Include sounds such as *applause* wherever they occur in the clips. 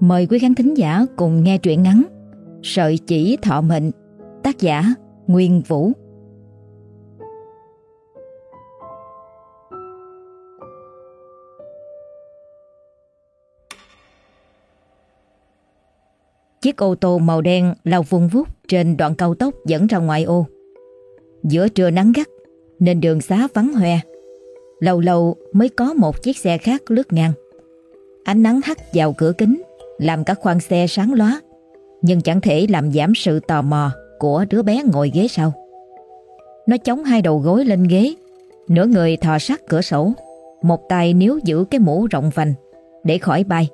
Mời quý khán thính giả cùng nghe truyện ngắn Sợi chỉ thọ mệnh, Tác giả Nguyên Vũ Chiếc ô tô màu đen lao vun vút trên đoạn cao tốc dẫn ra ngoại ô. Giữa trưa nắng gắt, nên đường xá vắng hoe. Lâu lâu mới có một chiếc xe khác lướt ngang. Ánh nắng hắt vào cửa kính làm cả khoang xe sáng lóa nhưng chẳng thể làm giảm sự tò mò của đứa bé ngồi ghế sau. Nó chống hai đầu gối lên ghế, nửa người thò sát cửa sổ, một tay níu giữ cái mũ rộng vành để khỏi bay.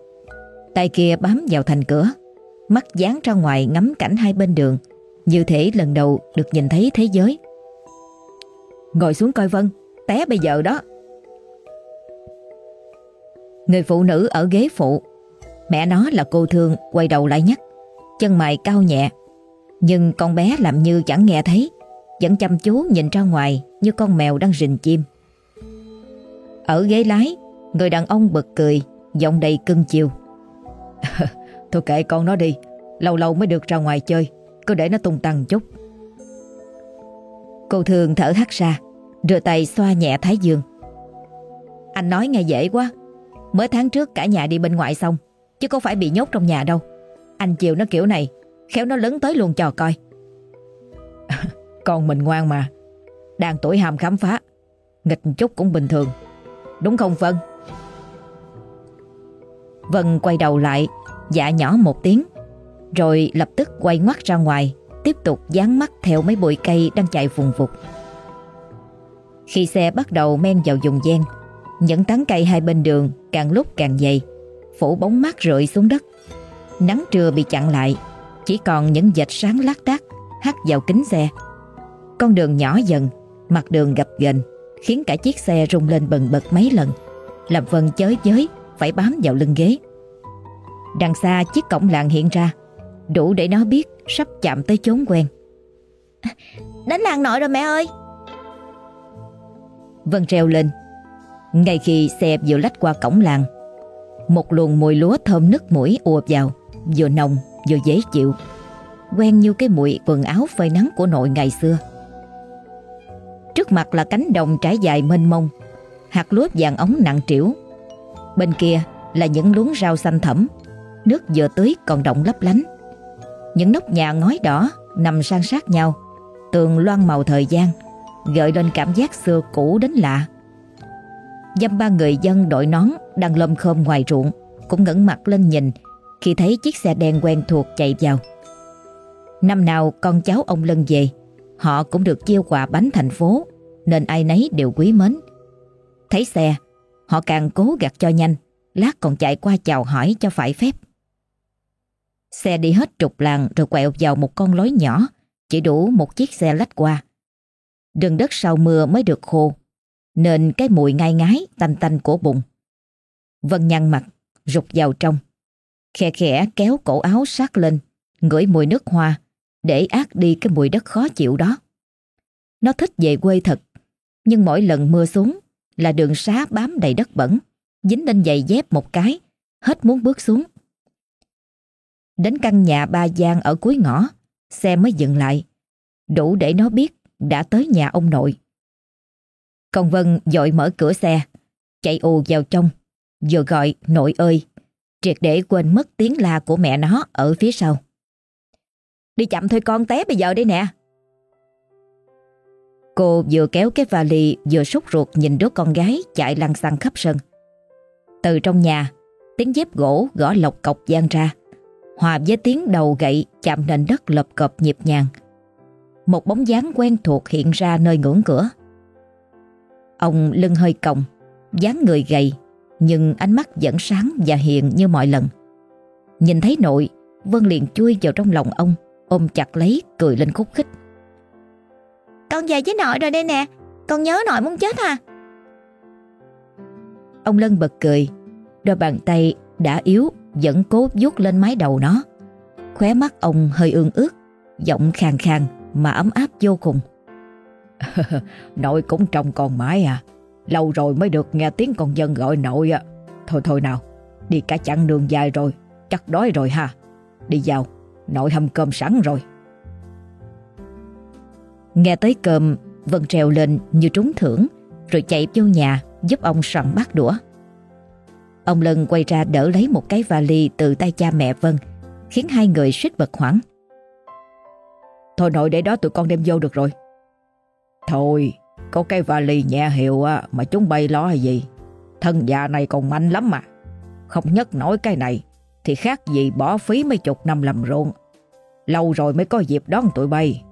Tay kia bám vào thành cửa, mắt dán ra ngoài ngắm cảnh hai bên đường, như thể lần đầu được nhìn thấy thế giới. Ngồi xuống coi Vân, té bây giờ đó. Người phụ nữ ở ghế phụ Mẹ nó là cô thương, quay đầu lại nhắc. Chân mày cao nhẹ, Nhưng con bé làm như chẳng nghe thấy. Vẫn chăm chú nhìn ra ngoài Như con mèo đang rình chim. Ở ghế lái, Người đàn ông bật cười, Giọng đầy cưng chiều. *laughs* Thôi kệ con nó đi, Lâu lâu mới được ra ngoài chơi, Cứ để nó tung tăng chút. Cô thường thở hắt ra rửa tay xoa nhẹ thái dương. Anh nói nghe dễ quá, Mới tháng trước cả nhà đi bên ngoài xong. Chứ có phải bị nhốt trong nhà đâu. Anh chiều nó kiểu này, Khéo nó lớn tới luôn cho coi. *laughs* Con mình ngoan mà, Đang tuổi hàm khám phá, Nghịch chút cũng bình thường. Đúng không, Vân? Vân quay đầu lại Dạ nhỏ một tiếng, Rồi lập tức quay ngoắt ra ngoài, Tiếp tục dán mắt theo mấy bụi cây Đang chạy vùng vụt. Khi xe bắt đầu men vào vùng gian, Những tán cây hai bên đường Càng lúc càng dày phủ bóng mát rượi xuống đất. Nắng trưa bị chặn lại, chỉ còn những vệt sáng lác đác hắt vào kính xe. Con đường nhỏ dần, mặt đường gập ghềnh, khiến cả chiếc xe rung lên bần bật mấy lần, làm Vân chới giới phải bám vào lưng ghế. Đằng xa chiếc cổng làng hiện ra, đủ để nó biết sắp chạm tới chốn quen. Đến làng nội rồi mẹ ơi! Vân treo lên. Ngay khi xe vừa lách qua cổng làng, một luồng mùi lúa thơm nức mũi ùa vào, Vừa nồng, vừa dễ chịu. Quen như cái mùi quần áo phơi nắng của nội ngày xưa. Trước mặt là cánh đồng trải dài mênh mông, Hạt lúa vàng ống nặng trĩu. Bên kia là những luống rau xanh thẫm, Nước vừa tưới còn động lấp lánh. Những nóc nhà ngói đỏ nằm san sát nhau, Tường loan màu thời gian, Gợi lên cảm giác xưa cũ đến lạ. Dăm ba người dân đội nón đang lom khom ngoài ruộng cũng ngẩng mặt lên nhìn khi thấy chiếc xe đen quen thuộc chạy vào. Năm nào con cháu ông Lân về, họ cũng được chiêu quà bánh thành phố nên ai nấy đều quý mến. Thấy xe, họ càng cố gạt cho nhanh, lát còn chạy qua chào hỏi cho phải phép. Xe đi hết trục làng rồi quẹo vào một con lối nhỏ, chỉ đủ một chiếc xe lách qua. Đường đất sau mưa mới được khô, nên cái mùi ngai ngái tanh tanh của bụng. Vân nhăn mặt, rụt vào trong. Khẽ khẽ kéo cổ áo sát lên, ngửi mùi nước hoa để át đi cái mùi đất khó chịu đó. Nó thích về quê thật, nhưng mỗi lần mưa xuống là đường xá bám đầy đất bẩn, dính lên giày dép một cái, hết muốn bước xuống. Đến căn nhà ba gian ở cuối ngõ, xe mới dừng lại, đủ để nó biết đã tới nhà ông nội công Vân dội mở cửa xe, chạy ù vào trong, vừa gọi nội ơi, triệt để quên mất tiếng la của mẹ nó ở phía sau. Đi chậm thôi con té bây giờ đây nè. Cô vừa kéo cái vali vừa sốt ruột nhìn đứa con gái chạy lăn xăng khắp sân. Từ trong nhà, tiếng dép gỗ gõ lộc cọc gian ra, hòa với tiếng đầu gậy chạm nền đất lập cập nhịp nhàng. Một bóng dáng quen thuộc hiện ra nơi ngưỡng cửa. Ông lưng hơi còng, dáng người gầy, nhưng ánh mắt vẫn sáng và hiền như mọi lần. Nhìn thấy nội, Vân liền chui vào trong lòng ông, ôm chặt lấy, cười lên khúc khích. Con về với nội rồi đây nè, con nhớ nội muốn chết à? Ông Lân bật cười, đôi bàn tay đã yếu vẫn cố vuốt lên mái đầu nó. Khóe mắt ông hơi ương ướt, giọng khàn khàn mà ấm áp vô cùng. *laughs* nội cũng trông con mãi à Lâu rồi mới được nghe tiếng con dân gọi nội à Thôi thôi nào Đi cả chặng đường dài rồi chắc đói rồi ha. Đi vào, nội hầm cơm sẵn rồi. Nghe tới cơm, Vân trèo lên như trúng thưởng, rồi chạy vô nhà giúp ông soạn bát đũa. Ông Lân quay ra đỡ lấy một cái vali từ tay cha mẹ Vân, khiến hai người suýt bật hoảng. Thôi nội để đó tụi con đem vô được rồi. Thôi, có cái vali nhẹ hiệu á, mà chúng bay lo hay gì. Thân già này còn mạnh lắm mà. Không nhất nổi cái này thì khác gì bỏ phí mấy chục năm làm ruộng. Lâu rồi mới có dịp đón tụi bay.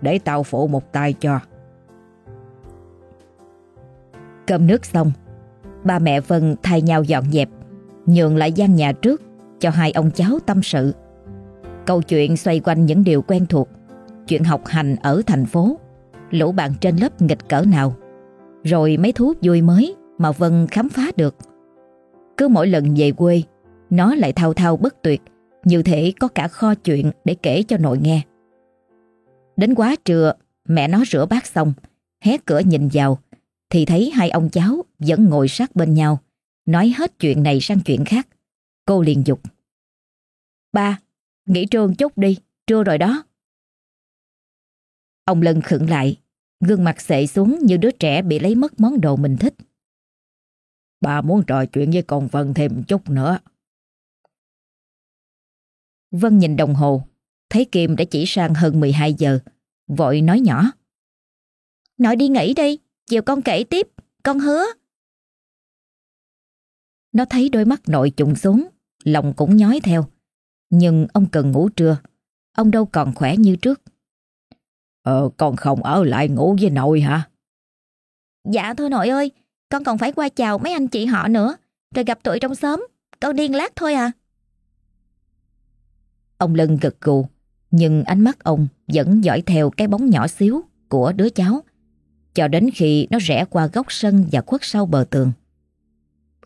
Để tao phụ một tay cho. Cơm nước xong, ba mẹ Vân thay nhau dọn dẹp, nhường lại gian nhà trước cho hai ông cháu tâm sự. Câu chuyện xoay quanh những điều quen thuộc, chuyện học hành ở thành phố, lũ bạn trên lớp nghịch cỡ nào, rồi mấy thú vui mới mà Vân khám phá được. Cứ mỗi lần về quê, nó lại thao thao bất tuyệt, như thể có cả kho chuyện để kể cho nội nghe. Đến quá trưa, mẹ nó rửa bát xong, hé cửa nhìn vào, thì thấy hai ông cháu vẫn ngồi sát bên nhau, nói hết chuyện này sang chuyện khác. Cô liền dục. Ba, nghỉ trưa chút đi, trưa rồi đó. Ông Lân khựng lại, gương mặt xệ xuống như đứa trẻ bị lấy mất món đồ mình thích. Bà muốn trò chuyện với con Vân thêm chút nữa. Vân nhìn đồng hồ, thấy Kim đã chỉ sang hơn 12 giờ, vội nói nhỏ. Nội đi nghỉ đi, chiều con kể tiếp, con hứa. Nó thấy đôi mắt nội trùng xuống, lòng cũng nhói theo. Nhưng ông cần ngủ trưa, ông đâu còn khỏe như trước. Ờ, con không ở lại ngủ với nội hả? Dạ thôi nội ơi, con còn phải qua chào mấy anh chị họ nữa, rồi gặp tụi trong xóm, con điên lát thôi à. Ông Lân gật gù, nhưng ánh mắt ông vẫn dõi theo cái bóng nhỏ xíu của đứa cháu, cho đến khi nó rẽ qua góc sân và khuất sau bờ tường.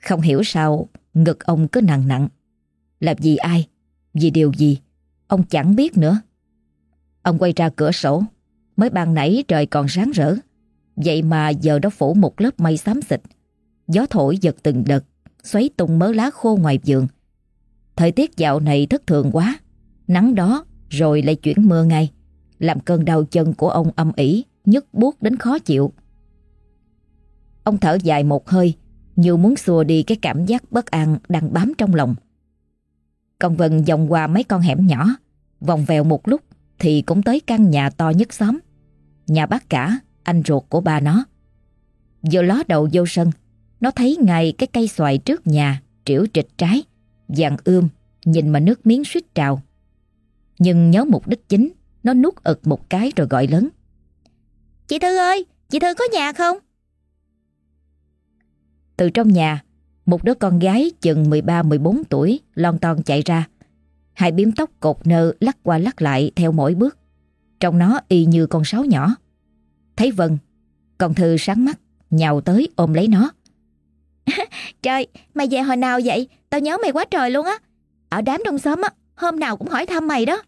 Không hiểu sao ngực ông cứ nặng nặng. Làm gì ai, vì điều gì, ông chẳng biết nữa. Ông quay ra cửa sổ, mới ban nãy trời còn sáng rỡ. Vậy mà giờ đó phủ một lớp mây xám xịt. Gió thổi giật từng đợt, xoáy tung mớ lá khô ngoài vườn. Thời tiết dạo này thất thường quá. Nắng đó rồi lại chuyển mưa ngay, làm cơn đau chân của ông âm ỉ, nhức buốt đến khó chịu. Ông thở dài một hơi, như muốn xua đi cái cảm giác bất an đang bám trong lòng. Còn Vân vòng qua mấy con hẻm nhỏ, vòng vèo một lúc thì cũng tới căn nhà to nhất xóm. Nhà bác cả, anh ruột của ba nó. Vừa ló đầu vô sân, nó thấy ngay cái cây xoài trước nhà, triểu trịch trái, vàng ươm, nhìn mà nước miếng suýt trào. Nhưng nhớ mục đích chính, nó nuốt ực một cái rồi gọi lớn. Chị Thư ơi, chị Thư có nhà không? Từ trong nhà, một đứa con gái chừng 13-14 tuổi lon ton chạy ra. Hai biếm tóc cột nơ lắc qua lắc lại theo mỗi bước. Trong nó y như con sáo nhỏ. Thấy Vân, con Thư sáng mắt, nhào tới ôm lấy nó. *laughs* Trời, mày về hồi nào vậy? Tao nhớ mày quá trời luôn á. Ở đám trong xóm á, hôm nào cũng hỏi thăm mày đó.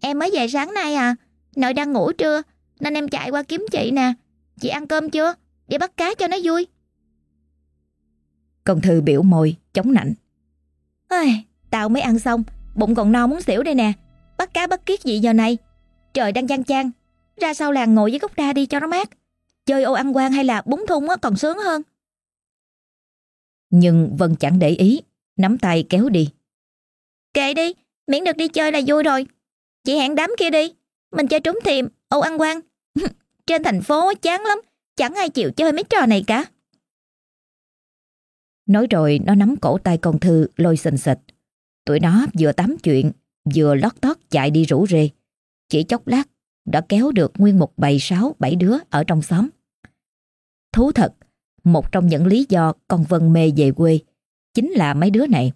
Em mới về sáng nay à, nội đang ngủ trưa, nên em chạy qua kiếm chị nè. Chị ăn cơm chưa? Đi bắt cá cho nó vui. Con Thư biểu môi, chống nạnh. Ôi, tao mới ăn xong, bụng còn no muốn xỉu đây nè. Bắt cá bắt kiết gì giờ này? Trời đang chang chang, ra sau làng ngồi với gốc đa đi cho nó mát. Chơi ô ăn quan hay là bún thun á còn sướng hơn. Nhưng Vân chẳng để ý, nắm tay kéo đi. Kệ đi, miễn được đi chơi là vui rồi. Chị hẹn đám kia đi, mình chơi trúng thiềm, ô ăn quan. *laughs* Trên thành phố chán lắm, chẳng ai chịu chơi mấy trò này cả. Nói rồi nó nắm cổ tay con Thư lôi sình sịch. Tụi nó vừa tám chuyện, vừa lót tót chạy đi rủ rê. Chỉ chốc lát đã kéo được nguyên một bầy sáu bảy đứa ở trong xóm. Thú thật, một trong những lý do con Vân mê về quê chính là mấy đứa này.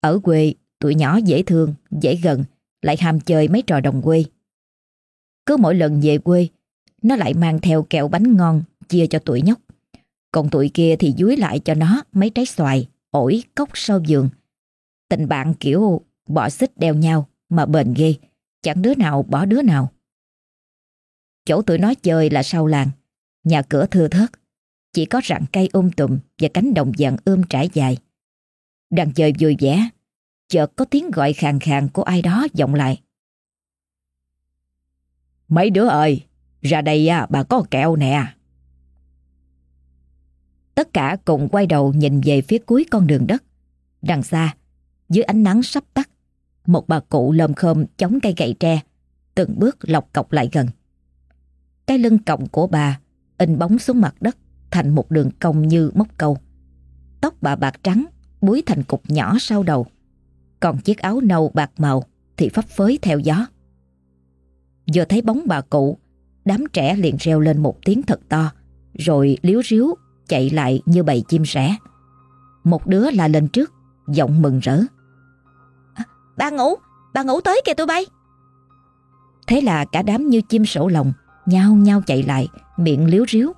Ở quê, tụi nhỏ dễ thương, dễ gần, lại ham chơi mấy trò đồng quê. Cứ mỗi lần về quê, nó lại mang theo kẹo bánh ngon chia cho tụi nhóc. Còn tụi kia thì dúi lại cho nó mấy trái xoài, ổi, cốc sau giường. Tình bạn kiểu bỏ xích đeo nhau mà bền ghê, chẳng đứa nào bỏ đứa nào. Chỗ tụi nó chơi là sau làng, nhà cửa thưa thớt, chỉ có rặng cây um tùm và cánh đồng vàng ươm trải dài. Đang chơi vui vẻ, chợt có tiếng gọi khàn khàn của ai đó vọng lại. Mấy đứa ơi, ra đây à, bà có kẹo nè. Tất cả cùng quay đầu nhìn về phía cuối con đường đất. Đằng xa, dưới ánh nắng sắp tắt, một bà cụ lơm khơm chống cây gậy tre, từng bước lọc cọc lại gần. Cái lưng còng của bà in bóng xuống mặt đất thành một đường cong như móc câu. Tóc bà bạc trắng, búi thành cục nhỏ sau đầu. Còn chiếc áo nâu bạc màu thì phấp phới theo gió. Vừa thấy bóng bà cụ, đám trẻ liền reo lên một tiếng thật to, rồi liếu riếu chạy lại như bầy chim sẻ. Một đứa la lên trước, giọng mừng rỡ. Bà ngủ, bà ngủ tới kìa tôi bay. Thế là cả đám như chim sổ lồng, nhao nhao chạy lại, miệng liếu riếu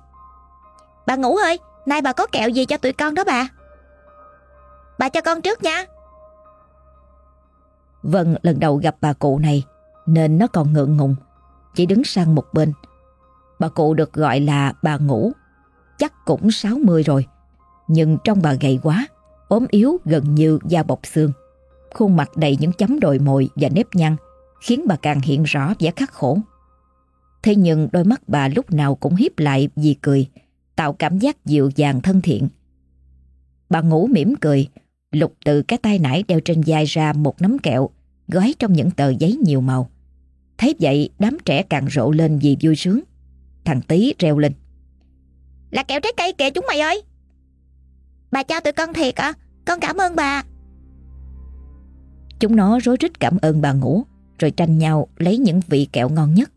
Bà ngủ ơi, nay bà có kẹo gì cho tụi con đó bà? Bà cho con trước nha. Vân lần đầu gặp bà cụ này nên nó còn ngượng ngùng, chỉ đứng sang một bên. Bà cụ được gọi là bà ngủ, chắc cũng 60 rồi, nhưng trong bà gầy quá, ốm yếu gần như da bọc xương. Khuôn mặt đầy những chấm đồi mồi và nếp nhăn, khiến bà càng hiện rõ vẻ khắc khổ. Thế nhưng đôi mắt bà lúc nào cũng hiếp lại vì cười, tạo cảm giác dịu dàng thân thiện. Bà ngủ mỉm cười, lục từ cái tay nải đeo trên vai ra một nắm kẹo, gói trong những tờ giấy nhiều màu. Thấy vậy đám trẻ càng rộ lên vì vui sướng. Thằng tí reo lên. Là kẹo trái cây kìa chúng mày ơi. Bà cho tụi con thiệt à, con cảm ơn bà. Chúng nó rối rít cảm ơn bà ngủ, rồi tranh nhau lấy những vị kẹo ngon nhất.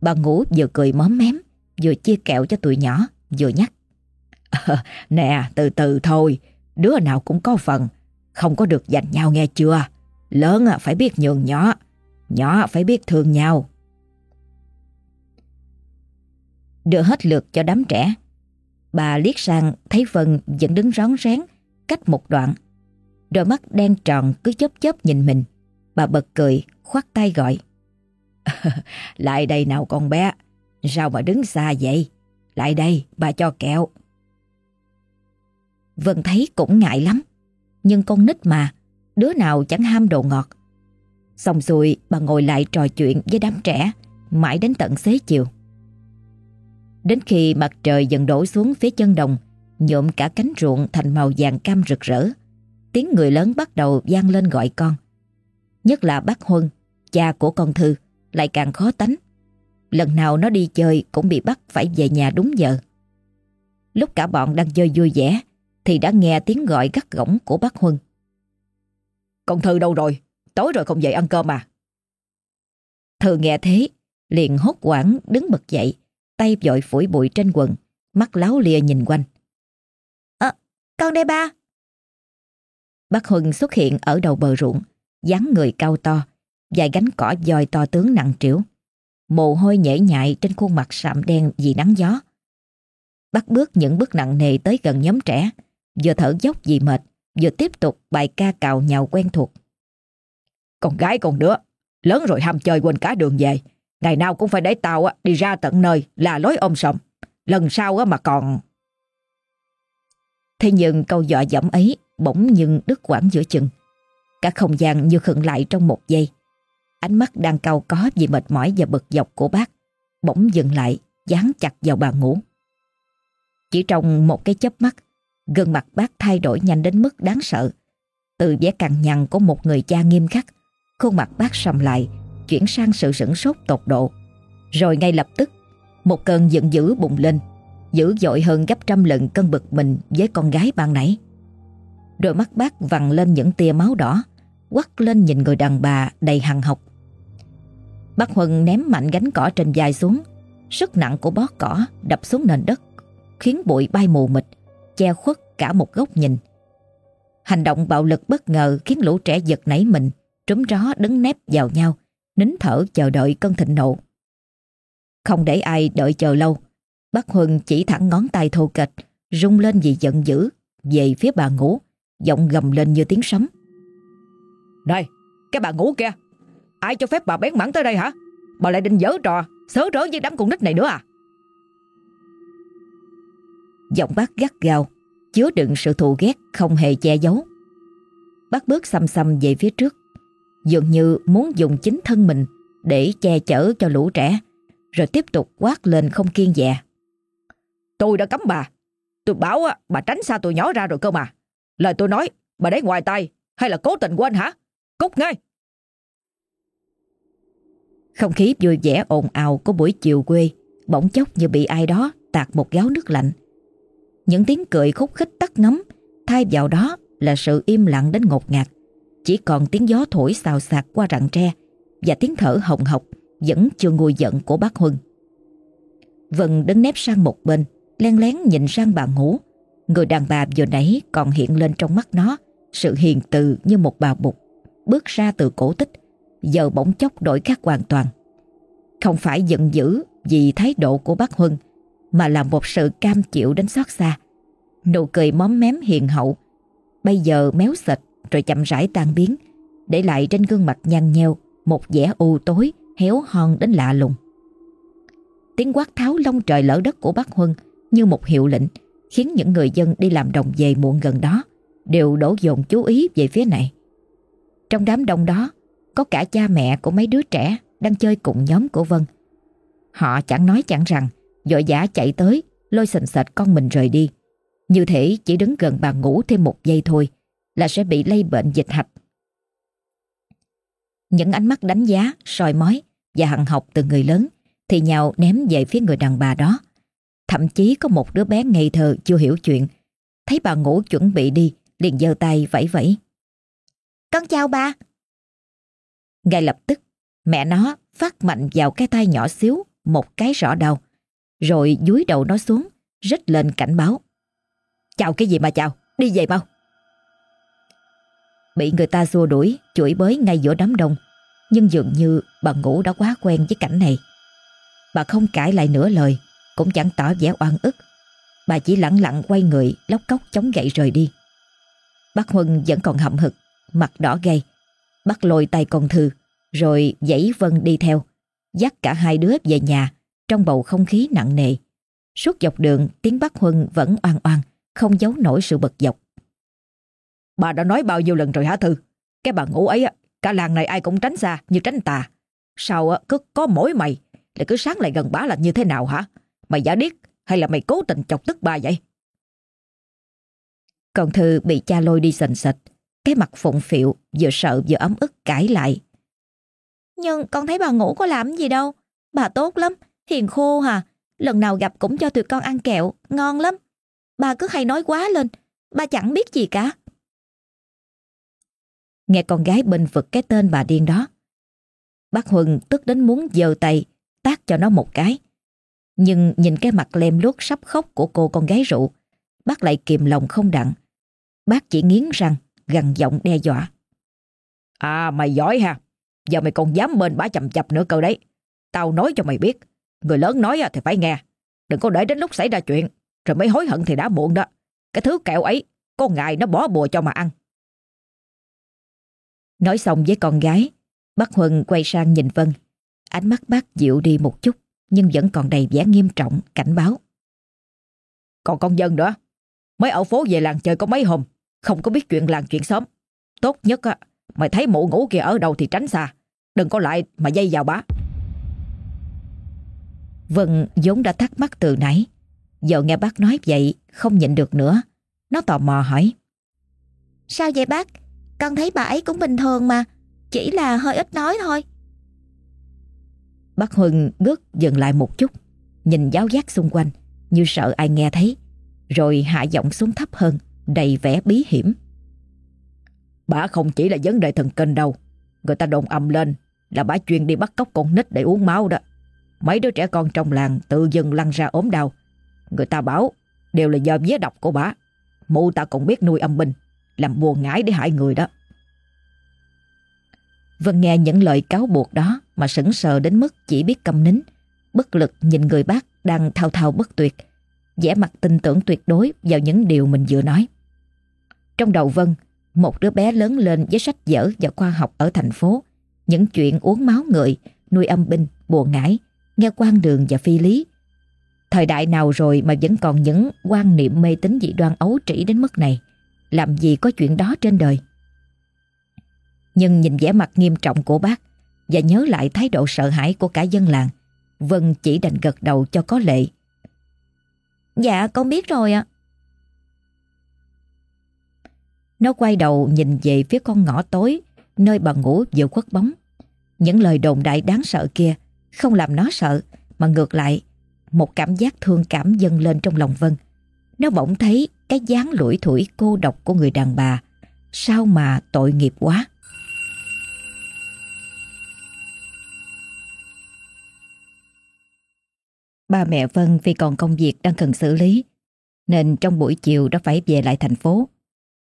Bà ngủ vừa cười móm mém, vừa chia kẹo cho tụi nhỏ, vừa nhắc. À, *laughs* nè, từ từ thôi, đứa nào cũng có phần, không có được giành nhau nghe chưa? Lớn à, phải biết nhường nhỏ, nhỏ phải biết thương nhau. Đưa hết lượt cho đám trẻ. Bà liếc sang thấy Vân vẫn đứng rón rén cách một đoạn. Đôi mắt đen tròn cứ chớp chớp nhìn mình. Bà bật cười, khoát tay gọi. *laughs* Lại đây nào con bé, sao mà đứng xa vậy? Lại đây, bà cho kẹo. Vân thấy cũng ngại lắm, nhưng con nít mà, đứa nào chẳng ham đồ ngọt. Xong rồi bà ngồi lại trò chuyện với đám trẻ, mãi đến tận xế chiều. Đến khi mặt trời dần đổ xuống phía chân đồng, nhuộm cả cánh ruộng thành màu vàng cam rực rỡ, tiếng người lớn bắt đầu vang lên gọi con. Nhất là bác Huân, cha của con Thư, lại càng khó tánh. Lần nào nó đi chơi cũng bị bắt phải về nhà đúng giờ. Lúc cả bọn đang chơi vui vẻ thì đã nghe tiếng gọi gắt gỏng của bác Huân. Con Thư đâu rồi? Tối rồi không dậy ăn cơm à? Thư nghe thế, liền hốt quảng đứng bật dậy, tay vội phủi bụi trên quần, mắt láo lia nhìn quanh. À, con đây ba. Bác Huân xuất hiện ở đầu bờ ruộng, dáng người cao to, dài gánh cỏ dòi to tướng nặng trĩu. Mồ hôi nhễ nhại trên khuôn mặt sạm đen vì nắng gió. Bắt bước những bước nặng nề tới gần nhóm trẻ, vừa thở dốc vì mệt, vừa tiếp tục bài ca cào nhào quen thuộc. Con gái con đứa, lớn rồi ham chơi quên cả đường về. Ngày nào cũng phải để tao đi ra tận nơi là lối ôm sòng. Lần sau mà còn... Thế nhưng câu dọa dẫm ấy bỗng nhưng đứt quãng giữa chừng. Cả không gian như khựng lại trong một giây. Ánh mắt đang cau có vì mệt mỏi và bực dọc của bác bỗng dừng lại, dán chặt vào bà ngủ. Chỉ trong một cái chớp mắt, gương mặt bác thay đổi nhanh đến mức đáng sợ. Từ vẻ cằn nhằn của một người cha nghiêm khắc, khuôn mặt bác sầm lại, chuyển sang sự sửng sốt tột độ. Rồi ngay lập tức, một cơn giận dữ bùng lên, dữ dội hơn gấp trăm lần cơn bực mình với con gái ban nãy. Đôi mắt bác vằn lên những tia máu đỏ, quắt lên nhìn người đàn bà đầy hằng học. Bác Huân ném mạnh gánh cỏ trên vai xuống, sức nặng của bó cỏ đập xuống nền đất, khiến bụi bay mù mịt, che khuất cả một góc nhìn. Hành động bạo lực bất ngờ khiến lũ trẻ giật nảy mình, trúm ró đứng nép vào nhau, nín thở chờ đợi cơn thịnh nộ. Không để ai đợi chờ lâu, bác Huân chỉ thẳng ngón tay thô kệch, rung lên vì giận dữ, về phía bà ngủ, giọng gầm lên như tiếng sấm. Này, cái bà ngủ kia, ai cho phép bà bén mẳng tới đây hả? Bà lại định giở trò, sớ rỡ với đám con nít này nữa à? Giọng bác gắt gao, chứa đựng sự thù ghét không hề che giấu. Bác bước xăm xăm về phía trước Dường như muốn dùng chính thân mình Để che chở cho lũ trẻ Rồi tiếp tục quát lên không kiên dè Tôi đã cấm bà. Tôi bảo bà tránh xa tôi nhỏ ra rồi cơ mà. Lời tôi nói, bà để ngoài tay, Hay là cố tình quên hả? Cút ngay. Không khí vui vẻ ồn ào của buổi chiều quê Bỗng chốc như bị ai đó tạt một gáo nước lạnh. Những tiếng cười khúc khích tắt ngấm, Thay vào đó là sự im lặng đến ngột ngạt. Chỉ còn tiếng gió thổi xào xạc qua rặng tre Và tiếng thở hồng hộc Vẫn chưa nguôi giận của bác Huân. Vân đứng nép sang một bên len lén nhìn sang bà ngủ. Người đàn bà vừa nãy còn hiện lên trong mắt nó, Sự hiền từ như một bà bụt, Bước ra từ cổ tích, Giờ bỗng chốc đổi khác hoàn toàn. Không phải giận dữ vì thái độ của bác Huân, Mà là một sự cam chịu đến xót xa. Nụ cười móm mém hiền hậu, Bây giờ méo sệt rồi chậm rãi tan biến, Để lại trên gương mặt nhăn nheo Một vẻ u tối, héo hon đến lạ lùng. Tiếng quát tháo long trời lỡ đất của bác Huân như một hiệu lệnh Khiến những người dân đi làm đồng về muộn gần đó Đều đổ dồn chú ý về phía này Trong đám đông đó Có cả cha mẹ của mấy đứa trẻ Đang chơi cùng nhóm của Vân Họ chẳng nói chẳng rằng Vội vã chạy tới Lôi sình sệt con mình rời đi như thể chỉ đứng gần bà ngủ thêm một giây thôi là sẽ bị lây bệnh dịch hạch. Những ánh mắt đánh giá, soi mói và hằng học từ người lớn thì nhào ném về phía người đàn bà đó. Thậm chí có một đứa bé ngây thơ chưa hiểu chuyện. Thấy bà ngủ chuẩn bị đi, liền giơ tay vẫy vẫy. Con chào ba. Ngay lập tức, mẹ nó phát mạnh vào cái tay nhỏ xíu một cái rõ đau, rồi dúi đầu nó xuống, rít lên cảnh báo. Chào cái gì mà chào Đi về mau Bị người ta xua đuổi Chửi bới ngay giữa đám đông Nhưng dường như bà ngủ đã quá quen với cảnh này Bà không cãi lại nửa lời cũng chẳng tỏ vẻ oan ức Bà chỉ lặng lặng quay người Lóc cốc chống gậy rời đi Bác Huân vẫn còn hậm hực Mặt đỏ gay Bắt lôi tay con Thư Rồi dãy Vân đi theo Dắt cả hai đứa về nhà Trong bầu không khí nặng nề Suốt dọc đường tiếng bác Huân vẫn oan oan không giấu nổi sự bực dọc. Bà đã nói bao nhiêu lần rồi hả Thư? Cái bà ngủ ấy, cả làng này ai cũng tránh xa như tránh tà. Sao cứ có mỗi mày lại cứ sáng lại gần bá là như thế nào hả? Mày giả điếc hay là mày cố tình chọc tức bà vậy? Còn Thư bị cha lôi đi sình sịch, cái mặt phụng phịu vừa sợ vừa ấm ức cãi lại. Nhưng con thấy bà ngủ có làm gì đâu, bà tốt lắm, hiền khô hà, lần nào gặp cũng cho tụi con ăn kẹo, ngon lắm. Bà cứ hay nói quá lên Bà chẳng biết gì cả Nghe con gái bình vực cái tên bà điên đó Bác Huân tức đến muốn giơ tay Tát cho nó một cái nhưng nhìn cái mặt lem luốc sắp khóc Của cô con gái rượu Bác lại kìm lòng không đặng Bác chỉ nghiến răng gằn giọng đe dọa À mày giỏi ha Giờ mày còn dám bên bả chầm chập nữa cơ đấy Tao nói cho mày biết Người lớn nói thì phải nghe Đừng có để đến lúc xảy ra chuyện rồi mới hối hận thì đã muộn đó. Cái thứ kẹo ấy, con ngài nó bỏ bùa cho mà ăn. Nói xong với con gái, bác Huân quay sang nhìn Vân. Ánh mắt bác dịu đi một chút, nhưng vẫn còn đầy vẻ nghiêm trọng, cảnh báo. Còn con dân nữa, mới ở phố về làng chơi có mấy hôm, không có biết chuyện làng chuyện xóm. Tốt nhất á, mày thấy mụ ngủ kia ở đâu thì tránh xa, đừng có lại mà dây vào bá. Vân vốn đã thắc mắc từ nãy, Giờ nghe bác nói vậy không nhịn được nữa. Nó tò mò hỏi. Sao vậy bác? Con thấy bà ấy cũng bình thường mà. Chỉ là hơi ít nói thôi Bác Huân bước dừng lại một chút Nhìn giáo giác xung quanh Như sợ ai nghe thấy Rồi hạ giọng xuống thấp hơn Đầy vẻ bí hiểm Bà không chỉ là vấn đề thần kinh đâu Người ta đồn ầm lên Là bà chuyên đi bắt cóc con nít để uống máu đó Mấy đứa trẻ con trong làng tự dưng lăn ra ốm đau Người ta bảo đều là do vía độc của bà. Mụ ta còn biết nuôi âm binh, làm buồn ngãi để hại người đó. Vân nghe những lời cáo buộc đó mà sững sờ đến mức chỉ biết câm nín, bất lực nhìn người bác đang thao thao bất tuyệt, vẻ mặt tin tưởng tuyệt đối vào những điều mình vừa nói. Trong đầu Vân, một đứa bé lớn lên với sách vở và khoa học ở thành phố, những chuyện uống máu người, nuôi âm binh, bùa ngải, nghe quan đường và phi lý Thời đại nào rồi mà vẫn còn những quan niệm mê tín dị đoan ấu trĩ đến mức này. Làm gì có chuyện đó trên đời. Nhưng nhìn vẻ mặt nghiêm trọng của bác và nhớ lại thái độ sợ hãi của cả dân làng, Vân chỉ đành gật đầu cho có lệ. Dạ con biết rồi ạ. Nó quay đầu nhìn về phía con ngõ tối nơi bà ngủ vừa khuất bóng. Những lời đồn đại đáng sợ kia không làm nó sợ mà ngược lại một cảm giác thương cảm dâng lên trong lòng Vân. Nó bỗng thấy cái dáng lủi thủi cô độc của người đàn bà. Sao mà tội nghiệp quá. Ba mẹ Vân vì còn công việc đang cần xử lý nên trong buổi chiều đã phải về lại thành phố.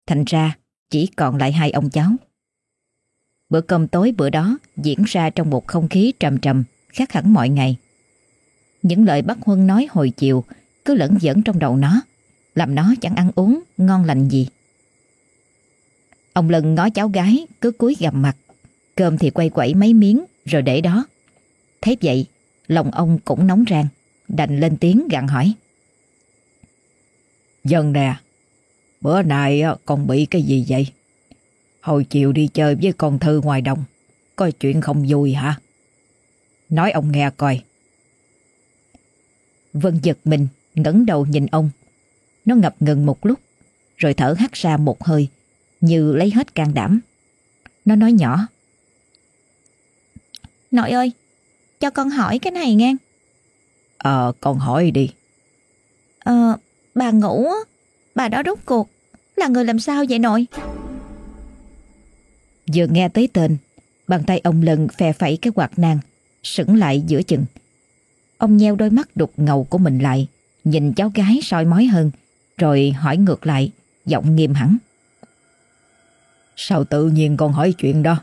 Thành ra chỉ còn lại hai ông cháu. Bữa cơm tối bữa đó diễn ra trong một không khí trầm trầm khác hẳn mọi ngày. Những lời bác Huân nói hồi chiều cứ lẫn dẫn trong đầu nó, làm nó chẳng ăn uống ngon lành gì. Ông Lân ngó cháu gái cứ cúi gầm mặt, cơm thì quay quẩy mấy miếng rồi để đó. Thế vậy, lòng ông cũng nóng rang, đành lên tiếng gặn hỏi. Dân nè, bữa nay con bị cái gì vậy? Hồi chiều đi chơi với con Thư ngoài đồng, có chuyện không vui hả? Nói ông nghe coi. Vân giật mình, ngẩng đầu nhìn ông. Nó ngập ngừng một lúc, rồi thở hắt ra một hơi, như lấy hết can đảm. Nó nói nhỏ. Nội ơi, cho con hỏi cái này ngang Ờ, con hỏi đi. Ờ, bà ngủ á, bà đó rút cuộc, là người làm sao vậy nội? Vừa nghe tới tên, bàn tay ông lần phe phẩy cái quạt nang, sững lại giữa chừng. Ông nheo đôi mắt đục ngầu của mình lại, nhìn cháu gái soi mói hơn, rồi hỏi ngược lại, giọng nghiêm hẳn. Sao tự nhiên con hỏi chuyện đó?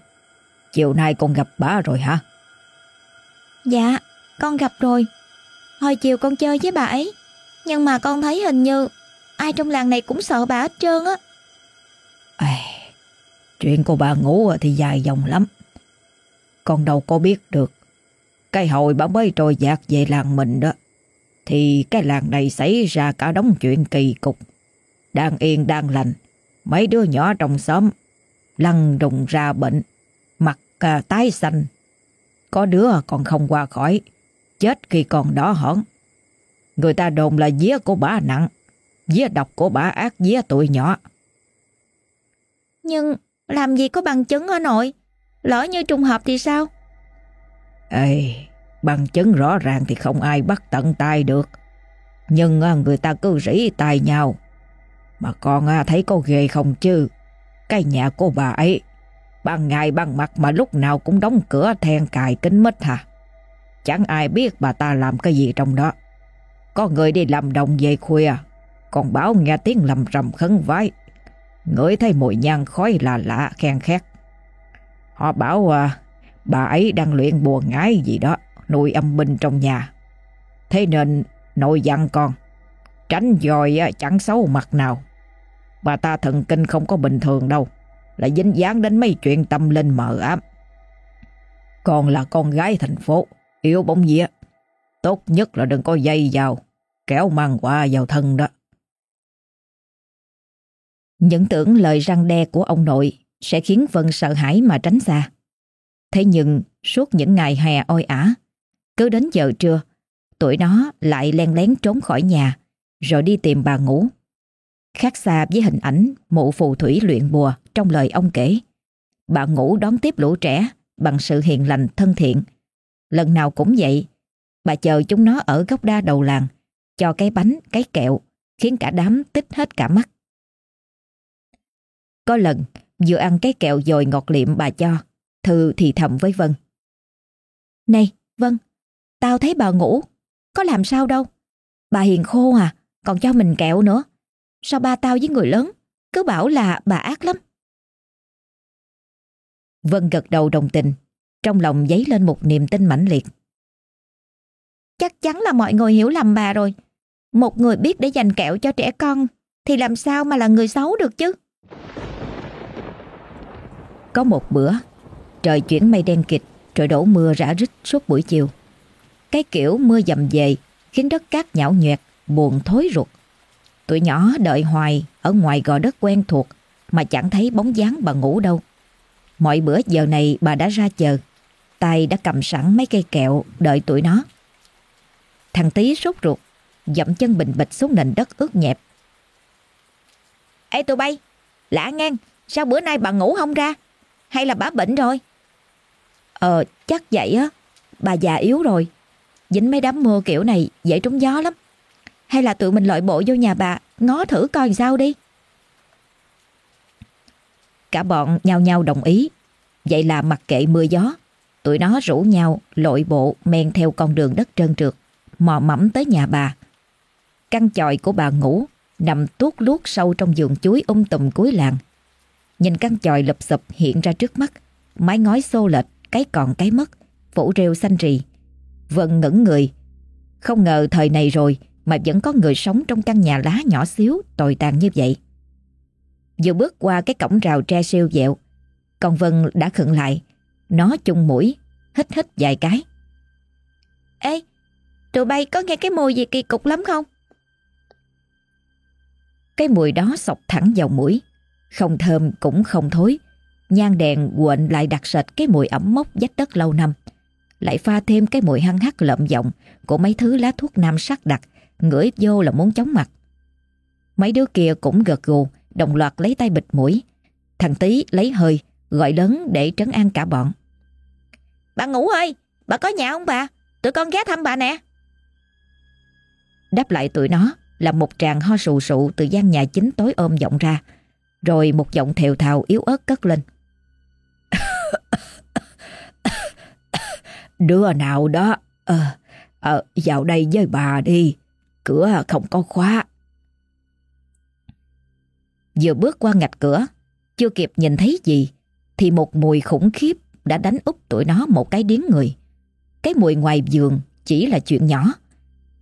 Chiều nay con gặp bà rồi hả? Dạ, con gặp rồi. Hồi chiều con chơi với bà ấy, nhưng mà con thấy hình như ai trong làng này cũng sợ bà hết trơn á. À, chuyện của bà ngủ thì dài dòng lắm. Con đâu có biết được cái hồi bà mới trôi dạt về làng mình đó, thì cái làng này xảy ra cả đống chuyện kỳ cục. Đang yên đang lành, mấy đứa nhỏ trong xóm lăn đùng ra bệnh, mặt à, tái xanh. Có đứa còn không qua khỏi, chết khi còn đỏ hỏn. Người ta đồn là vía của bà nặng, vía độc của bà ác vía tuổi nhỏ. Nhưng làm gì có bằng chứng hả nội? Lỡ như trùng hợp thì sao? Ê, bằng chứng rõ ràng thì không ai bắt tận tay được. Nhưng à, người ta cứ rỉ tay nhau. Mà con à, thấy có ghê không chứ? Cái nhà của bà ấy, ban ngày ban mặt mà lúc nào cũng đóng cửa then cài kính mít hả? Chẳng ai biết bà ta làm cái gì trong đó. Có người đi làm đồng về khuya, còn báo nghe tiếng lầm rầm khấn vái. Ngửi thấy mùi nhang khói là lạ khen khét. Họ bảo à, bà ấy đang luyện bùa ngái gì đó, nuôi âm binh trong nhà. Thế nên nội dặn con, tránh dòi à, chẳng xấu mặt nào. Bà ta thần kinh không có bình thường đâu, lại dính dáng đến mấy chuyện tâm linh mờ ám. Con là con gái thành phố, yếu bóng vía. Tốt nhất là đừng có dây vào, kéo mang qua vào thân đó. Những tưởng lời răng đe của ông nội sẽ khiến Vân sợ hãi mà tránh xa. Thế nhưng suốt những ngày hè oi ả, cứ đến giờ trưa, tụi nó lại len lén trốn khỏi nhà, rồi đi tìm bà ngủ. Khác xa với hình ảnh mụ phù thủy luyện bùa trong lời ông kể. Bà ngủ đón tiếp lũ trẻ bằng sự hiền lành thân thiện. Lần nào cũng vậy, bà chờ chúng nó ở góc đa đầu làng, cho cái bánh, cái kẹo, khiến cả đám tích hết cả mắt. Có lần, vừa ăn cái kẹo dồi ngọt liệm bà cho, Thư thì thầm với Vân. Này, Vân, tao thấy bà ngủ, có làm sao đâu. Bà hiền khô à, còn cho mình kẹo nữa. Sao ba tao với người lớn cứ bảo là bà ác lắm. Vân gật đầu đồng tình, trong lòng dấy lên một niềm tin mãnh liệt. Chắc chắn là mọi người hiểu lầm bà rồi. Một người biết để dành kẹo cho trẻ con thì làm sao mà là người xấu được chứ? Có một bữa, trời chuyển mây đen kịch rồi đổ mưa rã rít suốt buổi chiều. Cái kiểu mưa dầm về khiến đất cát nhão nhoẹt, buồn thối ruột. Tụi nhỏ đợi hoài ở ngoài gò đất quen thuộc mà chẳng thấy bóng dáng bà ngủ đâu. Mọi bữa giờ này bà đã ra chờ, tay đã cầm sẵn mấy cây kẹo đợi tụi nó. Thằng tí sốt ruột, dậm chân bình bịch xuống nền đất ướt nhẹp. Ê tụi bay, lạ ngang, sao bữa nay bà ngủ không ra? Hay là bà bệnh rồi? Ờ, chắc vậy á, bà già yếu rồi. Dính mấy đám mưa kiểu này dễ trúng gió lắm. Hay là tụi mình lội bộ vô nhà bà ngó thử coi sao đi. Cả bọn nhau nhau đồng ý. Vậy là mặc kệ mưa gió, tụi nó rủ nhau lội bộ men theo con đường đất trơn trượt, mò mẫm tới nhà bà. Căn chòi của bà ngủ nằm tuốt luốt sâu trong vườn chuối um tùm cuối làng. Nhìn căn chòi lụp xụp hiện ra trước mắt, mái ngói xô lệch, cái còn cái mất, phủ rêu xanh rì. Vân ngẩn người, không ngờ thời này rồi mà vẫn có người sống trong căn nhà lá nhỏ xíu tồi tàn như vậy. Vừa bước qua cái cổng rào tre siêu dẹo, con Vân đã khựng lại, nó chung mũi, hít hít vài cái. Ê, tụi bay có nghe cái mùi gì kỳ cục lắm không? Cái mùi đó sọc thẳng vào mũi, không thơm cũng không thối. nhan đèn quện lại đặc sệt cái mùi ẩm mốc dách đất lâu năm. Lại pha thêm cái mùi hăng hắc lợm giọng của mấy thứ lá thuốc nam sắc đặc, ngửi vô là muốn chóng mặt. Mấy đứa kia cũng gật gù, đồng loạt lấy tay bịt mũi. Thằng Tý lấy hơi, gọi lớn để trấn an cả bọn. Bà ngủ ơi, bà có nhà không bà? Tụi con ghé thăm bà nè. Đáp lại tụi nó là một tràng ho sù sụ từ gian nhà chính tối ôm vọng ra. Rồi một giọng thều thào yếu ớt cất lên. *laughs* Đứa nào đó ờ, ờ, vào đây với bà đi. Cửa không có khóa. Vừa bước qua ngạch cửa, chưa kịp nhìn thấy gì, thì một mùi khủng khiếp đã đánh úp tụi nó một cái điếng người. Cái mùi ngoài giường chỉ là chuyện nhỏ.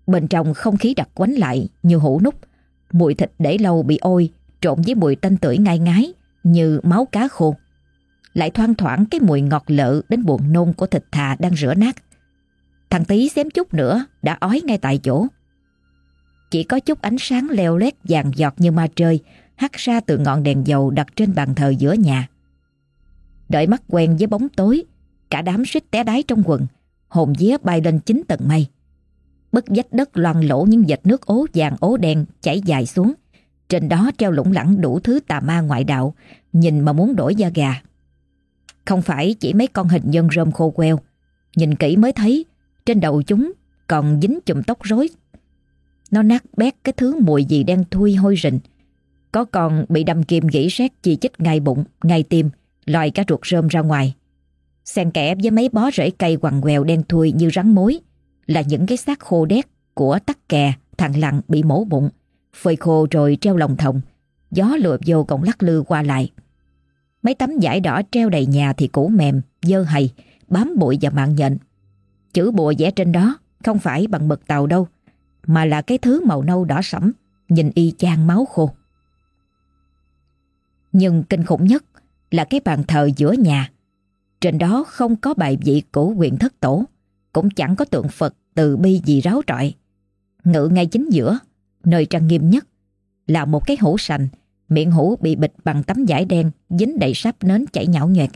Bên trong không khí đặc quánh lại như hũ nút, mùi thịt để lâu bị ôi trộn với mùi tanh tưởi ngai ngái như máu cá khô. Lại thoang thoảng cái mùi ngọt lợ đến buồn nôn của thịt thà đang rửa nát. Thằng tí xém chút nữa đã ói ngay tại chỗ. Chỉ có chút ánh sáng leo lét vàng giọt như ma trời hắt ra từ ngọn đèn dầu đặt trên bàn thờ giữa nhà. Đợi mắt quen với bóng tối, cả đám suýt té đáy trong quần, hồn vía bay lên chín tầng mây. Bức vách đất loang lỗ những vệt nước ố vàng ố đen chảy dài xuống. Trên đó treo lủng lẳng đủ thứ tà ma ngoại đạo, nhìn mà muốn đổi da gà. Không phải chỉ mấy con hình nhân rơm khô queo, nhìn kỹ mới thấy trên đầu chúng còn dính chùm tóc rối. Nó nát bét cái thứ mùi gì đen thui hôi rình. Có con bị đâm kim gỉ sét chi chích ngay bụng, ngay tim, lòi cả ruột rơm ra ngoài. Xen kẽ với mấy bó rễ cây quằn quèo đen thui như rắn mối là những cái xác khô đét của tắc kè, thằng lặng bị mổ bụng, phơi khô rồi treo lồng thòng, gió lùa vô còn lắc lư qua lại. Mấy tấm vải đỏ treo đầy nhà thì cũ mềm, dơ hầy, bám bụi và mạng nhện. Chữ bùa vẽ trên đó không phải bằng mực tàu đâu, mà là cái thứ màu nâu đỏ sẫm, nhìn y chang máu khô. Nhưng kinh khủng nhất là cái bàn thờ giữa nhà. Trên đó không có bài vị cổ quyền thất tổ, cũng chẳng có tượng Phật từ bi gì ráo trọi. Ngự ngay chính giữa, nơi trang nghiêm nhất, là một cái hũ sành, miệng hũ bị bịt bằng tấm vải đen dính đầy sáp nến chảy nhão nhoẹt.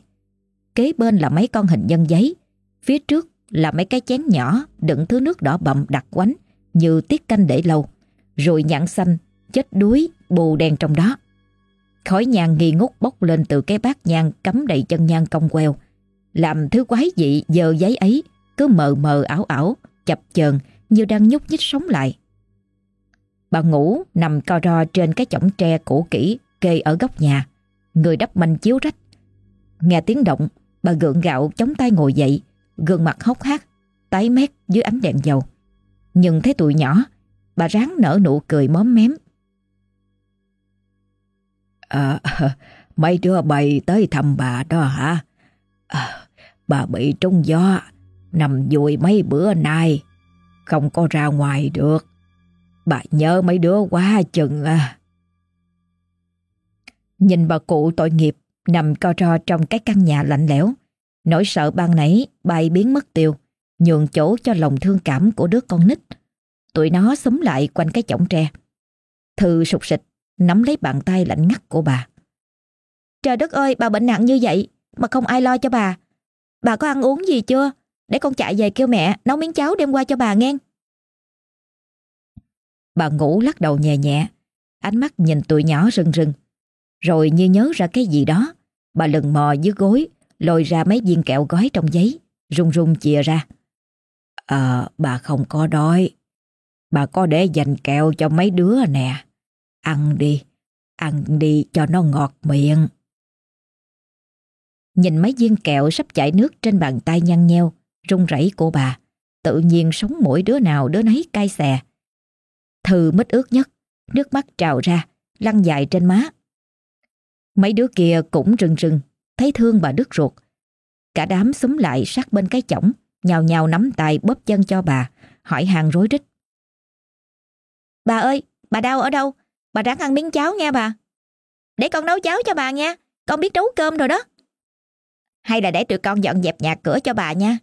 Kế bên là mấy con hình nhân giấy, phía trước là mấy cái chén nhỏ đựng thứ nước đỏ bậm đặc quánh như tiết canh để lâu, rồi nhãn xanh, chết đuối, bù đen trong đó. Khói nhang nghi ngút bốc lên từ cái bát nhang cắm đầy chân nhang cong queo, làm thứ quái dị giờ giấy ấy cứ mờ mờ ảo ảo, chập chờn như đang nhúc nhích sống lại. Bà ngủ nằm co ro trên cái chõng tre cũ kỹ kê ở góc nhà, người đắp manh chiếu rách. Nghe tiếng động, bà gượng gạo chống tay ngồi dậy, gương mặt hốc hác, tái mét dưới ánh đèn dầu. Nhưng thấy tụi nhỏ, bà ráng nở nụ cười móm mém. À, *laughs* mấy đứa bay tới thăm bà đó hả? À, bà bị trúng gió, nằm vùi mấy bữa nay, không có ra ngoài được. Bà nhớ mấy đứa quá chừng à. Nhìn bà cụ tội nghiệp nằm co ro trong cái căn nhà lạnh lẽo, nỗi sợ ban nãy bay biến mất tiêu, nhường chỗ cho lòng thương cảm của đứa con nít. Tụi nó xúm lại quanh cái chổng tre. Thư sụt sịch, nắm lấy bàn tay lạnh ngắt của bà. Trời đất ơi, bà bệnh nặng như vậy, mà không ai lo cho bà. Bà có ăn uống gì chưa? Để con chạy về kêu mẹ nấu miếng cháo đem qua cho bà nghe. Bà ngủ lắc đầu nhẹ nhẹ, ánh mắt nhìn tụi nhỏ rưng rưng. Rồi như nhớ ra cái gì đó, bà lần mò dưới gối, lôi ra mấy viên kẹo gói trong giấy, rung rung chìa ra. Ờ, bà không có đói. Bà có để dành kẹo cho mấy đứa nè. Ăn đi, ăn đi cho nó ngọt miệng. Nhìn mấy viên kẹo sắp chảy nước trên bàn tay nhăn nheo, run rẩy của bà, tự nhiên sống mỗi đứa nào đứa nấy cay xè. Thư mít ướt nhất, nước mắt trào ra, lăn dài trên má. Mấy đứa kia cũng rừng rừng, thấy thương bà đứt ruột. Cả đám xúm lại sát bên cái chổng, nhào nhào nắm tay bóp chân cho bà, hỏi hàng rối rít. Bà ơi, bà đau ở đâu? Bà ráng ăn miếng cháo nghe bà. Để con nấu cháo cho bà nha, con biết nấu cơm rồi đó. Hay là để tụi con dọn dẹp nhà cửa cho bà nha.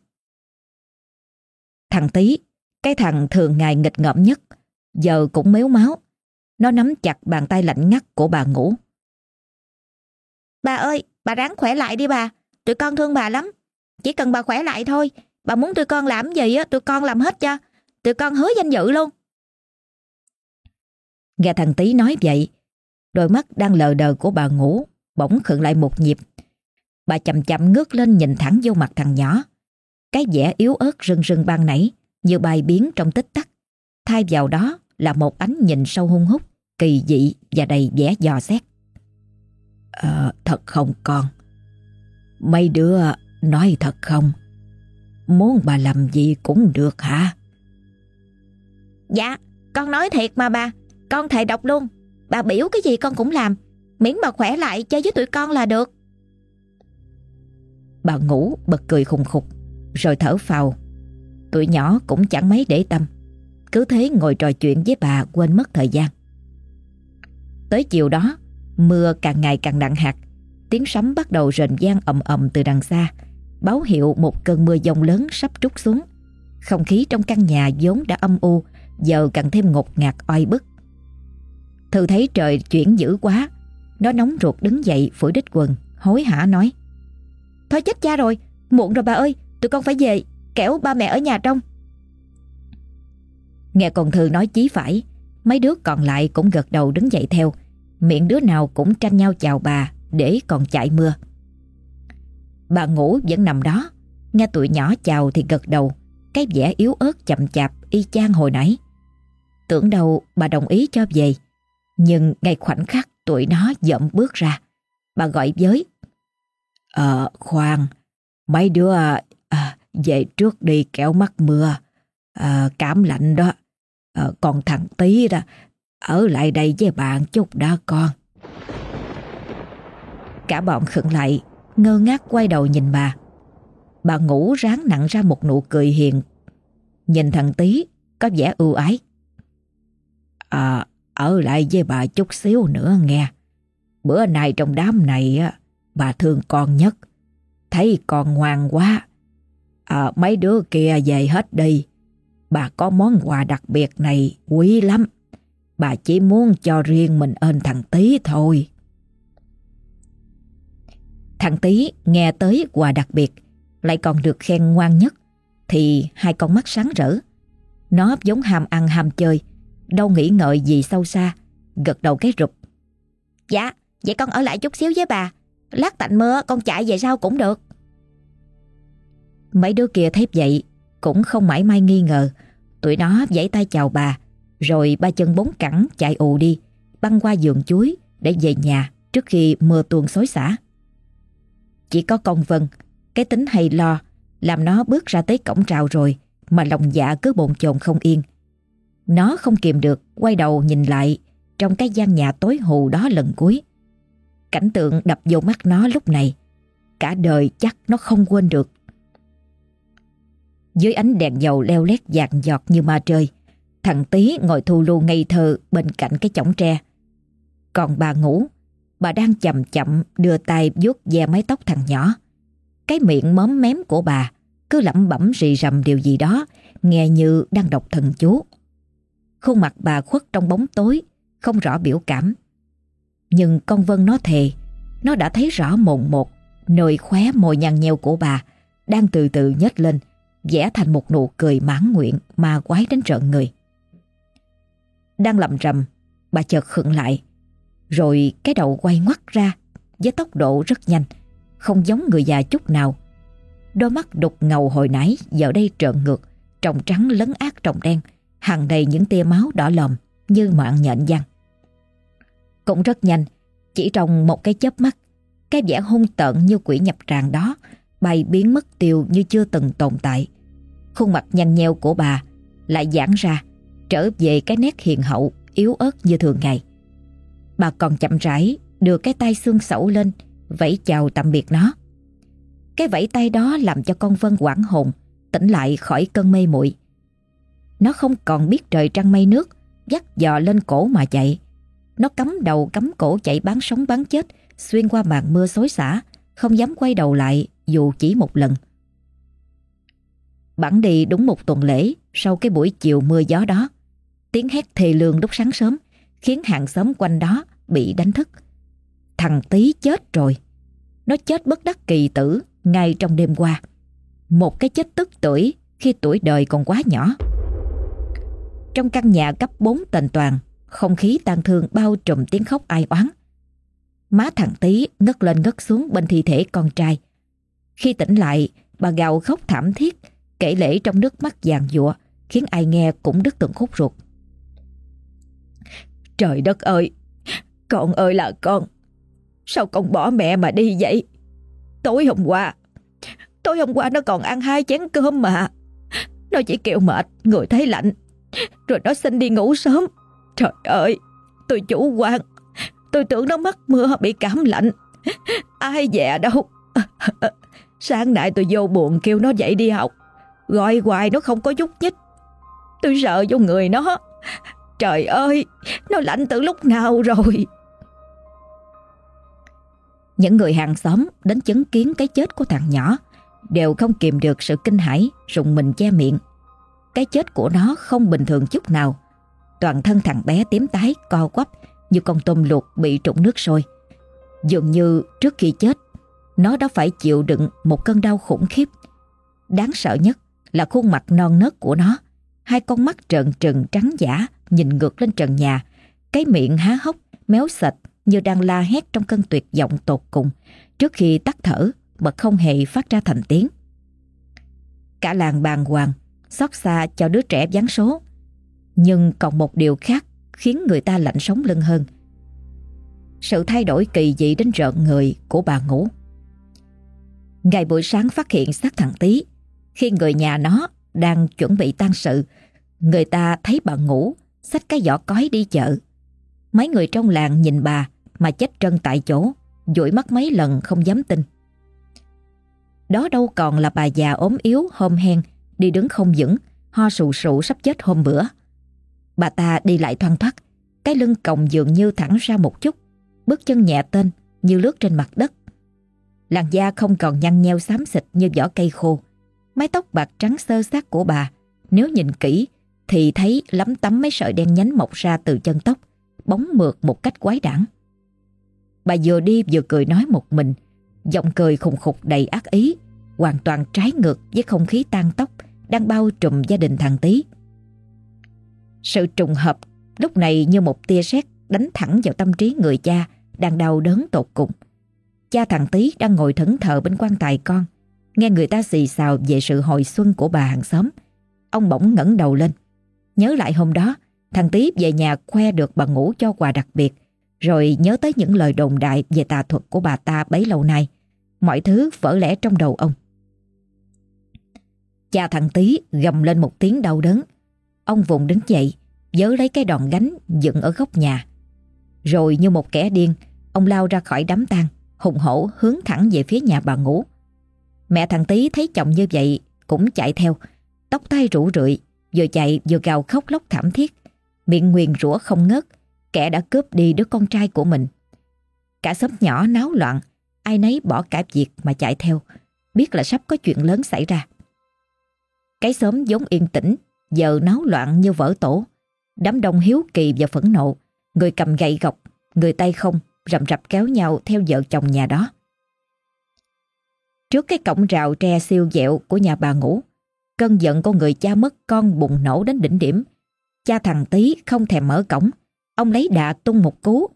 Thằng Tý, cái thằng thường ngày nghịch ngợm nhất, giờ cũng méo máu. Nó nắm chặt bàn tay lạnh ngắt của bà ngủ. Bà ơi, bà ráng khỏe lại đi bà. Tụi con thương bà lắm. Chỉ cần bà khỏe lại thôi. Bà muốn tụi con làm gì á, tụi con làm hết cho. Tụi con hứa danh dự luôn. Nghe thằng Tý nói vậy, đôi mắt đang lờ đờ của bà ngủ, bỗng khựng lại một nhịp. Bà chậm chậm ngước lên nhìn thẳng vô mặt thằng nhỏ. Cái vẻ yếu ớt rưng rưng ban nãy như bài biến trong tích tắc. Thay vào đó là một ánh nhìn sâu hung hút, kỳ dị và đầy vẻ dò xét. Ờ, thật không con? Mấy đứa nói thật không? Muốn bà làm gì cũng được hả? Dạ, con nói thiệt mà bà. Con thề đọc luôn. Bà biểu cái gì con cũng làm. Miễn bà khỏe lại chơi với tụi con là được. Bà ngủ bật cười khùng khục rồi thở phào. Tụi nhỏ cũng chẳng mấy để tâm. Cứ thế ngồi trò chuyện với bà quên mất thời gian. Tới chiều đó, mưa càng ngày càng nặng hạt. Tiếng sấm bắt đầu rền vang ầm ầm từ đằng xa, báo hiệu một cơn mưa giông lớn sắp trút xuống. Không khí trong căn nhà vốn đã âm u, giờ càng thêm ngột ngạt oi bức. Thư thấy trời chuyển dữ quá, nó nóng ruột đứng dậy phủi đít quần, hối hả nói. Thôi chết cha rồi, muộn rồi bà ơi, tụi con phải về, kẻo ba mẹ ở nhà trong. Nghe con Thư nói chí phải, mấy đứa còn lại cũng gật đầu đứng dậy theo, miệng đứa nào cũng tranh nhau chào bà để còn chạy mưa. Bà ngủ vẫn nằm đó, nghe tụi nhỏ chào thì gật đầu, cái vẻ yếu ớt chậm chạp y chang hồi nãy. Tưởng đầu bà đồng ý cho về, nhưng ngay khoảnh khắc tụi nó dậm bước ra, bà gọi với. Ờ, khoan, mấy đứa à, về trước đi kéo mắc mưa, à, cảm lạnh đó. À, còn thằng tí đó, ở lại đây với bạn chút đã con. Cả bọn khựng lại, ngơ ngác quay đầu nhìn bà. Bà ngủ ráng nặng ra một nụ cười hiền. Nhìn thằng tí, có vẻ ưu ái. À, ở lại với bà chút xíu nữa nghe. Bữa nay trong đám này á, bà thương con nhất. Thấy con ngoan quá. À, mấy đứa kia về hết đi. Bà có món quà đặc biệt này quý lắm. Bà chỉ muốn cho riêng mình ơn thằng Tý thôi. Thằng Tý nghe tới quà đặc biệt, lại còn được khen ngoan nhất, thì hai con mắt sáng rỡ. Nó giống ham ăn ham chơi, đâu nghĩ ngợi gì sâu xa, gật đầu cái rụp. Dạ, vậy con ở lại chút xíu với bà. Lát tạnh mưa con chạy về sau cũng được. Mấy đứa kia thấy vậy, cũng không mãi mai nghi ngờ. Tụi nó giãy tay chào bà, rồi ba chân bốn cẳng chạy ù đi, băng qua giường chuối để về nhà trước khi mưa tuôn xối xả. Chỉ có con Vân, cái tính hay lo, làm nó bước ra tới cổng trào rồi mà lòng dạ cứ bồn chồn không yên. Nó không kìm được, quay đầu nhìn lại trong cái gian nhà tối hù đó lần cuối. Cảnh tượng đập vô mắt nó lúc này, cả đời chắc nó không quên được. Dưới ánh đèn dầu leo lét dạt giọt như ma trời, thằng Tý ngồi thu lưu ngây thơ bên cạnh cái chõng tre. Còn bà ngủ, bà đang chậm chậm đưa tay vuốt ve mái tóc thằng nhỏ. Cái miệng móm mém của bà cứ lẩm bẩm rì rầm điều gì đó, nghe như đang đọc thần chú. Khuôn mặt bà khuất trong bóng tối, không rõ biểu cảm. Nhưng con Vân nó thề, nó đã thấy rõ mồn một nồi khóe môi nhăn nheo của bà đang từ từ nhếch lên, vẽ thành một nụ cười mãn nguyện mà quái đến trợn người. Đang lầm rầm, bà chợt khựng lại, rồi cái đầu quay ngoắt ra với tốc độ rất nhanh, không giống người già chút nào. Đôi mắt đục ngầu hồi nãy giờ đây trợn ngược, tròng trắng lấn át tròng đen, hàng đầy những tia máu đỏ lòm như mạng nhện văng. Cũng rất nhanh, chỉ trong một cái chớp mắt, cái vẻ hung tợn như quỷ nhập tràng đó bay biến mất tiêu như chưa từng tồn tại. Khuôn mặt nhăn nheo của bà lại giãn ra, trở về cái nét hiền hậu, yếu ớt như thường ngày. Bà còn chậm rãi đưa cái tay xương sẩu lên, vẫy chào tạm biệt nó. Cái vẫy tay đó làm cho con Vân quảng hồn, tỉnh lại khỏi cơn mê muội. Nó không còn biết trời trăng mây nước, dắt dò lên cổ mà chạy. Nó cắm đầu cắm cổ chạy bán sống bán chết, xuyên qua màn mưa xối xả, không dám quay đầu lại dù chỉ một lần. Bản đi đúng một tuần lễ sau cái buổi chiều mưa gió đó. Tiếng hét thề lương lúc sáng sớm khiến hàng xóm quanh đó bị đánh thức. Thằng tí chết rồi. Nó chết bất đắc kỳ tử ngay trong đêm qua. Một cái chết tức tuổi khi tuổi đời còn quá nhỏ. Trong căn nhà cấp 4 tền toàn, không khí tang thương bao trùm tiếng khóc ai oán. Má thằng tý ngất lên ngất xuống bên thi thể con trai. Khi tỉnh lại, bà gào khóc thảm thiết, kể lễ trong nước mắt vàng dụa, khiến ai nghe cũng đứt từng khúc ruột. Trời đất ơi, con ơi là con, sao con bỏ mẹ mà đi vậy? Tối hôm qua, tối hôm qua nó còn ăn hai chén cơm mà. Nó chỉ kêu mệt, người thấy lạnh, rồi nó xin đi ngủ sớm. Trời ơi, tôi chủ quan, tôi tưởng nó mắc mưa bị cảm lạnh. Ai dè đâu. Sáng nay tôi vô buồn kêu nó dậy đi học. Gọi hoài nó không có nhúc nhích. Tôi sợ vô người nó. Trời ơi, nó lạnh từ lúc nào rồi. Những người hàng xóm đến chứng kiến cái chết của thằng nhỏ đều không kìm được sự kinh hãi, rùng mình che miệng. Cái chết của nó không bình thường chút nào. Toàn thân thằng bé tím tái, co quắp như con tôm luộc bị trụng nước sôi. Dường như trước khi chết, nó đã phải chịu đựng một cơn đau khủng khiếp. Đáng sợ nhất là khuôn mặt non nớt của nó. Hai con mắt trợn trừng trắng giả nhìn ngược lên trần nhà. Cái miệng há hốc, méo sạch như đang la hét trong cơn tuyệt vọng tột cùng trước khi tắt thở mà không hề phát ra thành tiếng. Cả làng bàng hoàng, xót xa cho đứa trẻ gián số. Nhưng còn một điều khác khiến người ta lạnh sống lưng hơn. Sự thay đổi kỳ dị đến rợn người của bà ngủ. Ngày buổi sáng phát hiện xác thằng Tý, khi người nhà nó đang chuẩn bị tang sự, người ta thấy bà ngủ, xách cái giỏ cói đi chợ. Mấy người trong làng nhìn bà mà chết trân tại chỗ, dụi mắt mấy lần không dám tin. Đó đâu còn là bà già ốm yếu, hôm hen, đi đứng không vững, ho sù sụ sắp chết hôm bữa. Bà ta đi lại thoăn thoắt, cái lưng còng dường như thẳng ra một chút, bước chân nhẹ tên như lướt trên mặt đất. Làn da không còn nhăn nheo xám xịt như vỏ cây khô. Mái tóc bạc trắng sơ sát của bà, nếu nhìn kỹ thì thấy lấm tấm mấy sợi đen nhánh mọc ra từ chân tóc, bóng mượt một cách quái đản. Bà vừa đi vừa cười nói một mình, giọng cười khùng khục đầy ác ý, hoàn toàn trái ngược với không khí tan tóc đang bao trùm gia đình thằng Tý. Sự trùng hợp lúc này như một tia sét đánh thẳng vào tâm trí người cha đang đau đớn tột cùng. Cha thằng Tý đang ngồi thẫn thờ bên quan tài con, nghe người ta xì xào về sự hồi xuân của bà hàng xóm. Ông bỗng ngẩng đầu lên, nhớ lại hôm đó, thằng Tý về nhà khoe được bà ngủ cho quà đặc biệt, rồi nhớ tới những lời đồn đại về tà thuật của bà ta bấy lâu nay. Mọi thứ vỡ lẽ trong đầu ông. Cha thằng Tý gầm lên một tiếng đau đớn. Ông vùng đứng dậy, dớ lấy cái đòn gánh dựng ở góc nhà. Rồi như một kẻ điên, ông lao ra khỏi đám tang, hùng hổ hướng thẳng về phía nhà bà ngủ. Mẹ thằng Tý thấy chồng như vậy cũng chạy theo, tóc tay rủ rượi, vừa chạy vừa gào khóc lóc thảm thiết, miệng nguyền rủa không ngớt, kẻ đã cướp đi đứa con trai của mình. Cả xóm nhỏ náo loạn, ai nấy bỏ cả việc mà chạy theo, biết là sắp có chuyện lớn xảy ra. Cái xóm giống yên tĩnh, giờ náo loạn như vỡ tổ. Đám đông hiếu kỳ và phẫn nộ, người cầm gậy gọc, người tay không, rầm rập kéo nhau theo vợ chồng nhà đó. Trước cái cổng rào tre siêu dẹo của nhà bà ngủ, cơn giận con người cha mất con bùng nổ đến đỉnh điểm. Cha thằng tí không thèm mở cổng, ông lấy đà tung một cú.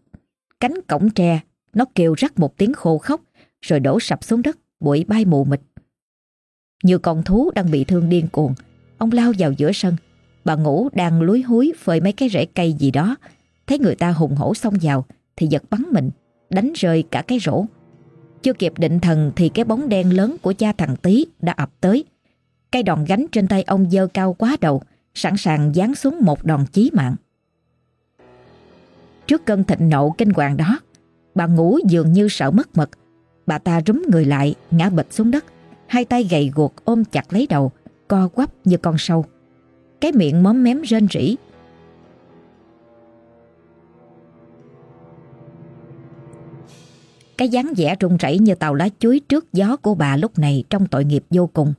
Cánh cổng tre, nó kêu rắc một tiếng khô khóc, rồi đổ sập xuống đất, bụi bay mù mịt. Như con thú đang bị thương điên cuồng, ông lao vào giữa sân. Bà ngủ đang lúi húi phơi mấy cái rễ cây gì đó, thấy người ta hùng hổ xông vào thì giật bắn mình, đánh rơi cả cái rổ. Chưa kịp định thần thì cái bóng đen lớn của cha thằng Tý đã ập tới. Cây đòn gánh trên tay ông dơ cao quá đầu, sẵn sàng giáng xuống một đòn chí mạng. Trước cơn thịnh nộ kinh hoàng đó, bà ngủ dường như sợ mất mật. Bà ta rúm người lại, ngã bịch xuống đất, hai tay gầy guộc ôm chặt lấy đầu, co quắp như con sâu. Cái miệng móm mém rên rỉ. Cái dáng vẻ rung rẩy như tàu lá chuối trước gió của bà lúc này trong tội nghiệp vô cùng.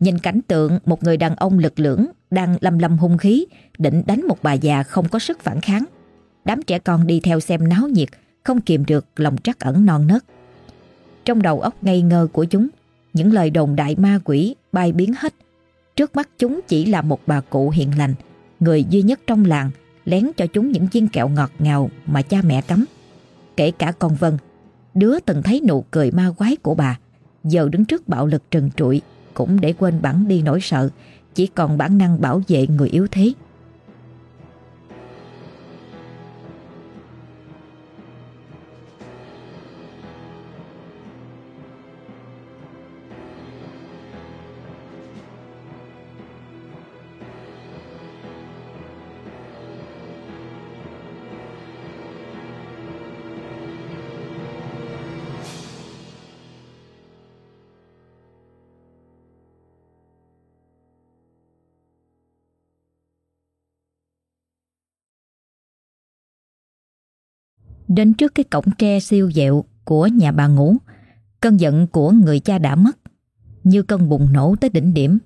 Nhìn cảnh tượng một người đàn ông lực lưỡng đang lầm lầm hung khí định đánh một bà già không có sức phản kháng. Đám trẻ con đi theo xem náo nhiệt không kìm được lòng trắc ẩn non nớt. Trong đầu óc ngây ngơ của chúng, những lời đồn đại ma quỷ bay biến hết. Trước mắt chúng chỉ là một bà cụ hiền lành, người duy nhất trong làng lén cho chúng những viên kẹo ngọt ngào mà cha mẹ cấm. Kể cả con Vân, đứa từng thấy nụ cười ma quái của bà, giờ đứng trước bạo lực trần trụi cũng để quên bản đi nỗi sợ, chỉ còn bản năng bảo vệ người yếu thế. Đến trước cái cổng tre siêu dẹo của nhà bà ngủ, cơn giận của người cha đã mất, như cơn bùng nổ tới đỉnh điểm.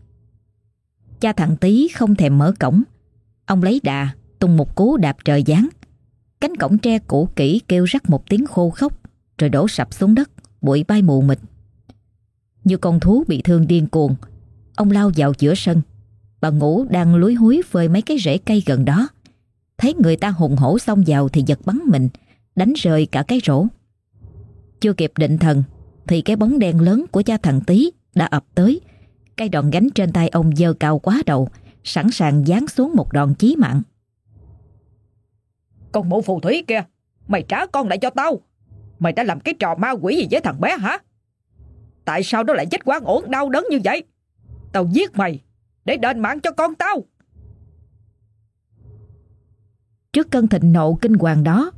Cha thằng tí không thèm mở cổng, ông lấy đà, tung một cú đạp trời giáng. Cánh cổng tre cũ kỹ kêu rắc một tiếng khô khóc, rồi đổ sập xuống đất, bụi bay mù mịt. Như con thú bị thương điên cuồng, ông lao vào giữa sân. Bà ngủ đang lúi húi phơi mấy cái rễ cây gần đó. Thấy người ta hùng hổ xông vào thì giật bắn mình, đánh rơi cả cái rổ. Chưa kịp định thần thì cái bóng đen lớn của cha thằng Tý đã ập tới. Cây đòn gánh trên tay ông dơ cao quá đầu, sẵn sàng giáng xuống một đòn chí mạng. Con mụ phù thủy kìa, mày trả con lại cho tao. Mày đã làm cái trò ma quỷ gì với thằng bé hả? Tại sao nó lại chết quá ổn đau đớn như vậy? Tao giết mày để đền mạng cho con tao. Trước cơn thịnh nộ kinh hoàng đó,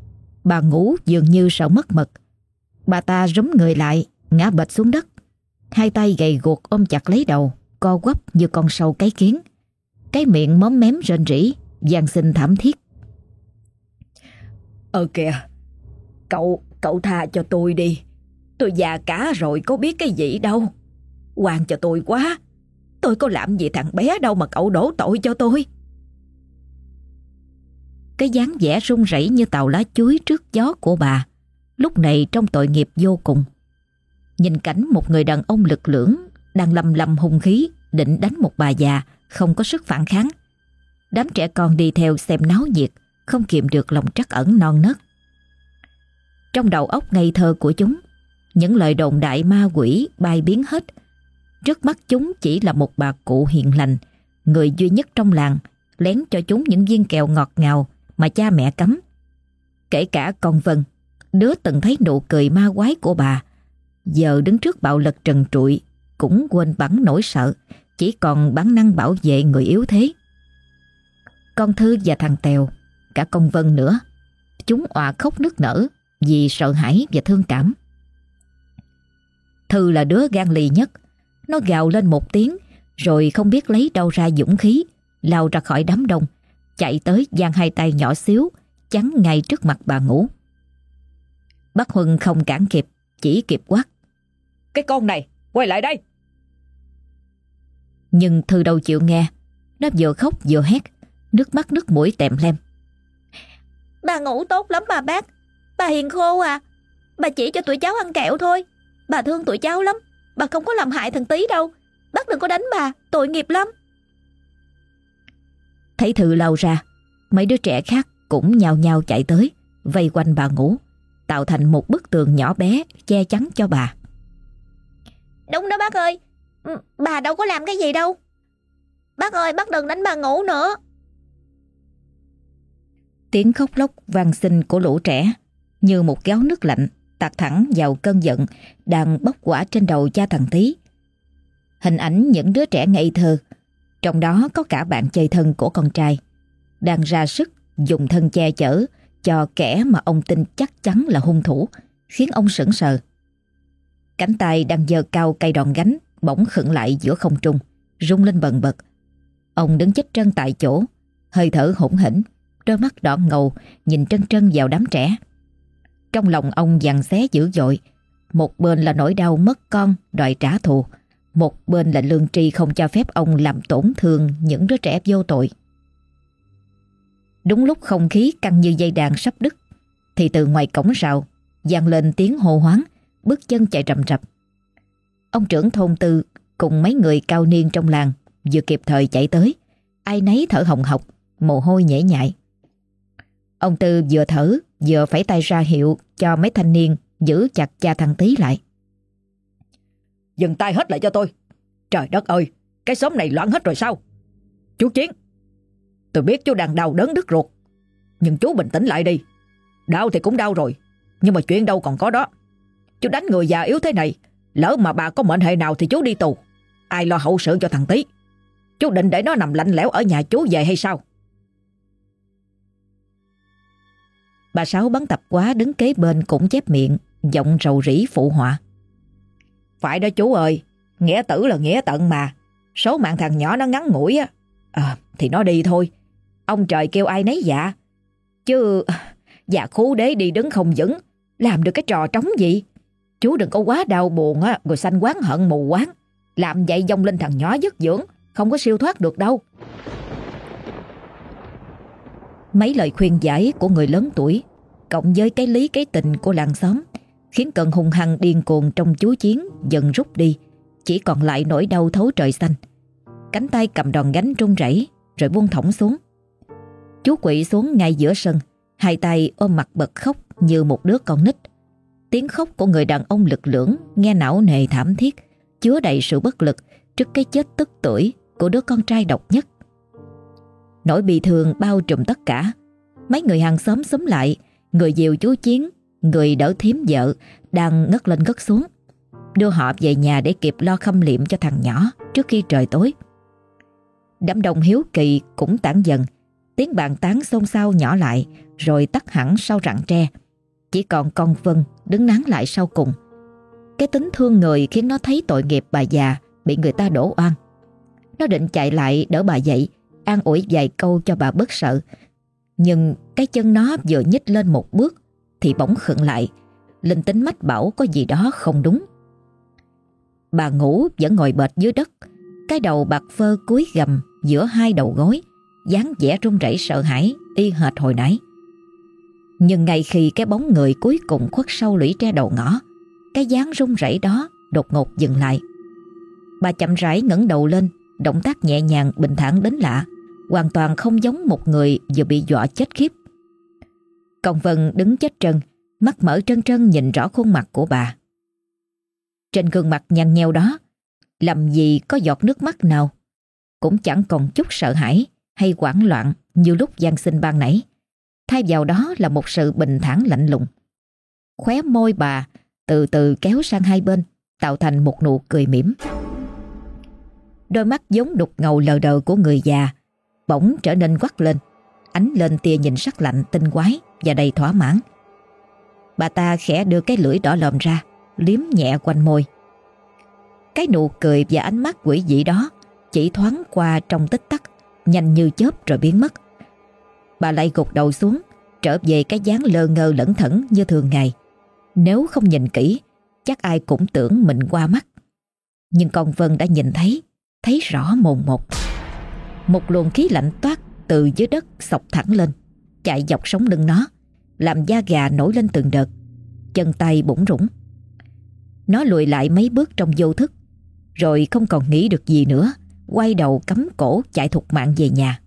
Bà ngủ dường như sợ mất mật. Bà ta rúm người lại, ngã bệt xuống đất. Hai tay gầy guộc ôm chặt lấy đầu, co quắp như con sâu cái kiến. Cái miệng móm mém rên rỉ, gian sinh thảm thiết. Ờ kìa, cậu, cậu tha cho tôi đi. Tôi già cả rồi có biết cái gì đâu. Hoàng cho tôi quá. Tôi có làm gì thằng bé đâu mà cậu đổ tội cho tôi. Cái dáng vẻ run rẩy như tàu lá chuối trước gió của bà, lúc này trong tội nghiệp vô cùng. Nhìn cảnh một người đàn ông lực lưỡng đang lầm lầm hung khí định đánh một bà già không có sức phản kháng. Đám trẻ con đi theo xem náo nhiệt, không kiềm được lòng trắc ẩn non nớt. Trong đầu óc ngây thơ của chúng, những lời đồn đại ma quỷ bay biến hết. Trước mắt chúng chỉ là một bà cụ hiền lành, người duy nhất trong làng, lén cho chúng những viên kẹo ngọt ngào mà cha mẹ cấm. Kể cả con Vân, đứa từng thấy nụ cười ma quái của bà, giờ đứng trước bạo lực trần trụi cũng quên bắn nỗi sợ, chỉ còn bản năng bảo vệ người yếu thế. Con Thư và thằng Tèo, cả con Vân nữa, chúng òa khóc nức nở vì sợ hãi và thương cảm. Thư là đứa gan lì nhất, nó gào lên một tiếng rồi không biết lấy đâu ra dũng khí, lao ra khỏi đám đông, chạy tới giang hai tay nhỏ xíu, chắn ngay trước mặt bà ngủ. Bác Huân không cản kịp, chỉ kịp quát. Cái con này, quay lại đây! Nhưng Thư đâu chịu nghe, nó vừa khóc vừa hét, nước mắt nước mũi tèm lem. Bà ngủ tốt lắm bà bác, bà hiền khô à, bà chỉ cho tụi cháu ăn kẹo thôi, bà thương tụi cháu lắm, Bà không có làm hại thằng Tý đâu Bác đừng có đánh bà Tội nghiệp lắm Thấy Thư lao ra Mấy đứa trẻ khác cũng nhào nhào chạy tới Vây quanh bà ngủ Tạo thành một bức tường nhỏ bé Che chắn cho bà. Đúng đó bác ơi ừ, Bà đâu có làm cái gì đâu. Bác ơi bác đừng đánh bà ngủ nữa. Tiếng khóc lóc vang sinh của lũ trẻ Như một gáo nước lạnh Tạt thẳng vào cơn giận Đang bốc quả trên đầu cha thằng Tý. Hình ảnh những đứa trẻ ngây thơ trong đó có cả bạn chơi thân của con trai. Đang ra sức dùng thân che chở Cho kẻ mà ông tin chắc chắn là hung thủ, Khiến ông sững sờ. Cánh tay đang giơ cao cây đòn gánh Bỗng khựng lại giữa không trung, Rung lên bần bật. Ông đứng chết trân tại chỗ, Hơi thở hỗn hỉnh Đôi mắt đỏ ngầu Nhìn trân trân vào đám trẻ. Trong lòng ông dằn xé dữ dội, Một bên là nỗi đau mất con Đòi trả thù một bên là lương tri không cho phép ông Làm tổn thương những đứa trẻ vô tội. Đúng lúc không khí căng như dây đàn sắp đứt, Thì từ ngoài cổng rào, vang lên tiếng hô hoáng, Bước chân chạy rầm rập. Ông trưởng thôn tư Cùng mấy người cao niên trong làng Vừa kịp thời chạy tới, Ai nấy thở hồng hộc, Mồ hôi nhễ nhại. Ông Tư vừa thở, Vừa phải tay ra hiệu cho mấy thanh niên Giữ chặt cha thằng Tý lại. Dừng tay hết lại cho tôi. Trời đất ơi, Cái xóm này loạn hết rồi sao? Chú Chiến, Tôi biết chú đang đau đớn đứt ruột, Nhưng chú bình tĩnh lại đi. Đau thì cũng đau rồi, Nhưng mà chuyện đâu còn có đó. Chú đánh người già yếu thế này, Lỡ mà bà có mệnh hệ nào thì chú đi tù. Ai lo hậu sự cho thằng Tý? Chú định để nó nằm lạnh lẽo ở nhà chú về hay sao? Bà Sáu bắn tập quá đứng kế bên cũng chép miệng, Giọng rầu rĩ phụ họa. Phải đó chú ơi Nghĩa tử là nghĩa tận mà. Số mạng thằng nhỏ nó ngắn ngủi á. À, Thì nó đi thôi. Ông trời kêu ai nấy dạ. Chứ Dạ khú đế đi đứng không vững Làm được cái trò trống gì? Chú đừng có quá đau buồn á Rồi sanh quán hận mù quán Làm vậy dông lên thằng nhỏ dứt dưỡng Không có siêu thoát được đâu. Mấy lời khuyên giải của người lớn tuổi Cộng với cái lý cái tình của làng xóm Khiến cơn hung hăng điên cuồng trong chú chiến Dần rút đi, Chỉ còn lại nỗi đau thấu trời xanh. Cánh tay cầm đòn gánh run rẩy, Rồi buông thõng xuống. Chú quỷ xuống ngay giữa sân, Hai tay ôm mặt bật khóc như một đứa con nít. Tiếng khóc của người đàn ông lực lưỡng Nghe não nề thảm thiết, Chứa đầy sự bất lực Trước cái chết tức tuổi của đứa con trai độc nhất. Nỗi bị thương bao trùm tất cả. Mấy người hàng xóm xúm lại, Người dìu chú Chiến Người đỡ thím vợ Đang ngất lên ngất xuống. Đưa họ về nhà để kịp lo khâm liệm cho thằng nhỏ Trước khi trời tối. Đám đông hiếu kỳ cũng tản dần. Tiếng bàn tán xôn xao nhỏ lại, Rồi tắt hẳn sau rặng tre. Chỉ còn con Vân đứng nán lại sau cùng. Cái tính thương người khiến nó thấy tội nghiệp bà già Bị người ta đổ oan. Nó định chạy lại đỡ bà dậy, An ủi vài câu cho bà bớt sợ. Nhưng cái chân nó vừa nhích lên một bước thì bỗng khựng lại. Linh tính mách bảo có gì đó không đúng. Bà ngủ vẫn ngồi bệt dưới đất. Cái đầu bạc phơ cúi gầm giữa hai đầu gối, dáng vẻ run rẩy sợ hãi, y hệt hồi nãy. Nhưng ngay khi cái bóng người cuối cùng khuất sau lũy tre đầu ngõ, cái dáng run rẩy đó đột ngột dừng lại. Bà chậm rãi ngẩng đầu lên, động tác nhẹ nhàng bình thản đến lạ, hoàn toàn không giống một người vừa bị dọa chết khiếp. Công Vân đứng chết trân mắt mở trân trân nhìn rõ khuôn mặt của bà trên gương mặt nhăn nheo đó làm gì có giọt nước mắt nào cũng chẳng còn chút sợ hãi hay hoảng loạn như lúc gian sinh ban nãy. Thay vào đó là một sự bình thản lạnh lùng. Khóe môi bà từ từ kéo sang hai bên, tạo thành một nụ cười mỉm. Đôi mắt giống đục ngầu lờ đờ của người già, bỗng trở nên quắc lên, ánh lên tia nhìn sắc lạnh tinh quái và đầy thỏa mãn. Bà ta khẽ đưa cái lưỡi đỏ lòm ra, liếm nhẹ quanh môi. Cái nụ cười và ánh mắt quỷ dị đó chỉ thoáng qua trong tích tắc, nhanh như chớp rồi biến mất. Bà lại gục đầu xuống, trở về cái dáng lơ ngơ lẩn thẩn như thường ngày. Nếu không nhìn kỹ, chắc ai cũng tưởng mình qua mắt. Nhưng con Vân đã nhìn thấy, thấy rõ mồn một. Một luồng khí lạnh toát từ dưới đất sọc thẳng lên, chạy dọc sống lưng nó, làm da gà nổi lên từng đợt, chân tay bủng rủng. Nó lùi lại mấy bước trong vô thức Rồi không còn nghĩ được gì nữa Quay đầu cắm cổ chạy thục mạng về nhà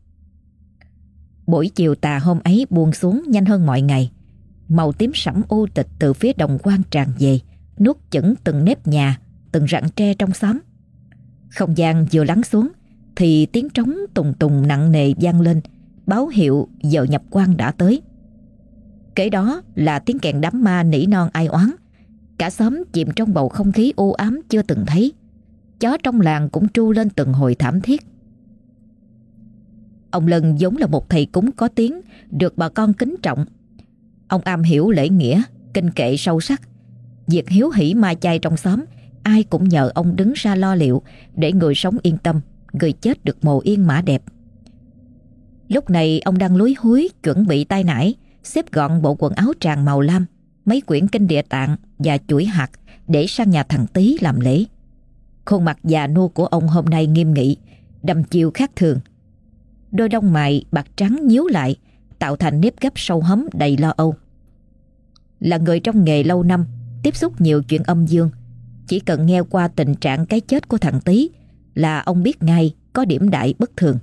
Buổi chiều tà hôm ấy buông xuống nhanh hơn mọi ngày Màu tím sẫm u tịch từ phía đồng quan tràn về Nuốt chửng từng nếp nhà Từng rặng tre trong xóm Không gian vừa lắng xuống Thì tiếng trống tùng tùng nặng nề vang lên Báo hiệu giờ nhập quan đã tới. Kế đó là tiếng kèn đám ma nỉ non ai oán. Cả xóm chìm trong bầu không khí u ám chưa từng thấy. Chó trong làng cũng tru lên từng hồi thảm thiết. Ông Lân giống là một thầy cúng có tiếng, Được bà con kính trọng. Ông am hiểu lễ nghĩa, Kinh kệ sâu sắc. Việc hiếu hỉ ma chay trong xóm, Ai cũng nhờ ông đứng ra lo liệu Để người sống yên tâm, Người chết được mồ yên mã đẹp. Lúc này, ông đang lúi húi Chuẩn bị tay nải, Xếp gọn bộ quần áo tràng màu lam, Mấy quyển kinh địa tạng Và chuỗi hạt Để sang nhà thằng Tý làm lễ. Khuôn mặt già nua của ông hôm nay nghiêm nghị, Đầm chiều khác thường. Đôi đông mày bạc trắng nhíu lại, Tạo thành nếp gấp sâu hấm đầy lo âu. Là người trong nghề lâu năm, Tiếp xúc nhiều chuyện âm dương, Chỉ cần nghe qua tình trạng cái chết của thằng Tý Là ông biết ngay Có điểm đại bất thường.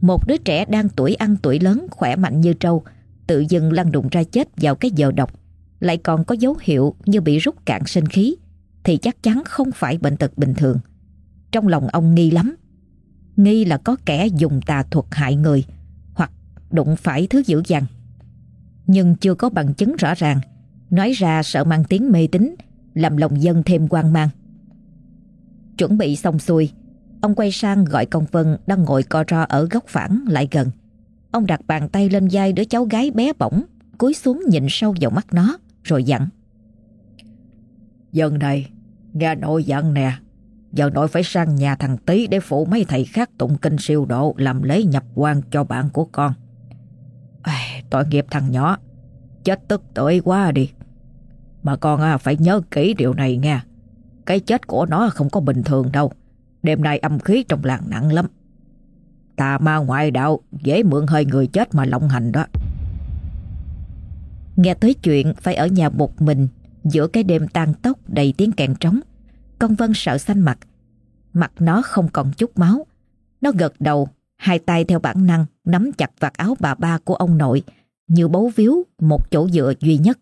Một đứa trẻ đang tuổi ăn tuổi lớn, Khỏe mạnh như trâu, Tự dưng lăn đụng ra chết vào cái giờ độc. Lại còn có dấu hiệu như bị rút cạn sinh khí, Thì chắc chắn không phải bệnh tật bình thường. Trong lòng ông nghi lắm. Nghi là có kẻ dùng tà thuật hại người, Hoặc đụng phải thứ dữ dằn. Nhưng chưa có bằng chứng rõ ràng. Nói ra sợ mang tiếng mê tín, Làm lòng dân thêm quan mang. Chuẩn bị xong xuôi Ông quay sang gọi công Vân Đang ngồi co ro ở góc phản lại gần. Ông đặt bàn tay lên vai đứa cháu gái bé bỏng Cúi xuống nhìn sâu vào mắt nó Rồi dặn. Dân này Nghe nội dặn nè. Giờ nội phải sang nhà thằng Tý Để phụ mấy thầy khác tụng kinh siêu độ Làm lễ nhập quan cho bạn của con. À, Tội nghiệp thằng nhỏ Chết tức tuổi quá đi. Mà con à, phải nhớ kỹ điều này nha Cái chết của nó không có bình thường đâu. Đêm nay âm khí trong làng nặng lắm. Tà ma ngoại đạo, Dễ mượn hơi người chết mà lộng hành đó. Nghe tới chuyện phải ở nhà một mình, Giữa cái đêm tan tốc đầy tiếng kèn trống, con Vân sợ xanh mặt. Mặt nó không còn chút máu. Nó gật đầu, Hai tay theo bản năng, nắm chặt vạt áo bà ba của ông nội, Như bấu víu một chỗ dựa duy nhất.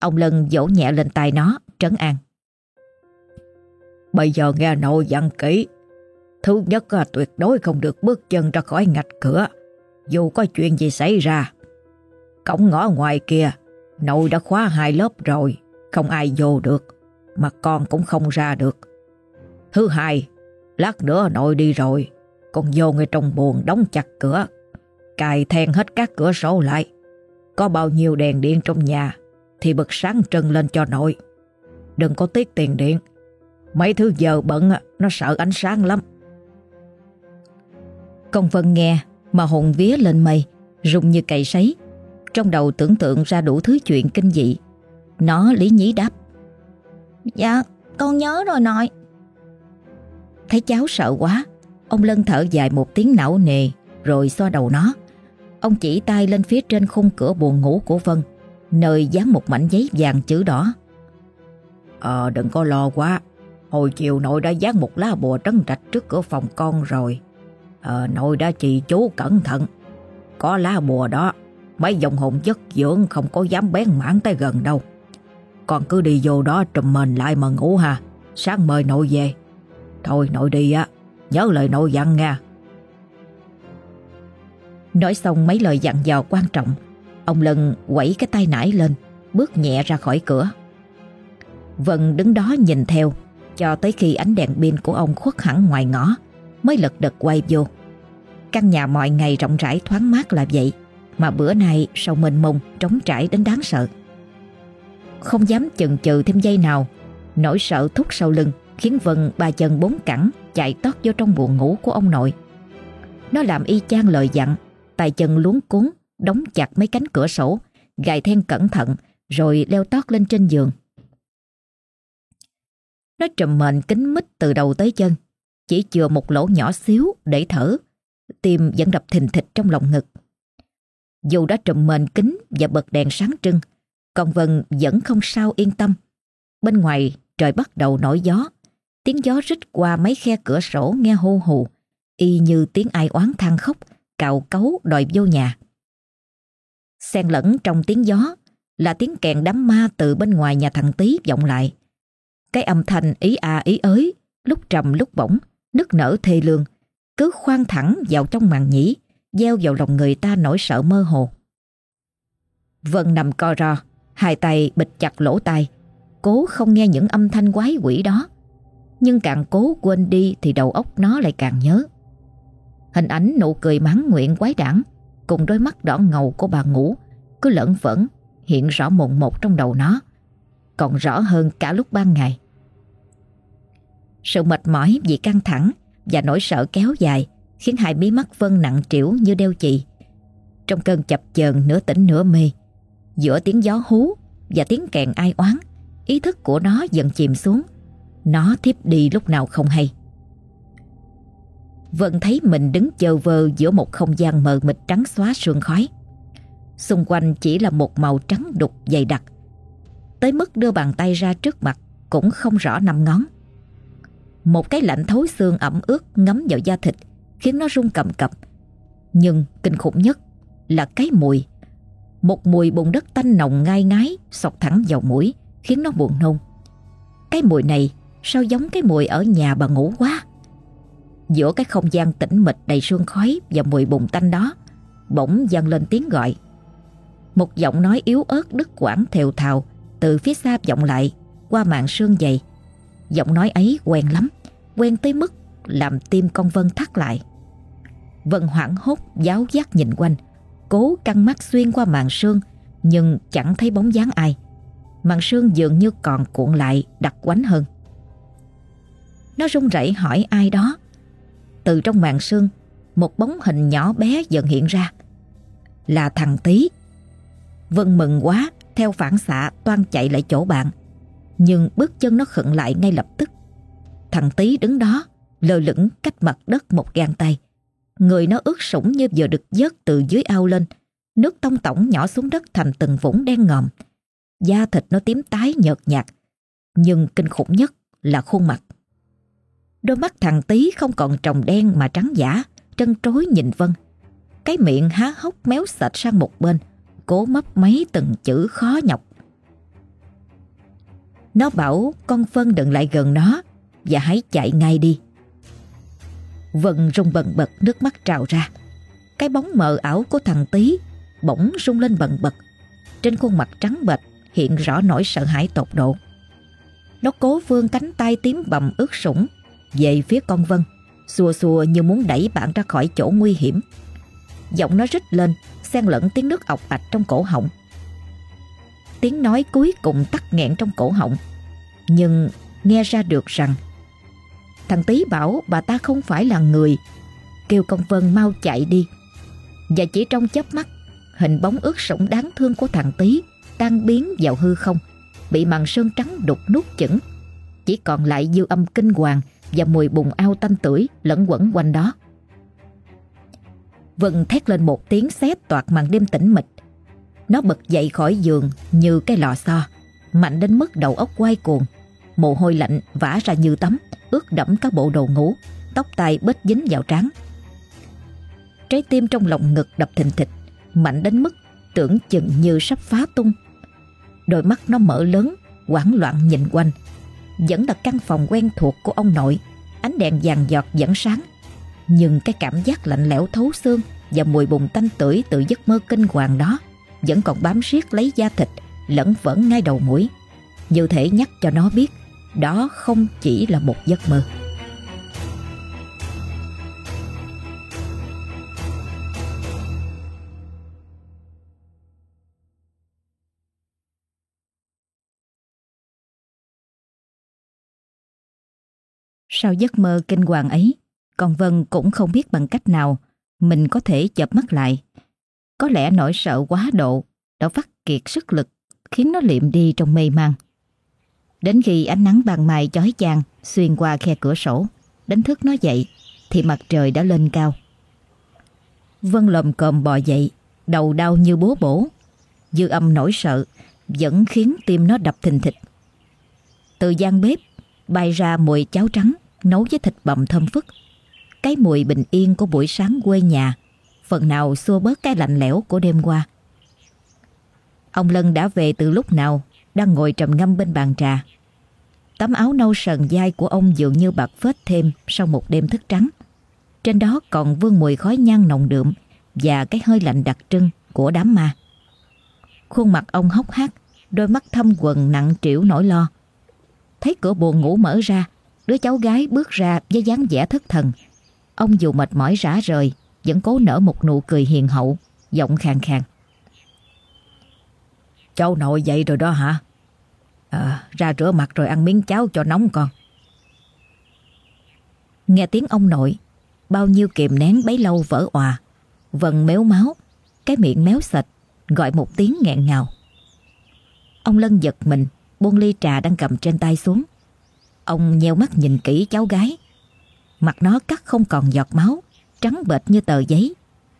Ông Lân vỗ nhẹ lên tay nó, Trấn an. Bây giờ nghe nội dặn kỹ. Thứ nhất là tuyệt đối không được bước chân ra khỏi ngạch cửa. Dù có chuyện gì xảy ra, Cổng ngõ ngoài kia, Nội đã khóa hai lớp rồi, Không ai vô được, Mà con cũng không ra được. Thứ hai, Lát nữa nội đi rồi Con vô ngay trong buồn đóng chặt cửa, Cài then hết các cửa sổ lại. Có bao nhiêu đèn điện trong nhà Thì bật sáng trần lên cho nội. Đừng có tiếc tiền điện. Mấy thứ giờ bận Nó sợ ánh sáng lắm Công Vân nghe mà hồn vía lên mây, rung như cày sấy. Trong đầu tưởng tượng ra đủ thứ chuyện kinh dị. Nó lý nhí đáp. Dạ, con nhớ rồi nội. Thấy cháu sợ quá, ông Lân thở dài một tiếng não nề rồi xoa đầu nó. Ông chỉ tay lên phía trên khung cửa buồn ngủ của Vân, nơi dán một mảnh giấy vàng chữ đỏ. Ờ, đừng có lo quá. Hồi chiều nội đã dán một lá bùa trấn trạch trước cửa phòng con rồi. Ờ, nội đã trì chú cẩn thận. Có lá bùa đó, mấy dòng hồn chất dưỡng không có dám bén mảng tới gần đâu. Con cứ đi vô đó trùm mền lại mà ngủ ha. Sáng mời nội về. Thôi nội đi á, nhớ lời nội dặn nha. Nói xong mấy lời dặn dò quan trọng, ông Lân quẩy cái tay nải lên, bước nhẹ ra khỏi cửa. Vân đứng đó nhìn theo, cho tới khi ánh đèn pin của ông khuất hẳn ngoài ngõ, mới lật đật quay vô. Căn nhà mọi ngày rộng rãi thoáng mát là vậy Mà bữa nay sâu mênh mông trống trải đến đáng sợ. Không dám chần chừ thêm giây nào Nỗi sợ thúc sau lưng Khiến Vân ba chân bốn cẳng Chạy tót vô trong buồng ngủ của ông nội. Nó làm y chang lời dặn tay chân luống cuốn Đóng chặt mấy cánh cửa sổ Gài then cẩn thận Rồi leo tót lên trên giường. Nó trùm mền kính mít từ đầu tới chân Chỉ chừa một lỗ nhỏ xíu để thở tim vẫn đập thình thịch trong lòng ngực. Dù đã trùm mền kính và bật đèn sáng trưng, còn Vân vẫn không sao yên tâm. bên ngoài trời bắt đầu nổi gió. Tiếng gió rít qua mấy khe cửa sổ nghe hô hù, y như tiếng ai oán than khóc, cào cấu đòi vô nhà. Xen lẫn trong tiếng gió là tiếng kèn đám ma từ bên ngoài nhà thằng Tý vọng lại. Cái âm thanh ý à ý ới, lúc trầm lúc bổng, nức nở thê lương, cứ khoan thẳng vào trong màn nhĩ, gieo vào lòng người ta nỗi sợ mơ hồ. Vân nằm co ro, hai tay bịch chặt lỗ tai, cố không nghe những âm thanh quái quỷ đó. Nhưng càng cố quên đi thì đầu óc nó lại càng nhớ. Hình ảnh nụ cười mãn nguyện quái đản cùng đôi mắt đỏ ngầu của bà ngủ cứ lẫn vẫn hiện rõ mồn một trong đầu nó, còn rõ hơn cả lúc ban ngày. Sự mệt mỏi vì căng thẳng và nỗi sợ kéo dài khiến hai mí mắt Vân nặng trĩu như đeo chì. Trong cơn chập chờn nửa tỉnh nửa mê, giữa tiếng gió hú và tiếng kèn ai oán, ý thức của nó dần chìm xuống. Nó thiếp đi lúc nào không hay. Vân thấy mình đứng chờ vơ giữa một không gian mờ mịt trắng xóa sương khói. Xung quanh chỉ là một màu trắng đục dày đặc. Tới mức đưa bàn tay ra trước mặt cũng không rõ năm ngón. Một cái lạnh thối xương ẩm ướt ngấm vào da thịt khiến nó rung cầm cập. Nhưng kinh khủng nhất là cái mùi. Một mùi bùn đất tanh nồng ngai ngái sọc thẳng vào mũi khiến nó buồn nôn. Cái mùi này sao giống cái mùi ở nhà bà ngủ quá. Giữa cái không gian tĩnh mịch đầy sương khói và mùi bùn tanh đó bỗng dâng lên tiếng gọi. Một giọng nói yếu ớt đứt quãng thều thào từ phía xa vọng lại qua mạng sương dày. Giọng nói ấy quen lắm, quen tới mức làm tim con Vân thắt lại. Vân hoảng hốt giáo giác nhìn quanh, cố căng mắt xuyên qua màn sương nhưng chẳng thấy bóng dáng ai. Màn sương dường như còn cuộn lại đặc quánh hơn. Nó run rẩy hỏi ai đó. Từ trong màn sương, một bóng hình nhỏ bé dần hiện ra. Là thằng Tý. Vân mừng quá, theo phản xạ toan chạy lại chỗ bạn. Nhưng bước chân nó khựng lại ngay lập tức. Thằng Tý đứng đó, lơ lửng cách mặt đất một gang tay. Người nó ướt sũng như vừa được vớt từ dưới ao lên. Nước tông tổng nhỏ xuống đất thành từng vũng đen ngòm. Da thịt nó tím tái nhợt nhạt. Nhưng kinh khủng nhất là khuôn mặt. Đôi mắt thằng Tý không còn trồng đen mà trắng giả, trân trối nhìn Vân. Cái miệng há hốc méo sạch sang một bên, cố mấp mấy từng chữ khó nhọc. Nó bảo con Vân đừng lại gần nó và hãy chạy ngay đi. Vân rung bần bật nước mắt trào ra. Cái bóng mờ ảo của thằng Tý bỗng rung lên bần bật. Trên khuôn mặt trắng bệch hiện rõ nỗi sợ hãi tột độ. Nó cố vươn cánh tay tím bầm ướt sũng về phía con Vân, xùa xùa như muốn đẩy bạn ra khỏi chỗ nguy hiểm. Giọng nó rít lên, xen lẫn tiếng nước ọc ạch trong cổ họng. Tiếng nói cuối cùng tắt nghẹn trong cổ họng, nhưng nghe ra được rằng thằng Tý bảo bà ta không phải là người, kêu con Vân mau chạy đi. Và chỉ trong chớp mắt, hình bóng ướt sũng đáng thương của thằng Tý tan biến vào hư không, bị màn sơn trắng đục nuốt chửng. Chỉ còn lại dư âm kinh hoàng và mùi bùn ao tanh tưởi lẫn quẩn quanh đó. Vân thét lên một tiếng xé toạc màn đêm tĩnh mịch. Nó bật dậy khỏi giường như cái lò xo, mạnh đến mức đầu óc quay cuồng. Mồ hôi lạnh vã ra như tắm, ướt đẫm các bộ đồ ngủ, tóc tai bết dính vào trán. Trái tim trong lòng ngực đập thình thịch, mạnh đến mức tưởng chừng như sắp phá tung. Đôi mắt nó mở lớn, hoảng loạn nhìn quanh, vẫn là căn phòng quen thuộc của ông nội Ánh đèn vàng giọt vẫn sáng Nhưng cái cảm giác lạnh lẽo thấu xương Và mùi bùn tanh tưởi từ giấc mơ kinh hoàng đó Vẫn còn bám riết lấy da thịt Lẫn vẫn ngay đầu mũi Như thể nhắc cho nó biết đó không chỉ là một giấc mơ Sau giấc mơ kinh hoàng ấy, còn Vân cũng không biết bằng cách nào mình có thể chợp mắt lại. Có lẽ nỗi sợ quá độ đã vắt kiệt sức lực khiến nó liệm đi trong mê mang. Đến khi ánh nắng ban mai chói chang xuyên qua khe cửa sổ, đánh thức nó dậy thì mặt trời đã lên cao. Vân lồm cồm bò dậy, đầu đau như bố bổ. Dư âm nỗi sợ vẫn khiến tim nó đập thình thịch. Từ gian bếp bay ra mùi cháo trắng nấu với thịt bằm thơm phức. Cái mùi bình yên của buổi sáng quê nhà phần nào xua bớt cái lạnh lẽo của đêm qua. Ông Lân đã về từ lúc nào đang ngồi trầm ngâm bên bàn trà. Tấm áo nâu sần dai của ông dường như bạc phết thêm sau một đêm thức trắng. Trên đó còn vương mùi khói nhang nồng đượm và cái hơi lạnh đặc trưng của đám ma. Khuôn mặt ông hốc hác, đôi mắt thâm quần nặng trĩu nỗi lo. Thấy cửa buồn ngủ mở ra, đứa cháu gái bước ra với dáng vẻ thất thần. Ông dù mệt mỏi rã rời, vẫn cố nở một nụ cười hiền hậu, giọng khàn khàn. Cháu nội dậy rồi đó hả? À, ra rửa mặt rồi ăn miếng cháo cho nóng con. Nghe tiếng ông nội, bao nhiêu kìm nén bấy lâu vỡ òa, vần méo máu, cái miệng méo sạch, gọi một tiếng nghẹn ngào. Ông Lân giật mình, buông ly trà đang cầm trên tay xuống. Ông nheo mắt nhìn kỹ cháu gái. Mặt nó cắt không còn giọt máu, trắng bệch như tờ giấy.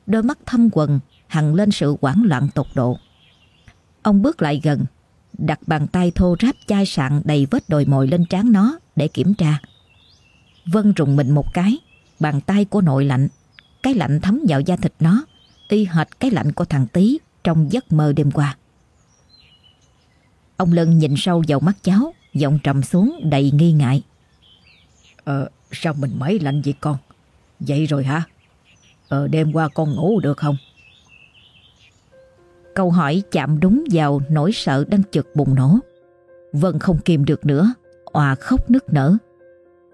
Đôi mắt thâm quần hằng lên sự hoảng loạn tột độ. Ông bước lại gần, đặt bàn tay thô ráp chai sạn đầy vết đồi mồi lên trán nó để kiểm tra. Vân rùng mình một cái, bàn tay của nội lạnh, cái lạnh thấm vào da thịt nó, y hệt cái lạnh của thằng Tý trong giấc mơ đêm qua. Ông Lân nhìn sâu vào mắt cháu, giọng trầm xuống đầy nghi ngại. Ờ, sao mình mấy lạnh vậy con? Vậy rồi hả? Ờ, đêm qua con ngủ được không? Câu hỏi chạm đúng vào nỗi sợ đang chực bùng nổ. Vân không kìm được nữa, òa khóc nức nở.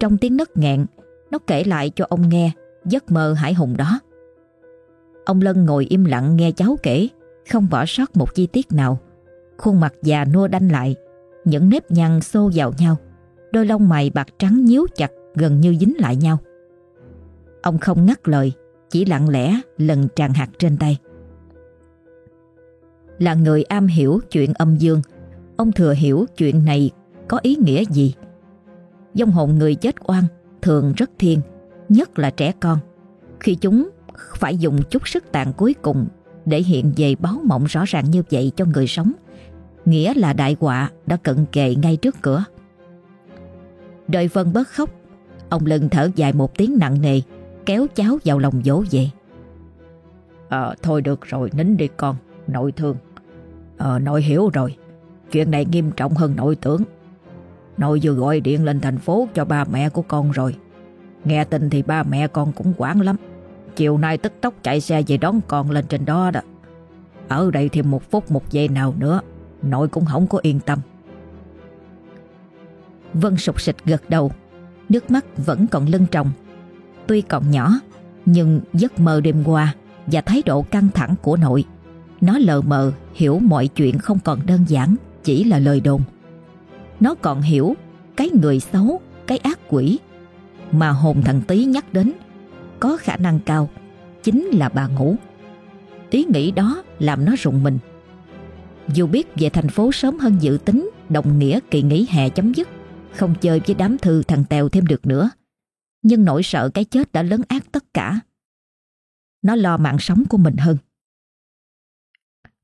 Trong tiếng nấc nghẹn, nó kể lại cho ông nghe giấc mơ hải hùng đó. Ông Lân ngồi im lặng nghe cháu kể, không bỏ sót một chi tiết nào. Khuôn mặt già nua đanh lại, những nếp nhăn xô vào nhau, đôi lông mày bạc trắng nhíu chặt gần như dính lại nhau. Ông không ngắt lời, chỉ lặng lẽ lần tràn hạt trên tay. Là người am hiểu chuyện âm dương, ông thừa hiểu chuyện này có ý nghĩa gì. Dông hồn người chết oan thường rất thiên, nhất là trẻ con. Khi chúng phải dùng chút sức tàn cuối cùng để hiện về báo mộng rõ ràng như vậy cho người sống, nghĩa là đại họa đã cận kề ngay trước cửa. Đợi Vân bớt khóc, ông lần thở dài một tiếng nặng nề, kéo cháu vào lòng dỗ về. Ờ, thôi được rồi, nín đi con, nội thương. Ờ, nội hiểu rồi, chuyện này nghiêm trọng hơn nội tưởng. Nội vừa gọi điện lên thành phố cho ba mẹ của con rồi. Nghe tin thì ba mẹ con cũng quản lắm. Chiều nay tức tốc chạy xe về đón con lên trên đó đó. Ở đây thêm một phút một giây nào nữa, nội cũng không có yên tâm. Vân sụt sịch gật đầu, nước mắt vẫn còn lưng tròng. Tuy còn nhỏ, nhưng giấc mơ đêm qua và thái độ căng thẳng của nội, nó lờ mờ hiểu mọi chuyện không còn đơn giản, chỉ là lời đồn. Nó còn hiểu cái người xấu, cái ác quỷ mà hồn thằng Tý nhắc đến có khả năng cao chính là bà ngủ. Ý nghĩ đó làm nó rùng mình. Dù biết về thành phố sớm hơn dự tính đồng nghĩa kỳ nghỉ hè chấm dứt, không chơi với đám thư thằng Tèo thêm được nữa. Nhưng nỗi sợ cái chết đã lớn ác tất cả. Nó lo mạng sống của mình hơn.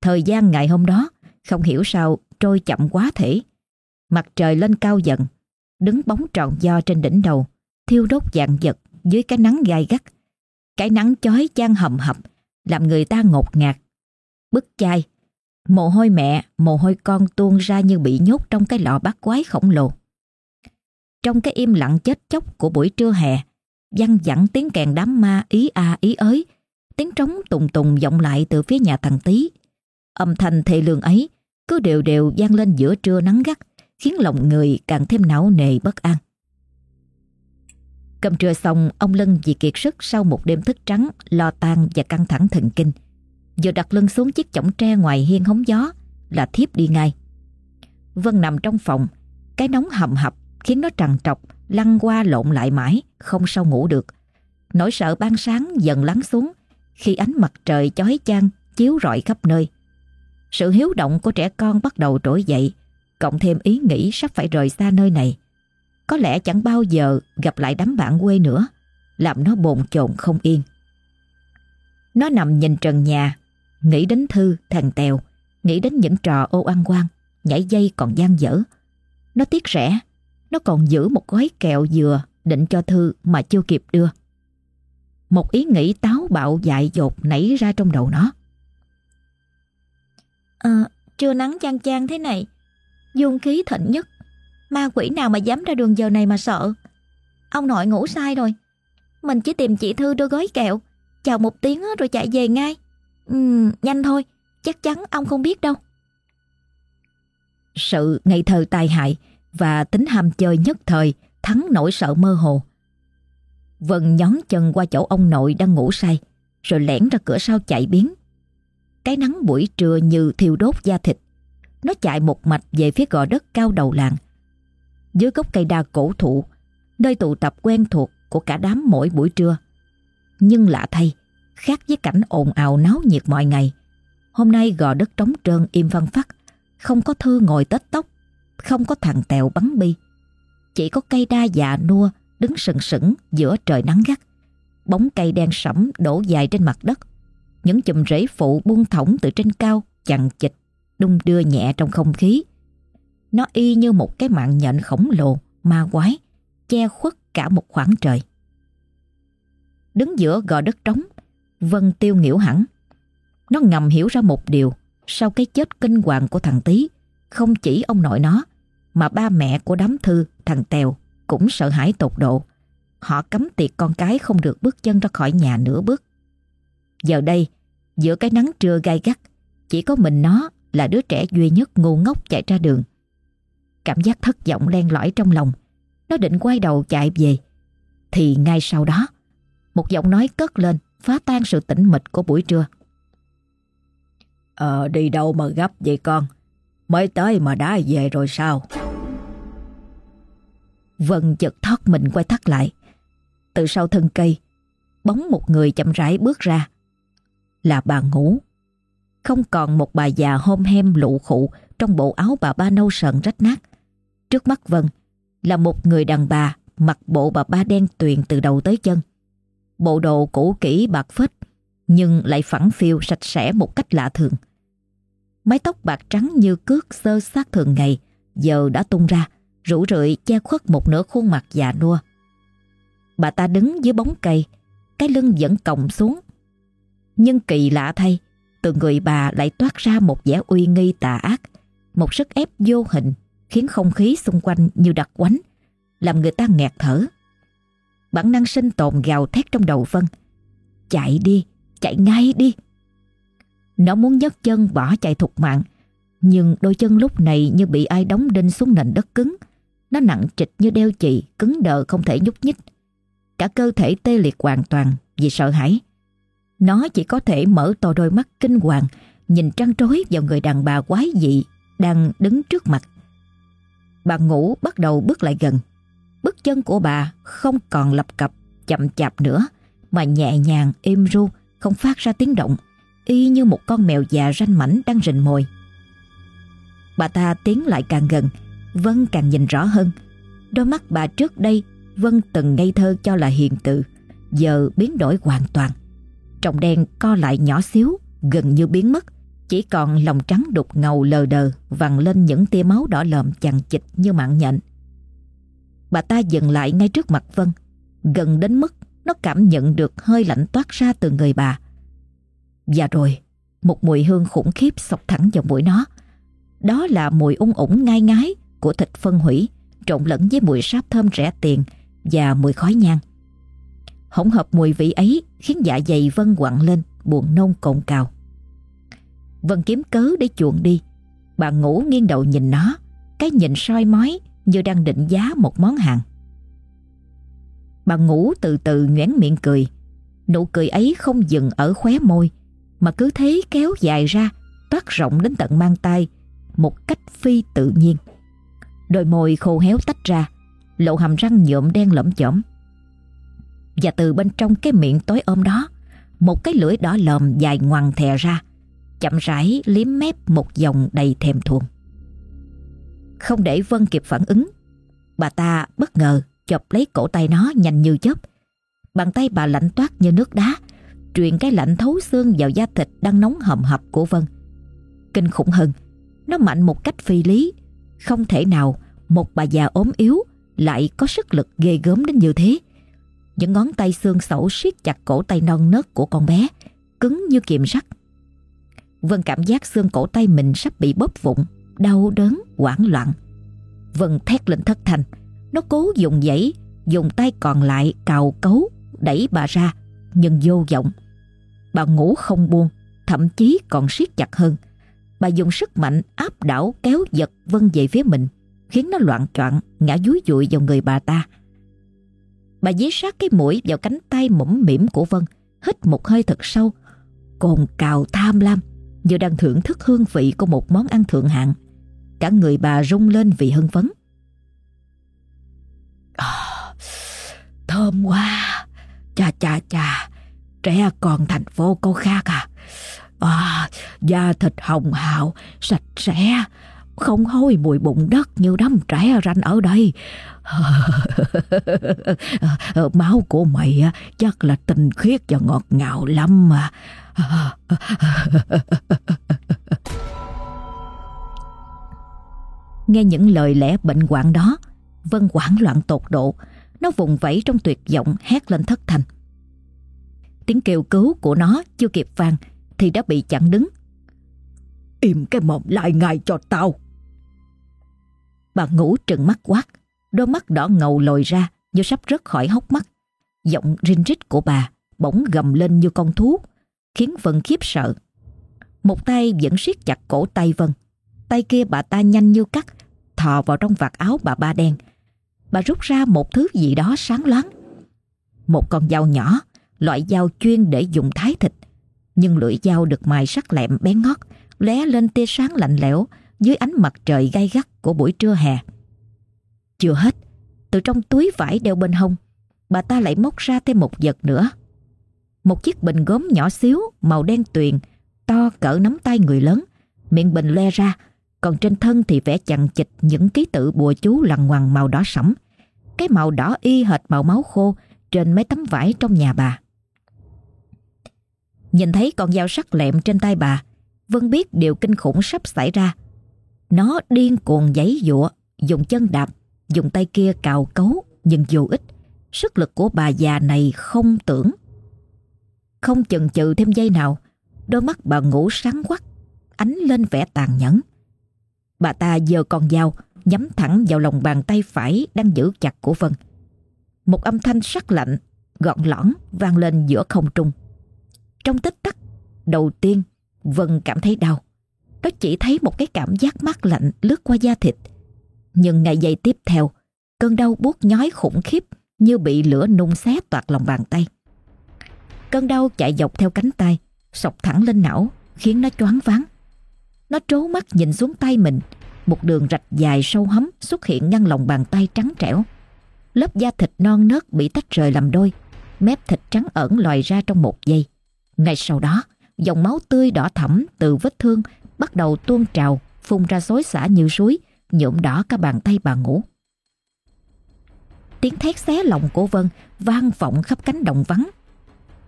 Thời gian ngày hôm đó không hiểu sao trôi chậm quá thể. Mặt trời lên cao dần, đứng bóng tròn do trên đỉnh đầu, thiêu đốt dạng vật dưới cái nắng gai gắt. Cái nắng chói chang hầm hập, làm người ta ngột ngạt. Bức chai, mồ hôi mẹ, mồ hôi con tuôn ra như bị nhốt trong cái lọ bát quái khổng lồ. Trong cái im lặng chết chóc của buổi trưa hè, văng vẳng tiếng kèn đám ma ý a ý ới, tiếng trống tùng tùng vọng lại từ phía nhà thằng Tý. Âm thanh thê lương ấy cứ đều đều vang lên giữa trưa nắng gắt, khiến lòng người càng thêm não nề bất an. Cầm trưa xong, ông Lân vì kiệt sức sau một đêm thức trắng, lo tan và căng thẳng thần kinh. Vừa đặt lưng xuống chiếc chõng tre ngoài hiên hóng gió là thiếp đi ngay. Vân nằm trong phòng, cái nóng hầm hập khiến nó trằn trọc, lăn qua lộn lại mãi, không sao ngủ được. Nỗi sợ ban sáng dần lắng xuống khi ánh mặt trời chói chang chiếu rọi khắp nơi. Sự hiếu động của trẻ con bắt đầu trỗi dậy, cộng thêm ý nghĩ sắp phải rời xa nơi này. Có lẽ chẳng bao giờ gặp lại đám bạn quê nữa, làm nó bồn chồn không yên. Nó nằm nhìn trần nhà, nghĩ đến Thư, thằng Tèo, nghĩ đến những trò ô ăn quan, nhảy dây còn gian dở. Nó tiếc rẻ Nó còn giữ một gói kẹo dừa định cho Thư mà chưa kịp đưa. Một ý nghĩ táo bạo dại dột nảy ra trong đầu nó. Ờ, à, trưa nắng chang chang thế này, dương khí thịnh nhất. Ma quỷ nào mà dám ra đường giờ này mà sợ. Ông nội ngủ sai rồi. Mình chỉ tìm chị Thư đưa gói kẹo, chào một tiếng rồi chạy về ngay. Ừ, nhanh thôi, chắc chắn ông không biết đâu. Sự ngây thơ tai hại và tính ham chơi nhất thời thắng nỗi sợ mơ hồ. Vân nhón chân qua chỗ ông nội đang ngủ say, rồi lẻn ra cửa sau chạy biến. Cái nắng buổi trưa như thiêu đốt da thịt. Nó chạy một mạch về phía gò đất cao đầu làng. Dưới gốc cây đa cổ thụ, nơi tụ tập quen thuộc của cả đám mỗi buổi trưa. Nhưng lạ thay, khác với cảnh ồn ào náo nhiệt mọi ngày. Hôm nay gò đất trống trơn im văn phát không có thư ngồi tết tóc, không có thằng tèo bắn bi. Chỉ có cây đa già nua đứng sừng sững giữa trời nắng gắt. Bóng cây đen sẫm đổ dài trên mặt đất. Những chùm rễ phụ buông thõng từ trên cao chằng chịch, đung đưa nhẹ trong không khí. Nó y như một cái mạng nhện khổng lồ, ma quái, che khuất cả một khoảng trời. Đứng giữa gò đất trống, Vân tiêu nghiễu hẳn. Nó ngầm hiểu ra một điều, sau cái chết kinh hoàng của thằng Tý, không chỉ ông nội nó, mà ba mẹ của đám thư, thằng Tèo cũng sợ hãi tột độ. Họ cấm tiệt con cái không được bước chân ra khỏi nhà nửa bước. Giờ đây, giữa cái nắng trưa gai gắt, chỉ có mình nó là đứa trẻ duy nhất ngu ngốc chạy ra đường. Cảm giác thất vọng len lỏi trong lòng. Nó định quay đầu chạy về. Thì ngay sau đó, một giọng nói cất lên phá tan sự tĩnh mịch của buổi trưa. Ờ, đi đâu mà gấp vậy con? Mới tới mà đã về rồi sao? Vân chợt thoát mình quay thắt lại. Từ sau thân cây, bóng một người chậm rãi bước ra. Là bà ngủ. Không còn một bà già hôm hem lụ khụ trong bộ áo bà ba nâu sần rách nát. Trước mắt Vân là một người đàn bà mặc bộ bà ba đen tuyền từ đầu tới chân. Bộ đồ cũ kỹ bạc phết nhưng lại phẳng phiu sạch sẽ một cách lạ thường. Mái tóc bạc trắng như cước sơ sát thường ngày giờ đã tung ra, rủ rượi che khuất một nửa khuôn mặt già nua. Bà ta đứng dưới bóng cây, cái lưng vẫn còng xuống. Nhưng kỳ lạ thay, từ người bà lại toát ra một vẻ uy nghi tà ác, một sức ép vô hình khiến không khí xung quanh như đặc quánh, làm người ta nghẹt thở. Bản năng sinh tồn gào thét trong đầu Vân. Chạy đi, chạy ngay đi. Nó muốn nhấc chân bỏ chạy thục mạng, nhưng đôi chân lúc này như bị ai đóng đinh xuống nền đất cứng. Nó nặng trịch như đeo chì, cứng đờ không thể nhúc nhích. Cả cơ thể tê liệt hoàn toàn vì sợ hãi. Nó chỉ có thể mở to đôi mắt kinh hoàng, nhìn trăng trối vào người đàn bà quái dị đang đứng trước mặt. Bà ngủ bắt đầu bước lại gần. Bước chân của bà không còn lập cập, chậm chạp nữa, mà nhẹ nhàng, êm ru, không phát ra tiếng động, y như một con mèo già ranh mảnh đang rình mồi. Bà ta tiến lại càng gần, Vân càng nhìn rõ hơn. Đôi mắt bà trước đây Vân từng ngây thơ cho là hiền từ, giờ biến đổi hoàn toàn. Trọng đen co lại nhỏ xíu, gần như biến mất, chỉ còn lòng trắng đục ngầu lờ đờ vằn lên những tia máu đỏ lợm chằng chịch như mạng nhện. Bà ta dừng lại ngay trước mặt Vân, gần đến mức nó cảm nhận được hơi lạnh toát ra từ người bà. Và rồi, một mùi hương khủng khiếp sọc thẳng vào mũi nó. Đó là mùi ung ủng ngai ngái của thịt phân hủy trộn lẫn với mùi sáp thơm rẻ tiền và mùi khói nhang. Hỗn hợp mùi vị ấy khiến dạ dày Vân quặn lên, buồn nôn cồn cào. Vân kiếm cớ để chuộng đi. Bà ngủ nghiêng đầu nhìn nó, cái nhìn soi mói như đang định giá một món hàng. Bà ngủ từ từ nhoẻn miệng cười. Nụ cười ấy không dừng ở khóe môi, mà cứ thế kéo dài ra, toát rộng đến tận mang tay, một cách phi tự nhiên. Đôi môi khô héo tách ra, lộ hàm răng nhuộm đen lẫm chởm. Và từ bên trong cái miệng tối ôm đó, một cái lưỡi đỏ lòm dài ngoằn thè ra, chậm rãi liếm mép một dòng đầy thèm thuồng. Không để Vân kịp phản ứng, bà ta bất ngờ chọc lấy cổ tay nó nhanh như chớp. Bàn tay bà lạnh toát như nước đá, truyền cái lạnh thấu xương vào da thịt đang nóng hầm hập của Vân. Kinh khủng hơn, nó mạnh một cách phi lý, không thể nào một bà già ốm yếu lại có sức lực ghê gớm đến như thế. Những ngón tay xương sẩu siết chặt cổ tay non nớt của con bé, cứng như kiềm sắt. Vân cảm giác xương cổ tay mình sắp bị bóp vụn, đau đớn, hoảng loạn. Vân thét lên thất thành, nó cố dùng dãy, dùng tay còn lại cào cấu, đẩy bà ra, nhưng vô vọng. Bà ngủ không buông, thậm chí còn siết chặt hơn. Bà dùng sức mạnh áp đảo kéo giật Vân về phía mình, khiến nó loạn choạng ngã dúi dụi vào người bà ta. Bà dí sát cái mũi vào cánh tay mũm mỉm của Vân, hít một hơi thật sâu, cồn cào tham lam, như đang thưởng thức hương vị của một món ăn thượng hạng. Cả người bà rung lên vì hưng phấn. À, thơm quá, chà chà chà, trẻ còn thành phố có khác à. À, da thịt hồng hào, sạch sẽ, không hôi mùi bụng đất như đám trẻ ranh ở đây. *laughs* Máu của mày chắc là tinh khiết và ngọt ngào lắm mà. *laughs* Nghe những lời lẽ bệnh hoạn đó, Vân hoảng loạn tột độ, nó vùng vẫy trong tuyệt vọng hét lên thất thành. Tiếng kêu cứu của nó chưa kịp vang thì đã bị chặn đứng. Im cái mồm lại ngay cho tao. Bà ngủ trừng mắt quát, đôi mắt đỏ ngầu lồi ra như sắp rớt khỏi hốc mắt. Giọng rinh rít của bà bỗng gầm lên như con thú, khiến Vân khiếp sợ. Một tay vẫn siết chặt cổ tay Vân, tay kia bà ta nhanh như cắt, thò vào trong vạt áo bà ba đen. Bà rút ra một thứ gì đó sáng loáng. Một con dao nhỏ, loại dao chuyên để dùng thái thịt. Nhưng lưỡi dao được mài sắc lẹm bén ngót, lóe lên tia sáng lạnh lẽo dưới ánh mặt trời gay gắt của buổi trưa hè. Chưa hết, từ trong túi vải đeo bên hông, bà ta lại móc ra thêm một vật nữa. Một chiếc bình gốm nhỏ xíu màu đen tuyền, to cỡ nắm tay người lớn, miệng bình le ra, còn trên thân thì vẽ chằng chịch những ký tự bùa chú lằn ngoằn màu đỏ sẫm. Cái màu đỏ y hệt màu máu khô trên mấy tấm vải trong nhà bà. Nhìn thấy con dao sắc lẹm trên tay bà, Vân biết điều kinh khủng sắp xảy ra. Nó điên cuồng giấy dụa, dùng chân đạp, dùng tay kia cào cấu nhưng vô ích. Sức lực của bà già này không tưởng. Không chần chừ thêm giây nào, đôi mắt bà ngủ sáng quắc, ánh lên vẻ tàn nhẫn. Bà ta giơ con dao, nhắm thẳng vào lòng bàn tay phải đang giữ chặt của Vân. Một âm thanh sắc lạnh, gọn lõn vang lên giữa không trung. Trong tích tắc, đầu tiên Vân cảm thấy đau. Nó chỉ thấy một cái cảm giác mát lạnh lướt qua da thịt. Nhưng ngày giây tiếp theo, cơn đau buốt nhói khủng khiếp như bị lửa nung xé toạc lòng bàn tay. Cơn đau chạy dọc theo cánh tay, sọc thẳng lên não, khiến nó choáng váng. Nó trố mắt nhìn xuống tay mình, một đường rạch dài sâu hấm xuất hiện ngăn lòng bàn tay trắng trẻo. Lớp da thịt non nớt bị tách rời làm đôi, mép thịt trắng ẩn lòi ra trong một giây. Ngay sau đó, dòng máu tươi đỏ thẫm từ vết thương bắt đầu tuôn trào, phun ra xối xả như suối, nhuộm đỏ cả bàn tay bà ngủ. Tiếng thét xé lòng của Vân vang vọng khắp cánh đồng vắng.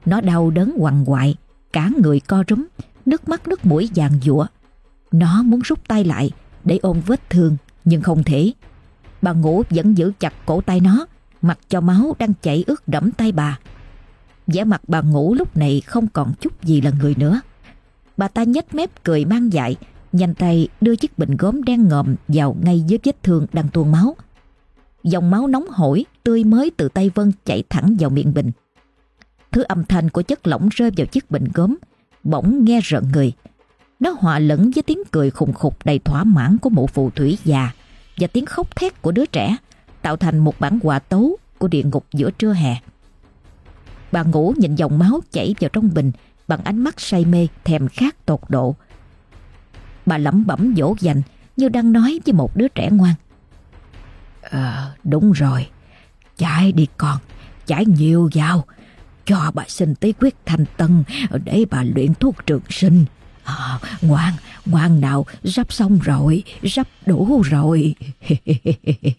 Nó đau đớn quằn quại, cả người co rúm, nước mắt nước mũi vàng dụa. Nó muốn rút tay lại để ôm vết thương, nhưng không thể. Bà ngủ vẫn giữ chặt cổ tay nó, mặc cho máu đang chảy ướt đẫm tay bà vẻ mặt bà ngủ lúc này không còn chút gì là người nữa. Bà ta nhếch mép cười mang dại, nhanh tay đưa chiếc bình gốm đen ngòm vào ngay dưới vết thương đang tuôn máu. Dòng máu nóng hổi, tươi mới từ tay Vân chảy thẳng vào miệng bình. Thứ âm thanh của chất lỏng rơi vào chiếc bình gốm, bỗng nghe rợn người. Nó hòa lẫn với tiếng cười khùng khục đầy thỏa mãn của mụ phù thủy già và tiếng khóc thét của đứa trẻ, tạo thành một bản hòa tấu của địa ngục giữa trưa hè. Bà ngủ nhìn dòng máu chảy vào trong bình bằng ánh mắt say mê thèm khát tột độ. Bà lẩm bẩm dỗ dành như đang nói với một đứa trẻ ngoan. À, đúng rồi, chạy đi con, chạy nhiều vào, cho bà xin tí quyết thành tân để bà luyện thuốc trường sinh. À, ngoan, ngoan nào, sắp xong rồi, sắp đủ rồi. *laughs*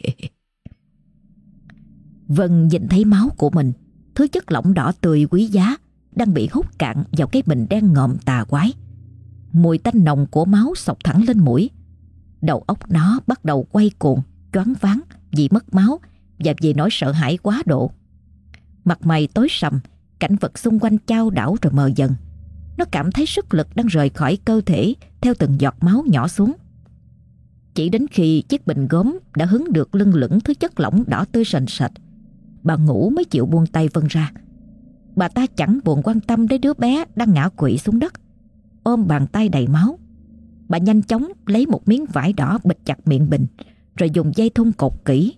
Vân nhìn thấy máu của mình thứ chất lỏng đỏ tươi quý giá đang bị hút cạn vào cái bình đen ngòm tà quái. Mùi tanh nồng của máu sọc thẳng lên mũi. Đầu óc nó bắt đầu quay cuồng, choáng váng vì mất máu và vì nỗi sợ hãi quá độ. Mặt mày tối sầm, cảnh vật xung quanh trao đảo rồi mờ dần. Nó cảm thấy sức lực đang rời khỏi cơ thể theo từng giọt máu nhỏ xuống. Chỉ đến khi chiếc bình gốm đã hứng được lưng lửng thứ chất lỏng đỏ tươi sền sệt, bà ngủ mới chịu buông tay vân ra. Bà ta chẳng buồn quan tâm đến đứa bé đang ngã quỵ xuống đất, ôm bàn tay đầy máu. Bà nhanh chóng lấy một miếng vải đỏ bịt chặt miệng bình, rồi dùng dây thun cột kỹ.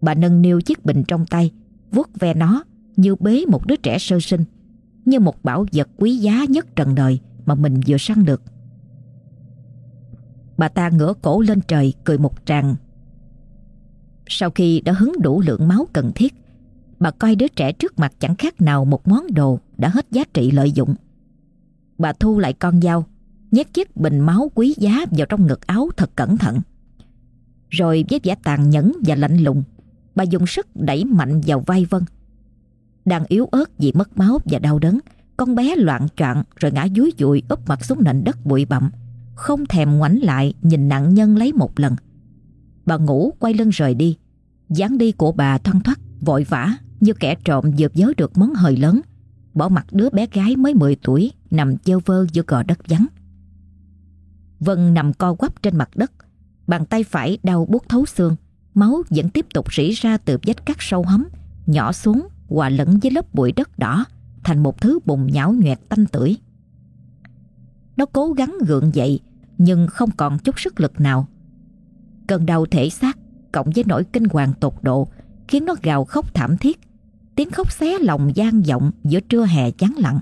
Bà nâng niu chiếc bình trong tay, vuốt ve nó như bế một đứa trẻ sơ sinh, như một bảo vật quý giá nhất trần đời mà mình vừa săn được. Bà ta ngửa cổ lên trời cười một tràng. Sau khi đã hứng đủ lượng máu cần thiết, bà coi đứa trẻ trước mặt chẳng khác nào một món đồ đã hết giá trị lợi dụng. Bà thu lại con dao, nhét chiếc bình máu quý giá vào trong ngực áo thật cẩn thận. Rồi với vẻ tàn nhẫn và lạnh lùng, bà dùng sức đẩy mạnh vào vai Vân. Đang yếu ớt vì mất máu và đau đớn, con bé loạn choạng rồi ngã dúi dụi úp mặt xuống nền đất bụi bặm, không thèm ngoảnh lại nhìn nạn nhân lấy một lần. Bà ngủ quay lưng rời đi, dáng đi của bà thoăn thoắt, vội vã như kẻ trộm vừa giới được món hời lớn, bỏ mặt đứa bé gái mới 10 tuổi nằm dơ vơ giữa gò đất vắng. Vân nằm co quắp trên mặt đất, bàn tay phải đau buốt thấu xương, máu vẫn tiếp tục rỉ ra từ vết cắt sâu hấm, nhỏ xuống hòa lẫn với lớp bụi đất đỏ thành một thứ bùn nhão nhoẹt tanh tưởi. Nó cố gắng gượng dậy nhưng không còn chút sức lực nào. Cơn đau thể xác cộng với nỗi kinh hoàng tột độ khiến nó gào khóc thảm thiết. Tiếng khóc xé lòng gian vọng giữa trưa hè chán lặng.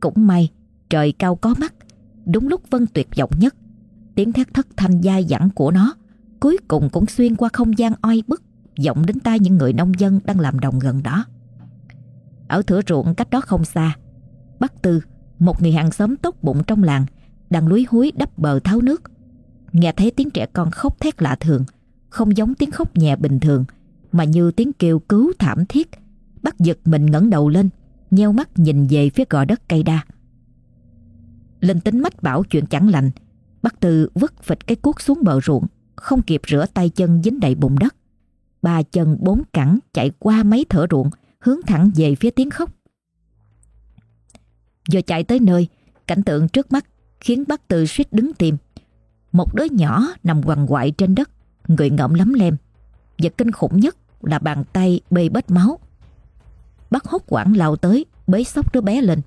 Cũng may trời cao có mắt Đúng lúc Vân tuyệt vọng nhất Tiếng thét thất thanh dai dẳng của nó Cuối cùng cũng xuyên qua không gian oi bức vọng đến tai những người nông dân đang làm đồng gần đó. Ở thửa ruộng cách đó không xa, Bắc Tư, một người hàng xóm tốt bụng trong làng, đang lúi húi đắp bờ tháo nước. Nghe thấy tiếng trẻ con khóc thét lạ thường, không giống tiếng khóc nhẹ bình thường, mà như tiếng kêu cứu thảm thiết. Bắt giật mình ngẩng đầu lên, nheo mắt nhìn về phía gò đất cây đa. Linh tính mách bảo chuyện chẳng lành, bắt Tư vứt vịt cái cuốc xuống bờ ruộng, không kịp rửa tay chân dính đầy bùn đất ba chân bốn cẳng chạy qua mấy thửa ruộng, hướng thẳng về phía tiếng khóc. Vừa chạy tới nơi, cảnh tượng trước mắt khiến bác Tư suýt đứng tìm. Một đứa nhỏ nằm quằn quại trên đất, người ngậm lắm lem. Và kinh khủng nhất là bàn tay bê bết máu. Bác hốt quảng lao tới, bế sóc đứa bé lên.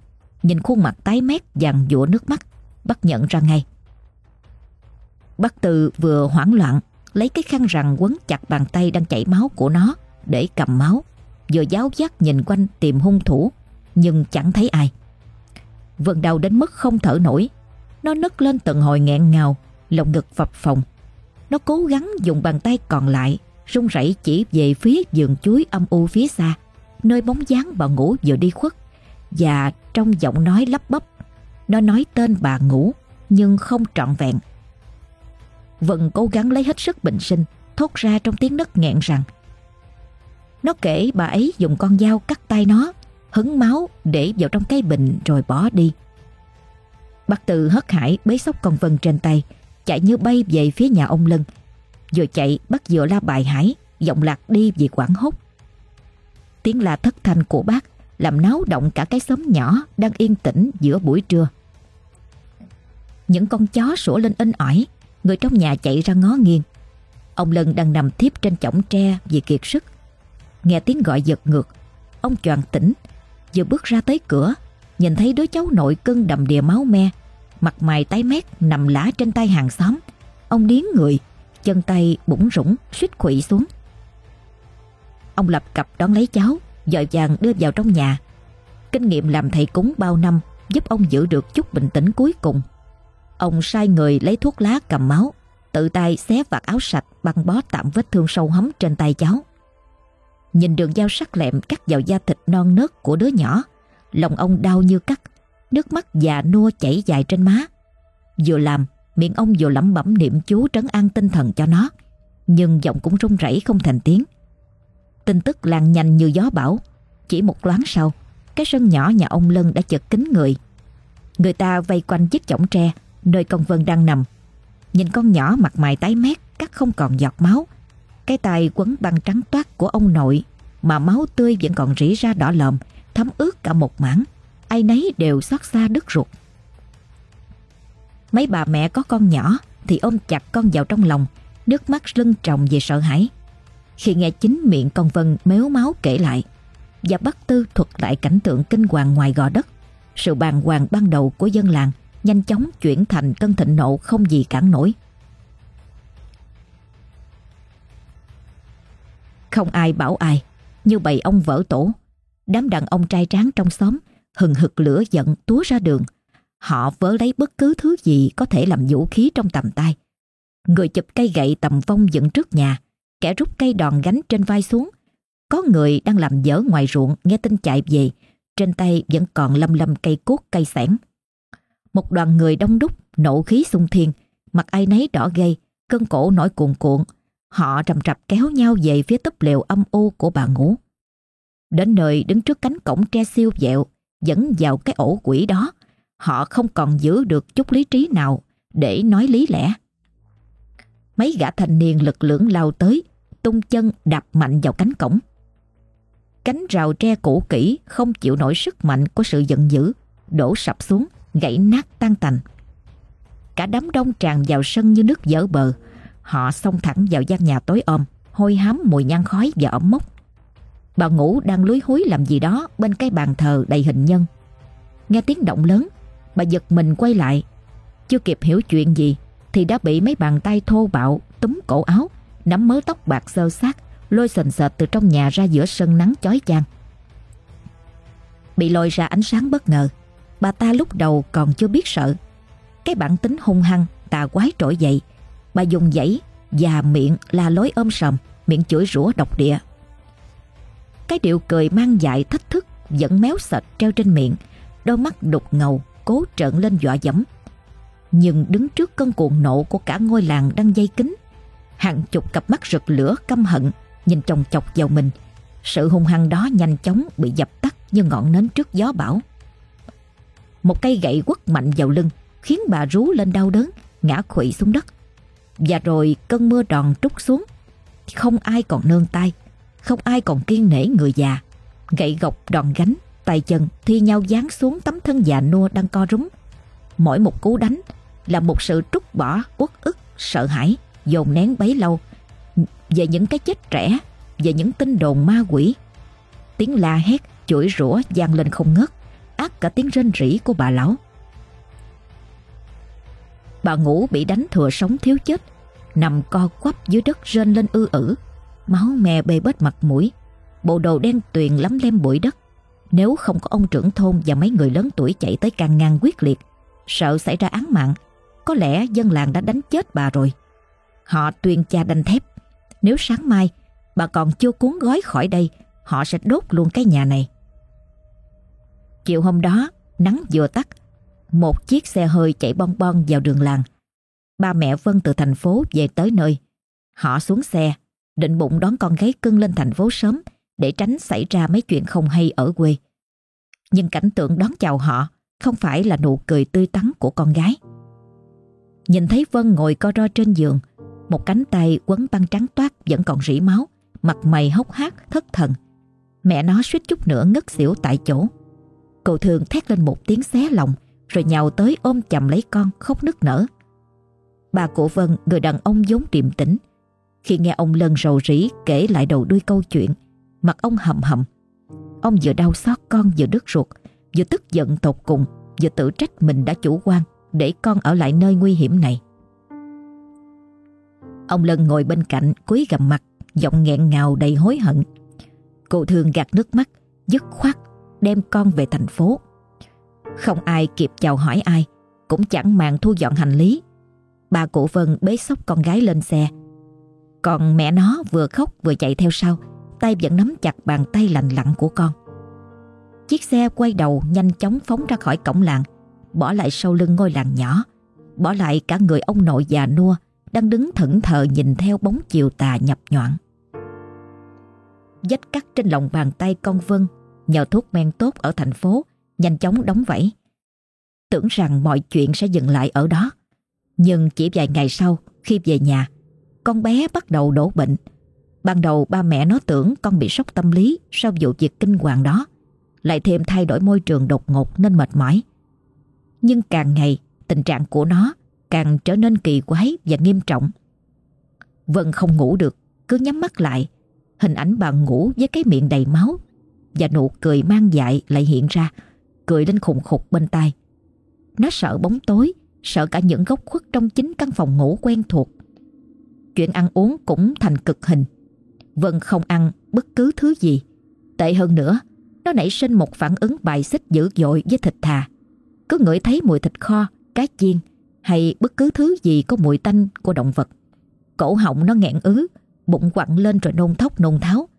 Nhìn khuôn mặt tái mét dằn dụa nước mắt, bác nhận ra ngay. Bác Tư vừa hoảng loạn lấy cái khăn rằn quấn chặt bàn tay đang chảy máu của nó để cầm máu, vừa giáo giác nhìn quanh tìm hung thủ, nhưng chẳng thấy ai. Vân đầu đến mức không thở nổi, nó nấc lên tận hồi nghẹn ngào, lồng ngực phập phồng. Nó cố gắng dùng bàn tay còn lại, run rẩy chỉ về phía vườn chuối âm u phía xa, nơi bóng dáng bà ngủ vừa đi khuất. Và trong giọng nói lắp bắp, nó nói tên bà ngủ nhưng không trọn vẹn Vân cố gắng lấy hết sức bình sinh Thốt ra trong tiếng nấc nghẹn rằng Nó kể bà ấy dùng con dao cắt tay nó Hứng máu để vào trong cái bình rồi bỏ đi Bác Từ hất hải bế sóc con Vân trên tay Chạy như bay về phía nhà ông Lân Vừa chạy bắt vừa la bài hải, Giọng lạc đi vì quảng hốt. Tiếng la thất thanh của bác Làm náo động cả cái xóm nhỏ Đang yên tĩnh giữa buổi trưa. Những con chó sủa lên inh ỏi, Người trong nhà chạy ra ngó nghiêng. Ông Lân đang nằm thiếp trên chõng tre vì kiệt sức. Nghe tiếng gọi giật ngược, Ông choàng tỉnh, Vừa bước ra tới cửa, Nhìn thấy đứa cháu nội cưng đầm đìa máu me, Mặt mày tái mét nằm lá trên tay hàng xóm. Ông điến người Chân tay bủng rủng suýt quỵ xuống Ông lập cặp đón lấy cháu Dội vàng đưa vào trong nhà Kinh nghiệm làm thầy cúng bao năm Giúp ông giữ được chút bình tĩnh cuối cùng Ông sai người lấy thuốc lá cầm máu, tự tay xé vạt áo sạch băng bó tạm vết thương sâu hấm trên tay cháu. Nhìn đường dao sắc lẹm cắt vào da thịt non nớt của đứa nhỏ, lòng ông đau như cắt, nước mắt già nua chảy dài trên má. Vừa làm, miệng ông vừa lẩm bẩm niệm chú trấn an tinh thần cho nó, nhưng giọng cũng run rẩy không thành tiếng. Tin tức lan nhanh như gió bão, chỉ một loáng sau, cái sân nhỏ nhà ông Lân đã chật kín người. Người ta vây quanh chiếc chõng tre, nơi con Vân đang nằm. Nhìn con nhỏ mặt mày tái mét, cắt không còn giọt máu. Cái tay quấn băng trắng toát của ông nội mà máu tươi vẫn còn rỉ ra đỏ lòm, thấm ướt cả một mảng. Ai nấy đều xót xa đứt ruột. Mấy bà mẹ có con nhỏ thì ôm chặt con vào trong lòng, nước mắt lưng tròng vì sợ hãi. Khi nghe chính miệng con Vân méo máu kể lại và bắt tư thuật lại cảnh tượng kinh hoàng ngoài gò đất, sự bàng hoàng ban đầu của dân làng nhanh chóng chuyển thành cơn thịnh nộ không gì cản nổi. Không ai bảo ai, như bầy ông vỡ tổ. Đám đàn ông trai tráng trong xóm hừng hực lửa giận túa ra đường. Họ vớ lấy bất cứ thứ gì có thể làm vũ khí trong tầm tay. Người chụp cây gậy tầm vong dựng trước nhà, kẻ rút cây đòn gánh trên vai xuống. Có người đang làm dở ngoài ruộng nghe tin chạy về, trên tay vẫn còn lâm lâm cây cuốc cây sẻn. Một đoàn người đông đúc, nộ khí xung thiên, mặt ai nấy đỏ gây, cơn cổ nổi cuồn cuộn. Họ rầm rập kéo nhau về phía túp lều âm u của bà ngủ. Đến nơi đứng trước cánh cổng tre siêu dẹo, dẫn vào cái ổ quỷ đó, họ không còn giữ được chút lý trí nào để nói lý lẽ. Mấy gã thanh niên lực lưỡng lao tới, tung chân đạp mạnh vào cánh cổng. Cánh rào tre cũ kỹ không chịu nổi sức mạnh của sự giận dữ, đổ sập xuống, gãy nát tan tành. Cả đám đông tràn vào sân như nước dở bờ. Họ xông thẳng vào gian nhà tối ôm, hôi hám mùi nhang khói và ẩm mốc. Bà ngủ đang lúi húi làm gì đó bên cái bàn thờ đầy hình nhân. Nghe tiếng động lớn, bà giật mình quay lại. Chưa kịp hiểu chuyện gì thì đã bị mấy bàn tay thô bạo túm cổ áo, nắm mớ tóc bạc sơ sát, lôi sền sệt từ trong nhà ra giữa sân nắng chói chang. Bị lôi ra ánh sáng bất ngờ, bà ta lúc đầu còn chưa biết sợ. Cái bản tính hung hăng, tà quái trỗi dậy. Bà dùng dãy, già miệng là lối ôm sầm, miệng chửi rủa độc địa. Cái điệu cười mang dại thách thức vẫn méo sệt treo trên miệng, đôi mắt đục ngầu, cố trợn lên dọa dẫm. Nhưng đứng trước cơn cuồng nộ của cả ngôi làng đang dây kính, hàng chục cặp mắt rực lửa căm hận nhìn chồng chọc vào mình. Sự hung hăng đó nhanh chóng bị dập tắt như ngọn nến trước gió bão. Một cây gậy quất mạnh vào lưng khiến bà rú lên đau đớn, ngã khuỵu xuống đất. Và rồi cơn mưa đòn trút xuống. Không ai còn nương tay, không ai còn kiên nể người già. Gậy gộc đòn gánh, tay chân thi nhau dán xuống tấm thân già nua đang co rúm. Mỗi một cú đánh là một sự trút bỏ, uất ức, sợ hãi, dồn nén bấy lâu về những cái chết trẻ, về những tin đồn ma quỷ. Tiếng la hét, chửi rủa vang lên không ngớt ác cả tiếng rên rỉ của bà lão. Bà ngủ bị đánh thừa sống thiếu chết, nằm co quắp dưới đất rên lên ư ử, máu me bê bết mặt mũi, bộ đồ đen tuyền lắm lem bụi đất. Nếu không có ông trưởng thôn và mấy người lớn tuổi chạy tới can ngăn quyết liệt, sợ xảy ra án mạng, có lẽ dân làng đã đánh chết bà rồi. Họ tuyên cha đanh thép, nếu sáng mai bà còn chưa cuốn gói khỏi đây, họ sẽ đốt luôn cái nhà này. Chiều hôm đó, nắng vừa tắt, một chiếc xe hơi chạy bon bon vào đường làng. Ba mẹ Vân từ thành phố về tới nơi. Họ xuống xe, định bụng đón con gái cưng lên thành phố sớm để tránh xảy ra mấy chuyện không hay ở quê. Nhưng cảnh tượng đón chào họ không phải là nụ cười tươi tắn của con gái. Nhìn thấy Vân ngồi co ro trên giường, một cánh tay quấn băng trắng toát vẫn còn rỉ máu, mặt mày hốc hác, thất thần. Mẹ nó suýt chút nữa ngất xỉu tại chỗ. Cậu thường thét lên một tiếng xé lòng Rồi nhào tới ôm chầm lấy con khóc nức nở Bà của Vân người đàn ông vốn điềm tĩnh Khi nghe ông Lân rầu rĩ kể lại đầu đuôi câu chuyện Mặt ông hầm hầm Ông vừa đau xót con vừa đứt ruột Vừa tức giận tột cùng Vừa tự trách mình đã chủ quan Để con ở lại nơi nguy hiểm này Ông Lân ngồi bên cạnh cúi gầm mặt Giọng nghẹn ngào đầy hối hận Cô thường gạt nước mắt Dứt khoát đem con về thành phố. Không ai kịp chào hỏi ai, cũng chẳng màng thu dọn hành lý. Bà cụ Vân bế sóc con gái lên xe. Còn mẹ nó vừa khóc vừa chạy theo sau, tay vẫn nắm chặt bàn tay lành lặn của con. Chiếc xe quay đầu nhanh chóng phóng ra khỏi cổng làng, bỏ lại sau lưng ngôi làng nhỏ, bỏ lại cả người ông nội già nua đang đứng thẫn thờ nhìn theo bóng chiều tà nhập nhọn. Dách cắt trên lòng bàn tay con Vân nhờ thuốc men tốt ở thành phố, nhanh chóng đóng vẫy. Tưởng rằng mọi chuyện sẽ dừng lại ở đó. Nhưng chỉ vài ngày sau, khi về nhà, con bé bắt đầu đổ bệnh. Ban đầu ba mẹ nó tưởng con bị sốc tâm lý sau vụ việc kinh hoàng đó. Lại thêm thay đổi môi trường đột ngột nên mệt mỏi. Nhưng càng ngày tình trạng của nó càng trở nên kỳ quái và nghiêm trọng. Vân không ngủ được, cứ nhắm mắt lại. Hình ảnh bà ngủ với cái miệng đầy máu và nụ cười mang dại lại hiện ra, cười lên khùng khục bên tai. Nó sợ bóng tối, sợ cả những góc khuất trong chính căn phòng ngủ quen thuộc. Chuyện ăn uống cũng thành cực hình. Vân không ăn bất cứ thứ gì. Tệ hơn nữa, nó nảy sinh một phản ứng bài xích dữ dội với thịt thà. Cứ ngửi thấy mùi thịt kho, cá chiên hay bất cứ thứ gì có mùi tanh của động vật. Cổ họng nó nghẹn ứ, bụng quặn lên rồi nôn thốc nôn tháo.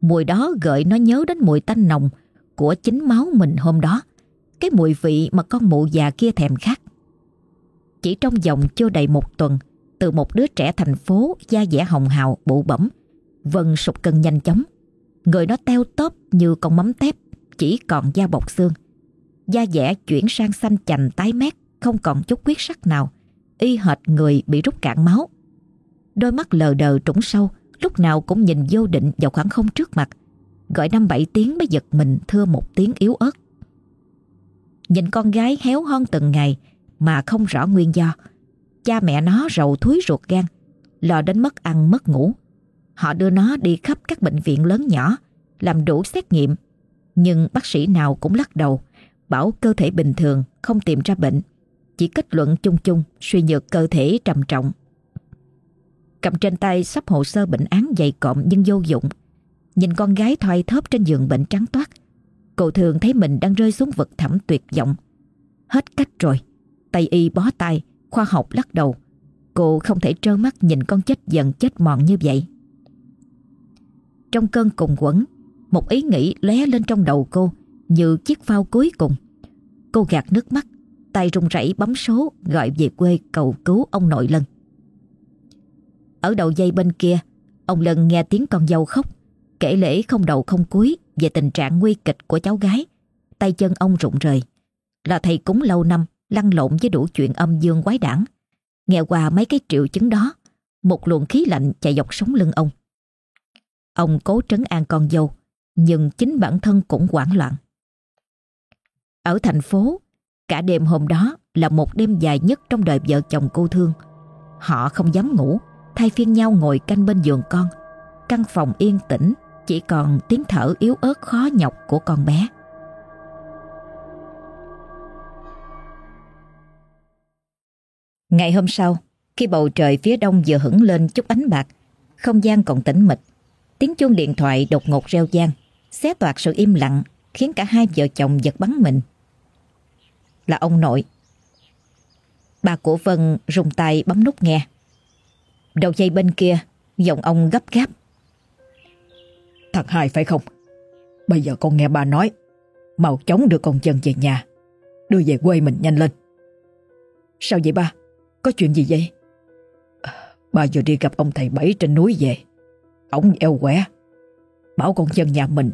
Mùi đó gợi nó nhớ đến mùi tanh nồng của chính máu mình hôm đó. Cái mùi vị mà con mụ già kia thèm khát. Chỉ trong vòng chưa đầy một tuần, từ một đứa trẻ thành phố da dẻ hồng hào, bụ bẩm, Vân sụp cân nhanh chóng. Người nó teo tóp như con mắm tép, chỉ còn da bọc xương. Da dẻ chuyển sang xanh chành tái mét, không còn chút huyết sắc nào, y hệt người bị rút cạn máu. Đôi mắt lờ đờ trũng sâu, lúc nào cũng nhìn vô định vào khoảng không trước mặt. Gọi năm bảy tiếng mới giật mình thưa một tiếng yếu ớt. Nhìn con gái héo hon từng ngày mà không rõ nguyên do. Cha mẹ nó rầu thúi ruột gan, lo đến mất ăn mất ngủ. Họ đưa nó đi khắp các bệnh viện lớn nhỏ, làm đủ xét nghiệm. Nhưng bác sĩ nào cũng lắc đầu, bảo cơ thể bình thường, không tìm ra bệnh. Chỉ kết luận chung chung, suy nhược cơ thể trầm trọng. Cầm trên tay sắp hồ sơ bệnh án dày cộm nhưng vô dụng. Nhìn con gái thoai thóp trên giường bệnh trắng toát. Cô thường thấy mình đang rơi xuống vực thẳm tuyệt vọng. Hết cách rồi. Tây y bó tay, khoa học lắc đầu. Cô không thể trơ mắt nhìn con chết dần chết mòn như vậy. Trong cơn cùng quẩn, một ý nghĩ lóe lên trong đầu cô như chiếc phao cuối cùng. Cô gạt nước mắt, tay run rẩy bấm số gọi về quê cầu cứu ông nội Lân. Ở đầu dây bên kia, ông Lân nghe tiếng con dâu khóc, kể lễ không đầu không cuối về tình trạng nguy kịch của cháu gái. Tay chân ông rụng rời. Là thầy cúng lâu năm, lăn lộn với đủ chuyện âm dương quái đản. Nghe qua mấy cái triệu chứng đó, một luồng khí lạnh chạy dọc sống lưng ông. Ông cố trấn an con dâu, nhưng chính bản thân cũng hoảng loạn. Ở thành phố, cả đêm hôm đó là một đêm dài nhất trong đời vợ chồng cô thương. Họ không dám ngủ, thay phiên nhau ngồi canh bên giường con. Căn phòng yên tĩnh, chỉ còn tiếng thở yếu ớt khó nhọc của con bé. Ngày hôm sau, khi bầu trời phía đông vừa hửng lên chút ánh bạc, không gian còn tĩnh mịch, tiếng chuông điện thoại đột ngột reo gian xé toạc sự im lặng, khiến cả hai vợ chồng giật bắn mình. Là ông nội. Bà của Vân rung tay bấm nút nghe. Đầu dây bên kia, giọng ông gấp gáp. Thằng hai phải không? Bây giờ con nghe bà nói, mau chóng đưa con chân về nhà, đưa về quê mình nhanh lên. Sao vậy ba? Có chuyện gì vậy? À, bà vừa đi gặp ông thầy Bảy trên núi về ổng eo quẻ. Bảo con dân nhà mình,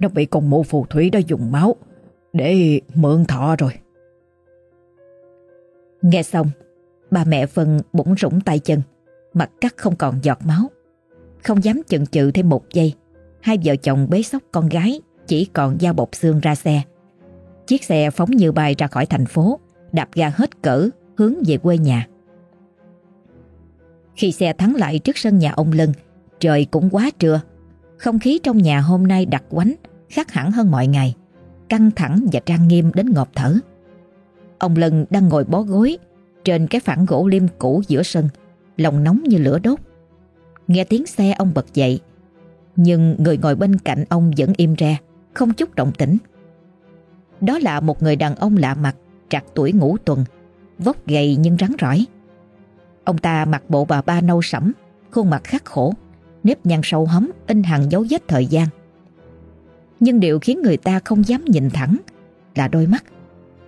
nó bị con mụ phù thủy đó dùng máu để mượn thọ rồi. Nghe xong, bà mẹ Vân bỗng rủng tay chân, mặt cắt không còn giọt máu. Không dám chần chừ thêm một giây, hai vợ chồng bế sóc con gái chỉ còn dao bọc xương ra xe. Chiếc xe phóng như bay ra khỏi thành phố, đạp ga hết cỡ, hướng về quê nhà. Khi xe thắng lại trước sân nhà ông Lân, trời cũng quá trưa. Không khí trong nhà hôm nay đặc quánh, khác hẳn hơn mọi ngày, căng thẳng và trang nghiêm đến ngộp thở. Ông Lân đang ngồi bó gối trên cái phản gỗ lim cũ giữa sân, lòng nóng như lửa đốt. Nghe tiếng xe ông bật dậy, nhưng người ngồi bên cạnh ông vẫn im re, không chút động tĩnh. Đó là một người đàn ông lạ mặt, trạc tuổi ngũ tuần, vóc gầy nhưng rắn rỏi. Ông ta mặc bộ bà ba nâu sẫm, khuôn mặt khắc khổ, nếp nhăn sâu hấm in hằn dấu vết thời gian. Nhưng điều khiến người ta không dám nhìn thẳng là đôi mắt.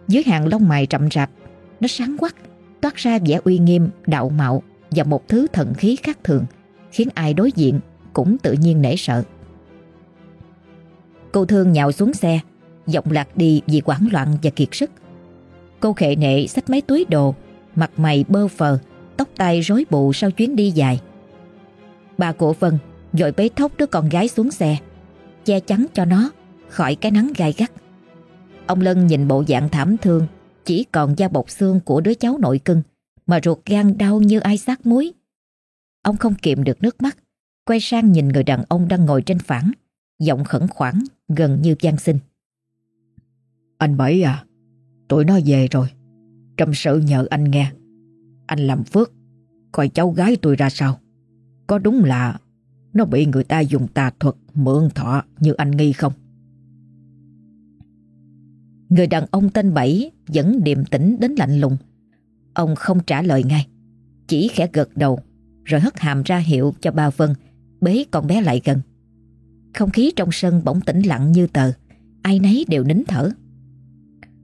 Dưới hàng lông mày rậm rạp, nó sáng quắc, toát ra vẻ uy nghiêm, đạo mạo và một thứ thần khí khác thường, khiến ai đối diện cũng tự nhiên nể sợ. Cô thương nhào xuống xe, giọng lạc đi vì quảng loạn và kiệt sức. Cô khệ nệ xách mấy túi đồ, mặt mày bơ phờ, tóc tai rối bù sau chuyến đi dài. Bà của Vân Rồi bế thốc đứa con gái xuống xe, Che chắn cho nó Khỏi cái nắng gai gắt. Ông Lân nhìn bộ dạng thảm thương, Chỉ còn da bọc xương của đứa cháu nội cưng, Mà ruột gan đau như ai sát muối. Ông không kiệm được nước mắt, Quay sang nhìn người đàn ông đang ngồi trên phản Giọng khẩn khoản, Gần như gian sinh Anh Bảy à Tụi nó về rồi Trâm sự nhờ anh nghe. Anh làm phước, Coi cháu gái tôi ra sao? Có đúng là Nó bị người ta dùng tà thuật mượn thọ như anh nghi không? Người đàn ông tên Bảy Vẫn điềm tĩnh đến lạnh lùng. Ông không trả lời ngay, Chỉ khẽ gật đầu Rồi hất hàm ra hiệu cho bà Vân Bế con bé lại gần. Không khí trong sân bỗng tĩnh lặng như tờ, Ai nấy đều nín thở.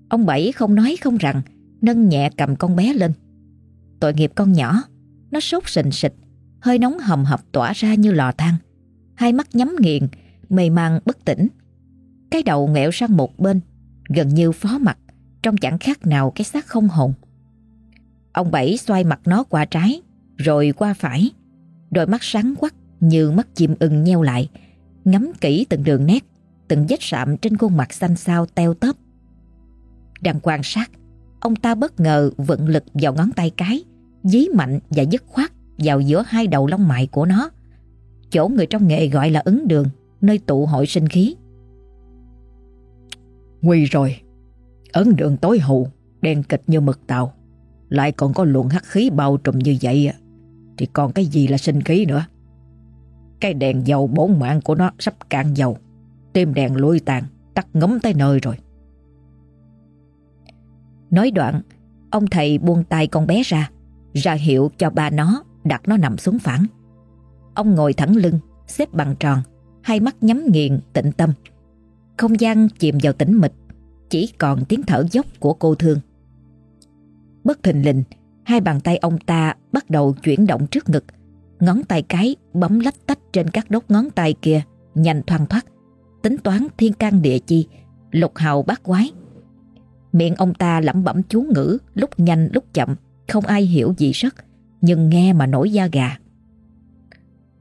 Ông Bảy không nói không rằng, Nâng nhẹ cầm con bé lên. Tội nghiệp con nhỏ, Nó sốt sình sịch Hơi nóng hầm hập tỏa ra như lò than. Hai mắt nhắm nghiền Mê man bất tỉnh. Cái đầu nghẹo sang một bên Gần như phó mặt trong chẳng khác nào cái xác không hồn. Ông Bảy xoay mặt nó qua trái Rồi qua phải. Đôi mắt sáng quắc như mắt chim ưng nheo lại Ngắm kỹ từng đường nét Từng vết sạm trên khuôn mặt xanh xao teo tớp. Đang quan sát, ông ta bất ngờ vận lực vào ngón tay cái, dí mạnh và dứt khoát vào giữa hai đầu lông mại của nó. Chỗ người trong nghề gọi là ứng đường, nơi tụ hội sinh khí. Nguy rồi, ấn đường tối hù, đen kịch như mực tàu, lại còn có luồng hắc khí bao trùm như vậy à. thì còn cái gì là sinh khí nữa. Cái đèn dầu bốn mạng của nó sắp cạn dầu, tim đèn lùi tàn, tắt ngấm tới nơi rồi. Nói đoạn, ông thầy buông tay con bé ra, ra hiệu cho ba nó đặt nó nằm xuống phẳng. Ông ngồi thẳng lưng, xếp bằng tròn, hai mắt nhắm nghiền, tĩnh tâm. Không gian chìm vào tĩnh mịch, chỉ còn tiếng thở dốc của cô thương. Bất thình lình, hai bàn tay ông ta bắt đầu chuyển động trước ngực, ngón tay cái bấm lách tách trên các đốt ngón tay kia, nhanh thoang thoát, tính toán thiên can địa chi, lục hào bát quái. Miệng ông ta lẩm bẩm chú ngữ lúc nhanh lúc chậm, không ai hiểu gì rất, nhưng nghe mà nổi da gà.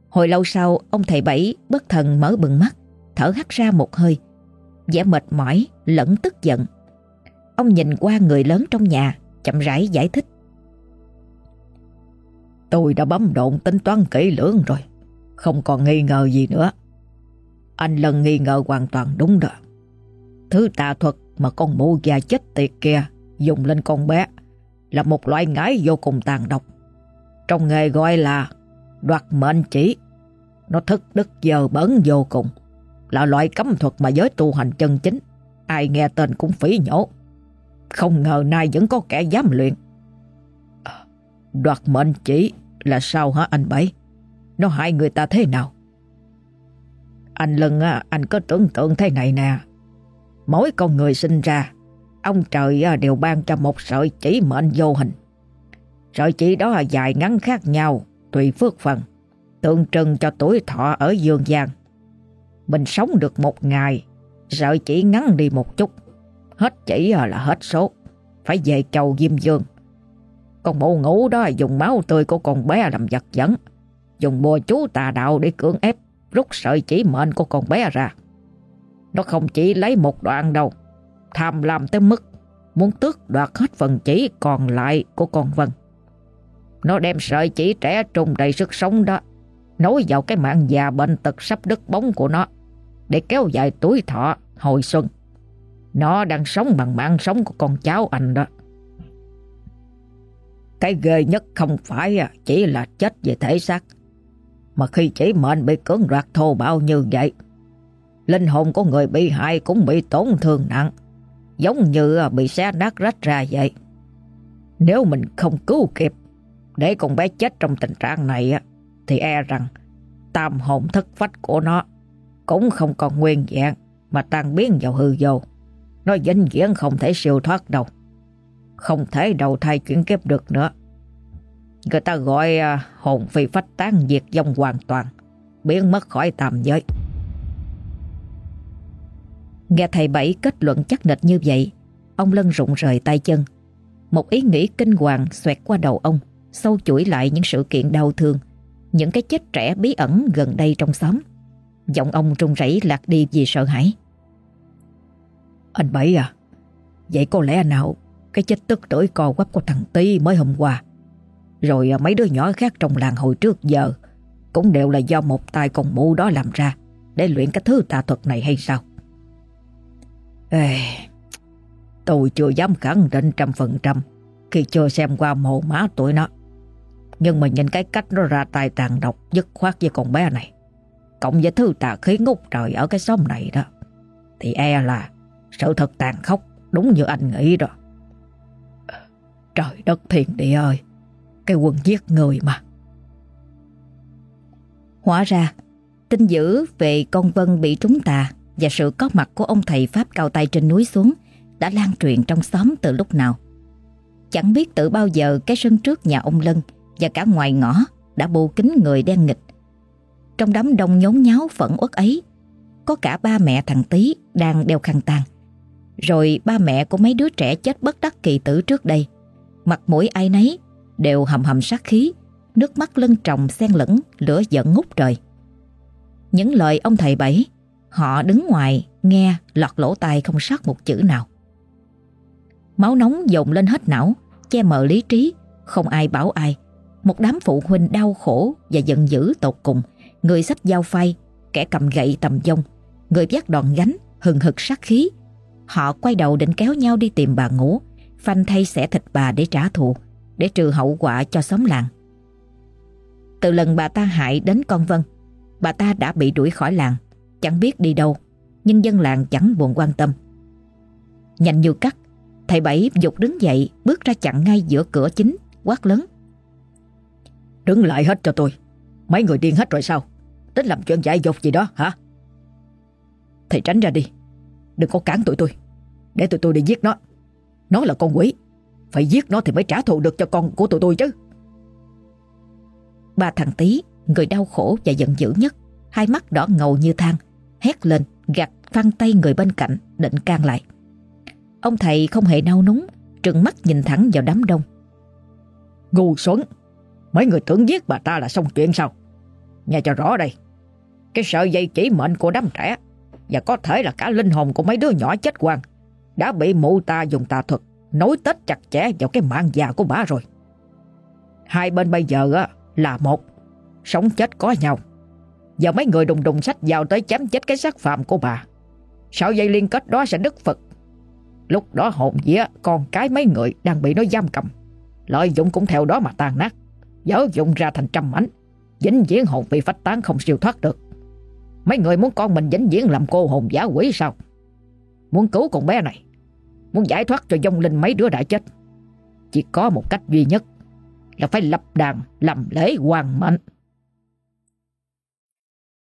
Hồi lâu sau, ông thầy Bảy bất thần mở bừng mắt, thở hắt ra một hơi, vẻ mệt mỏi lẫn tức giận. Ông nhìn qua người lớn trong nhà, chậm rãi giải thích. Tôi đã bấm độn tính toán kỹ lưỡng rồi, không còn nghi ngờ gì nữa. Anh lần nghi ngờ hoàn toàn đúng rồi. Thứ tà thuật mà con mụ già chết tiệt kia dùng lên con bé là một loại ngải vô cùng tàn độc. Trong nghề gọi là đoạt mệnh chỉ. Nó thức đức giờ bẩn vô cùng. Là loại cấm thuật mà giới tu hành chân chính. Ai nghe tên cũng phỉ nhổ. Không ngờ nay vẫn có kẻ dám luyện. À, đoạt mệnh chỉ là sao hả anh Bảy? Nó hại người ta thế nào? Anh Lân á, anh có tưởng tượng thế này nè. Mỗi con người sinh ra, ông trời đều ban cho một sợi chỉ mệnh vô hình. Sợi chỉ đó là dài ngắn khác nhau, tùy phước phần, tượng trưng cho tuổi thọ ở dương gian. Mình sống được một ngày, sợi chỉ ngắn đi một chút, hết chỉ là hết số, phải về chầu Diêm Dương. Con bộ ngủ đó dùng máu tươi của con bé làm vật dẫn, dùng bùa chú tà đạo để cưỡng ép rút sợi chỉ mệnh của con bé ra. Nó không chỉ lấy một đoạn đâu Tham lam tới mức Muốn tước đoạt hết phần chỉ còn lại của con Vân nó đem sợi chỉ trẻ trung đầy sức sống đó Nối vào cái mạng già bệnh tật sắp đứt bóng của nó Để kéo dài tuổi thọ hồi xuân Nó đang sống bằng mạng sống của con cháu anh đó Cái ghê nhất không phải à, chỉ là chết về thể xác Mà khi chỉ mệnh bị cưỡng đoạt thô bạo như vậy linh hồn của người bị hại cũng bị tổn thương nặng, giống như à, bị xé nát rách ra vậy. Nếu mình không cứu kịp để con bé chết trong tình trạng này á thì e rằng tam hồn thất phách của nó cũng không còn nguyên dạng mà tan biến vào hư vô. Nó vĩnh viễn không thể siêu thoát đâu. Không thể đầu thai chuyển kiếp được nữa. Người ta gọi à, hồn phi phách tán diệt vong hoàn toàn, biến mất khỏi tam giới. Nghe thầy Bảy kết luận chắc nịch như vậy, ông Lân rụng rời tay chân. Một ý nghĩ kinh hoàng xoẹt qua đầu ông, sâu chuỗi lại những sự kiện đau thương. những cái chết trẻ bí ẩn gần đây trong xóm. Giọng ông run rẩy lạc đi vì sợ hãi. Anh Bảy à, vậy có lẽ nào cái chết tức tối co quắp của thằng Tý mới hôm qua. Rồi mấy đứa nhỏ khác trong làng hồi trước giờ cũng đều là do một tay con mụ đó làm ra để luyện cái thứ tà thuật này hay sao? Ê, tôi chưa dám khẳng định trăm phần trăm khi chưa xem qua mộ má tụi nó. Nhưng mà nhìn cái cách nó ra tay tàn độc dứt khoát với con bé này. Cộng với thứ tà khí ngút trời ở cái xóm này đó. Thì e là sự thật tàn khốc đúng như anh nghĩ đó. Trời đất thiền địa ơi, cái quân giết người mà. Hóa ra, tin dữ về con Vân bị trúng tà và sự có mặt của ông thầy Pháp cao tay trên núi xuống đã lan truyền trong xóm từ lúc nào. Chẳng biết từ bao giờ cái sân trước nhà ông Lân và cả ngoài ngõ đã bù kính người đen nghịch. Trong đám đông nhốn nháo phẫn uất ấy, có cả ba mẹ thằng Tý đang đeo khăn tang. Rồi ba mẹ của mấy đứa trẻ chết bất đắc kỳ tử trước đây. Mặt mũi ai nấy đều hầm hầm sát khí, nước mắt lưng tròng xen lẫn lửa giận ngút trời. Những lời ông thầy Bảy, họ đứng ngoài nghe lọt lỗ tai không sót một chữ nào. Máu nóng dồn lên hết não, che mờ lý trí, không ai bảo ai. Một đám phụ huynh đau khổ và giận dữ tột cùng, người sách dao phay, kẻ cầm gậy tầm dông, người vác đòn gánh, hừng hực sát khí. Họ quay đầu định kéo nhau đi tìm bà ngủ, phanh thay xẻ thịt bà để trả thù, để trừ hậu quả cho xóm làng. Từ lần bà ta hại đến con Vân, bà ta đã bị đuổi khỏi làng, chẳng biết đi đâu, nhưng dân làng chẳng buồn quan tâm. Nhanh như cắt, thầy Bảy dục đứng dậy bước ra chặn ngay giữa cửa chính, quát lớn. Đứng lại hết cho tôi, mấy người điên hết rồi sao? Tính làm chuyện dại dột gì đó hả? Thầy tránh ra đi, đừng có cản tụi tôi, để tụi tôi đi giết nó. Nó là con quỷ, phải giết nó thì mới trả thù được cho con của tụi tôi chứ. Ba thằng tí, người đau khổ và giận dữ nhất, hai mắt đỏ ngầu như than, hét lên, gạt phăng tay người bên cạnh, định can lại. Ông thầy không hề nao núng, trừng mắt nhìn thẳng vào đám đông. Ngu xuẩn, mấy người tưởng giết bà ta là xong chuyện sao? Nghe cho rõ đây, cái sợi dây chỉ mệnh của đám trẻ và có thể là cả linh hồn của mấy đứa nhỏ chết quang đã bị mụ ta dùng tà thuật nối tết chặt chẽ vào cái mạng già của bà rồi. Hai bên bây giờ là một, sống chết có nhau. Giờ mấy người đùng đùng sách vào tới chém chết cái xác phạm của bà. sợi dây liên kết đó sẽ đứt Phật. Lúc đó hồn dĩa con cái mấy người đang bị nó giam cầm. Lợi dụng cũng theo đó mà tàn nát. Dở dụng ra thành trăm mảnh. Vĩnh viễn hồn bị phách tán không siêu thoát được. Mấy người muốn con mình vĩnh viễn làm cô hồn giả quỷ sao? Muốn cứu con bé này Muốn giải thoát cho dông linh mấy đứa đã chết Chỉ có một cách duy nhất Là phải lập đàn làm lễ hoàng mệnh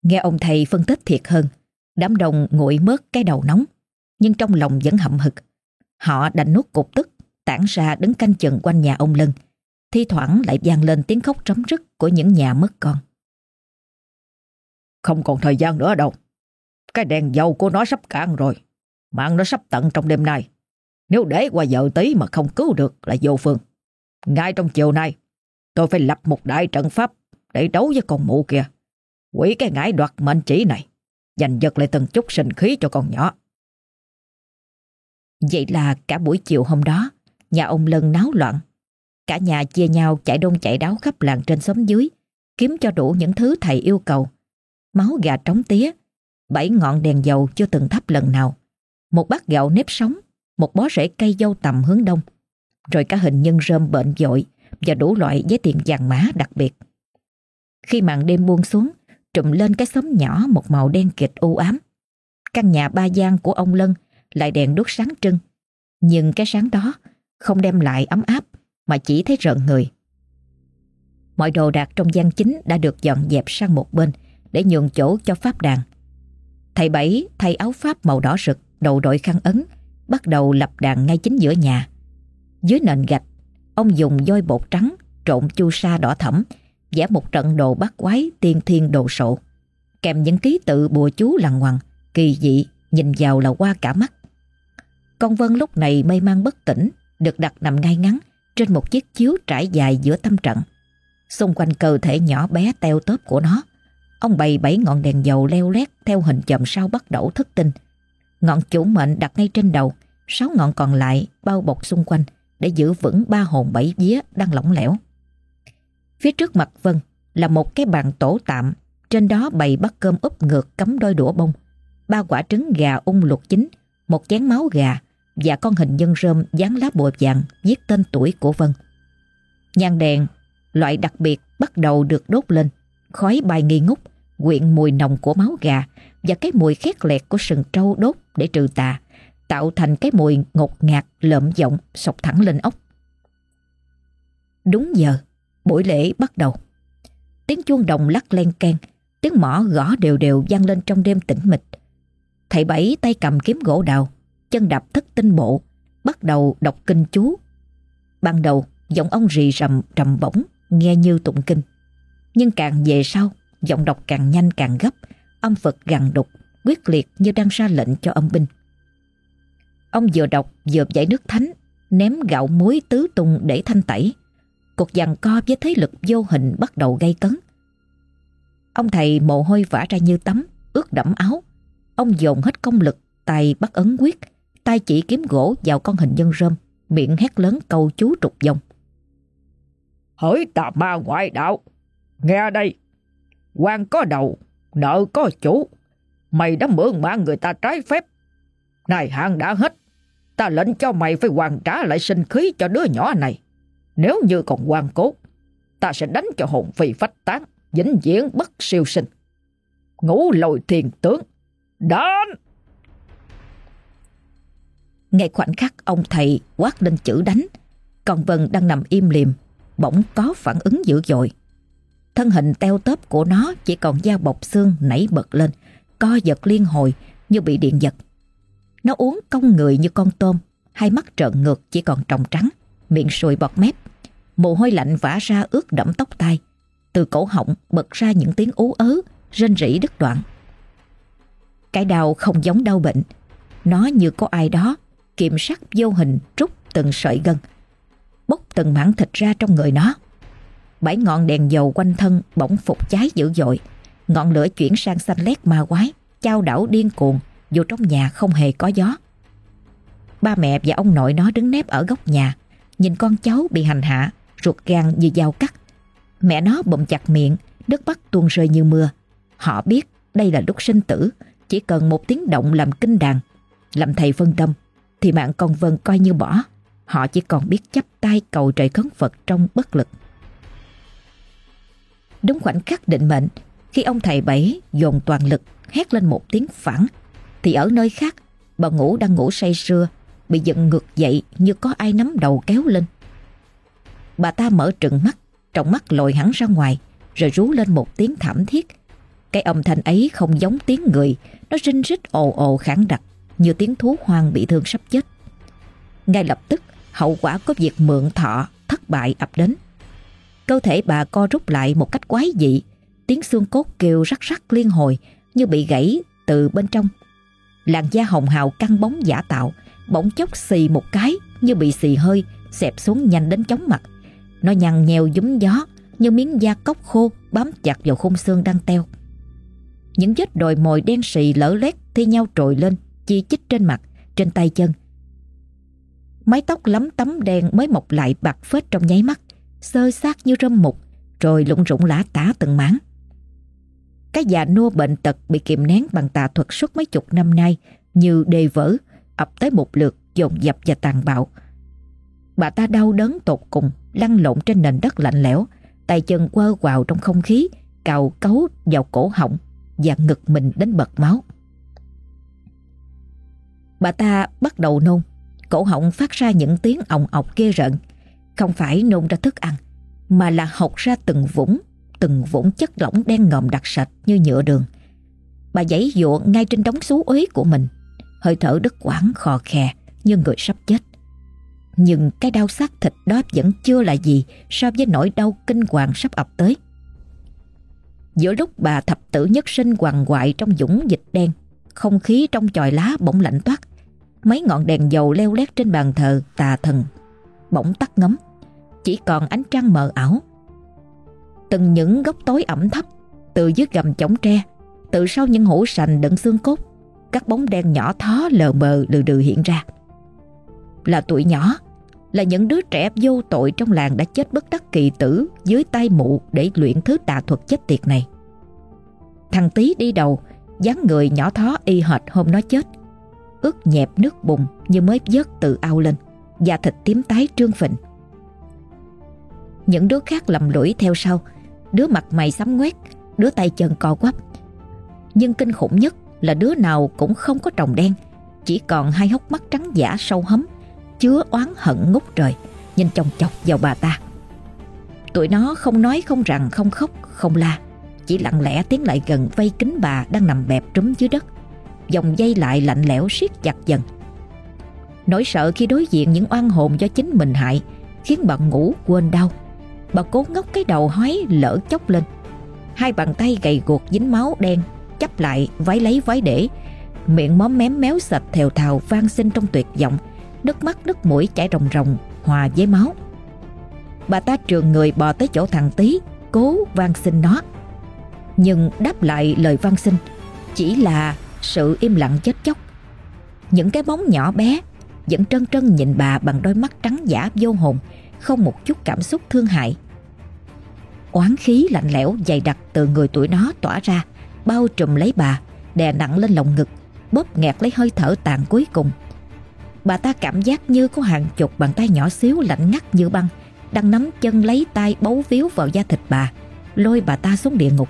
Nghe ông thầy phân tích thiệt hơn, Đám đông nguội mớt cái đầu nóng, Nhưng trong lòng vẫn hậm hực Họ đành nuốt cục tức, Tản ra đứng canh chừng quanh nhà ông Lân Thi thoảng lại vang lên tiếng khóc trống rứt Của những nhà mất con Không còn thời gian nữa đâu Cái đèn dầu của nó sắp cạn rồi Mạng nó sắp tận trong đêm nay nếu để qua giờ tí mà không cứu được là vô phương. Ngay trong chiều nay, tôi phải lập một đại trận pháp để đấu với con mụ kia. Quỷ cái ngải đoạt mệnh chỉ này, giành giật lại từng chút sinh khí cho con nhỏ. Vậy là cả buổi chiều hôm đó, nhà ông Lân náo loạn. Cả nhà chia nhau chạy đông chạy đáo khắp làng trên xóm dưới, kiếm cho đủ những thứ thầy yêu cầu. Máu gà trống tía, bảy ngọn đèn dầu chưa từng thắp lần nào, một bát gạo nếp sống một bó rễ cây dâu tầm hướng đông, rồi cả hình nhân rơm bệnh dội và đủ loại giấy tiền vàng mã đặc biệt. Khi màn đêm buông xuống, trùm lên cái xóm nhỏ một màu đen kịt u ám. Căn nhà ba gian của ông Lân lại đèn đốt sáng trưng, nhưng cái sáng đó không đem lại ấm áp mà chỉ thấy rợn người. Mọi đồ đạc trong gian chính đã được dọn dẹp sang một bên để nhường chỗ cho pháp đàn. Thầy Bảy thay áo pháp màu đỏ rực, đầu đội khăn ấn, bắt đầu lập đàn ngay chính giữa nhà. Dưới nền gạch, ông dùng voi bột trắng trộn chu sa đỏ thẫm, vẽ một trận đồ bắt quái tiên thiên đồ sộ, kèm những ký tự bùa chú lằng ngoằng, kỳ dị, nhìn vào là qua cả mắt. Con Vân lúc này mây mang bất tỉnh, được đặt nằm ngay ngắn trên một chiếc chiếu trải dài giữa tâm trận. Xung quanh cơ thể nhỏ bé teo tóp của nó, ông bày bảy ngọn đèn dầu leo lét theo hình chòm sao bắt đầu thức tinh. Ngọn chủ mệnh đặt ngay trên đầu, sáu ngọn còn lại bao bọc xung quanh để giữ vững ba hồn bảy vía đang lỏng lẻo. Phía trước mặt Vân là một cái bàn tổ tạm, trên đó bày bát cơm úp ngược cắm đôi đũa bông, ba quả trứng gà ung luộc chín, một chén máu gà và con hình nhân rơm dán lá bùa vàng viết tên tuổi của Vân. Nhang đèn, loại đặc biệt bắt đầu được đốt lên, khói bay nghi ngút, quyện mùi nồng của máu gà và cái mùi khét lẹt của sừng trâu đốt để trừ tà, tạo thành cái mùi ngột ngạt lợm giọng sọc thẳng lên ốc. Đúng giờ, buổi lễ bắt đầu. Tiếng chuông đồng lắc len keng, tiếng mỏ gõ đều đều vang lên trong đêm tĩnh mịch. Thầy Bảy tay cầm kiếm gỗ đào, chân đạp thất tinh bộ, bắt đầu đọc kinh chú. Ban đầu, giọng ông rì rầm trầm bổng, nghe như tụng kinh. Nhưng càng về sau, giọng đọc càng nhanh càng gấp, âm Phật gằn đục, quyết liệt như đang ra lệnh cho âm binh. Ông vừa đọc vừa giải nước thánh, ném gạo muối tứ tung để thanh tẩy. Cuộc giằng co với thế lực vô hình bắt đầu gây cấn. Ông thầy mồ hôi vã ra như tắm, ướt đẫm áo. Ông dồn hết công lực, tay bắt ấn quyết, tay chỉ kiếm gỗ vào con hình nhân rơm, miệng hét lớn câu chú trục dòng. Hỡi tà ma ngoại đạo, nghe đây, quan có đầu, nợ có chủ, mày đã mượn mạng người ta trái phép. Này hàng đã hết, ta lệnh cho mày phải hoàn trả lại sinh khí cho đứa nhỏ này. Nếu như còn quan cố, ta sẽ đánh cho hồn phi phách tán, vĩnh viễn bất siêu sinh. Ngũ lồi thiền tướng, đến! Ngay khoảnh khắc ông thầy quát lên chữ đánh, còn Vân đang nằm im liềm, bỗng có phản ứng dữ dội. Thân hình teo tớp của nó chỉ còn da bọc xương nảy bật lên, co giật liên hồi như bị điện giật. Nó uống cong người như con tôm, hai mắt trợn ngược chỉ còn tròng trắng, miệng sùi bọt mép. Mồ hôi lạnh vã ra ướt đẫm tóc tai. Từ cổ họng bật ra những tiếng ú ớ, rên rỉ đứt đoạn. Cái đau không giống đau bệnh, nó như có ai đó kiểm sắc vô hình rút từng sợi gân, bốc từng mảng thịt ra trong người nó. Bảy ngọn đèn dầu quanh thân bỗng phục cháy dữ dội, ngọn lửa chuyển sang xanh lét ma quái, Chao đảo điên cuồng, dù trong nhà không hề có gió. Ba mẹ và ông nội nó đứng nép ở góc nhà, nhìn con cháu bị hành hạ, ruột gan như dao cắt. Mẹ nó bụm chặt miệng, nước mắt tuôn rơi như mưa. Họ biết đây là lúc sinh tử, chỉ cần một tiếng động làm kinh đàn, làm thầy phân tâm, thì mạng con Vân coi như bỏ. Họ chỉ còn biết chấp tay cầu trời khấn Phật trong bất lực. Đúng khoảnh khắc định mệnh, khi ông thầy Bảy dồn toàn lực hét lên một tiếng phản, thì ở nơi khác, bà ngủ đang ngủ say sưa, bị giận ngược dậy như có ai nắm đầu kéo lên. Bà ta mở trừng mắt, trong mắt lồi hẳn ra ngoài, rồi rú lên một tiếng thảm thiết. Cái âm thanh ấy không giống tiếng người, nó rinh rít ồ ồ khản đặc, như tiếng thú hoang bị thương sắp chết. Ngay lập tức, hậu quả có việc mượn thọ, thất bại ập đến. Cơ thể bà co rút lại một cách quái dị, tiếng xương cốt kêu rắc rắc liên hồi như bị gãy từ bên trong. Làn da hồng hào căng bóng giả tạo, bỗng chốc xì một cái như bị xì hơi, xẹp xuống nhanh đến chóng mặt. Nó nhăn nheo dúm gió như miếng da cốc khô bám chặt vào khung xương đang teo. Những vết đồi mồi đen xì lở lét thi nhau trồi lên, chi chích trên mặt, trên tay chân. Mái tóc lấm tấm đen mới mọc lại bạc phết trong nháy mắt, sơ sát như râm mục, rồi lụng rụng lã tả từng mảng. Cái già nua bệnh tật bị kiềm nén bằng tà thuật suốt mấy chục năm nay như đề vỡ, ập tới một lượt dồn dập và tàn bạo. Bà ta đau đớn tột cùng, lăn lộn trên nền đất lạnh lẽo, tay chân quơ quào trong không khí, cào cấu vào cổ họng và ngực mình đến bật máu. Bà ta bắt đầu nôn, cổ họng phát ra những tiếng ọng ọc ghê rợn, không phải nôn ra thức ăn, mà là học ra từng vũng, từng vũng chất lỏng đen ngòm đặc sạch như nhựa đường. Bà giãy dụa ngay trên đống xú uế của mình, hơi thở đứt quãng khò khè như người sắp chết. Nhưng cái đau xác thịt đó vẫn chưa là gì so với nỗi đau kinh hoàng sắp ập tới. Giữa lúc bà thập tử nhất sinh hoàng hoại trong dũng dịch đen, không khí trong chòi lá bỗng lạnh toát. Mấy ngọn đèn dầu leo lét trên bàn thờ tà thần. Bỗng tắt ngấm, chỉ còn ánh trăng mờ ảo. Từng những góc tối ẩm thấp Từ dưới gầm chống tre Từ sau những hũ sành đựng xương cốt Các bóng đen nhỏ thó lờ mờ lừ đừ hiện ra. Là tuổi nhỏ Là những đứa trẻ vô tội trong làng đã chết bất đắc kỳ tử Dưới tay mụ để luyện thứ tà thuật chết tiệt này. Thằng tý đi đầu dáng người nhỏ thó y hệt hôm nó chết ướt nhẹp nước bùn như mới vớt từ ao lên, da thịt tím tái trương phình. Những đứa khác lầm lũi theo sau, đứa mặt mày sắm ngoét, đứa tay chân co quắp. Nhưng kinh khủng nhất là đứa nào cũng không có tròng đen, chỉ còn hai hốc mắt trắng giả sâu hấm, chứa oán hận ngút trời, nhìn chồng chọc vào bà ta. Tụi nó không nói không rằng, không khóc, không la, chỉ lặng lẽ tiến lại gần vây kính bà đang nằm bẹp trúm dưới đất dòng dây lại lạnh lẽo siết chặt dần. Nỗi sợ khi đối diện những oan hồn do chính mình hại khiến bà ngủ quên đau. Bà cố ngóc cái đầu hói lỡ chốc lên. Hai bàn tay gầy guộc dính máu đen, chắp lại, vái lấy vái để. Miệng móm mém méo sạch thèo thào vang sinh trong tuyệt vọng. Nước mắt, nước mũi chảy ròng ròng, hòa với máu. Bà ta trường người bò tới chỗ thằng tí cố van xin nó. Nhưng đáp lại lời van xin chỉ là sự im lặng chết chóc. Những cái bóng nhỏ bé vẫn trân trân nhìn bà bằng đôi mắt trắng giả vô hồn, không một chút cảm xúc thương hại. Oán khí lạnh lẽo dày đặc từ người tuổi nó tỏa ra, bao trùm lấy bà, đè nặng lên lồng ngực, bóp nghẹt lấy hơi thở tàn cuối cùng. Bà ta cảm giác như có hàng chục bàn tay nhỏ xíu lạnh ngắt như băng, đang nắm chân lấy tay bấu víu vào da thịt bà, lôi bà ta xuống địa ngục.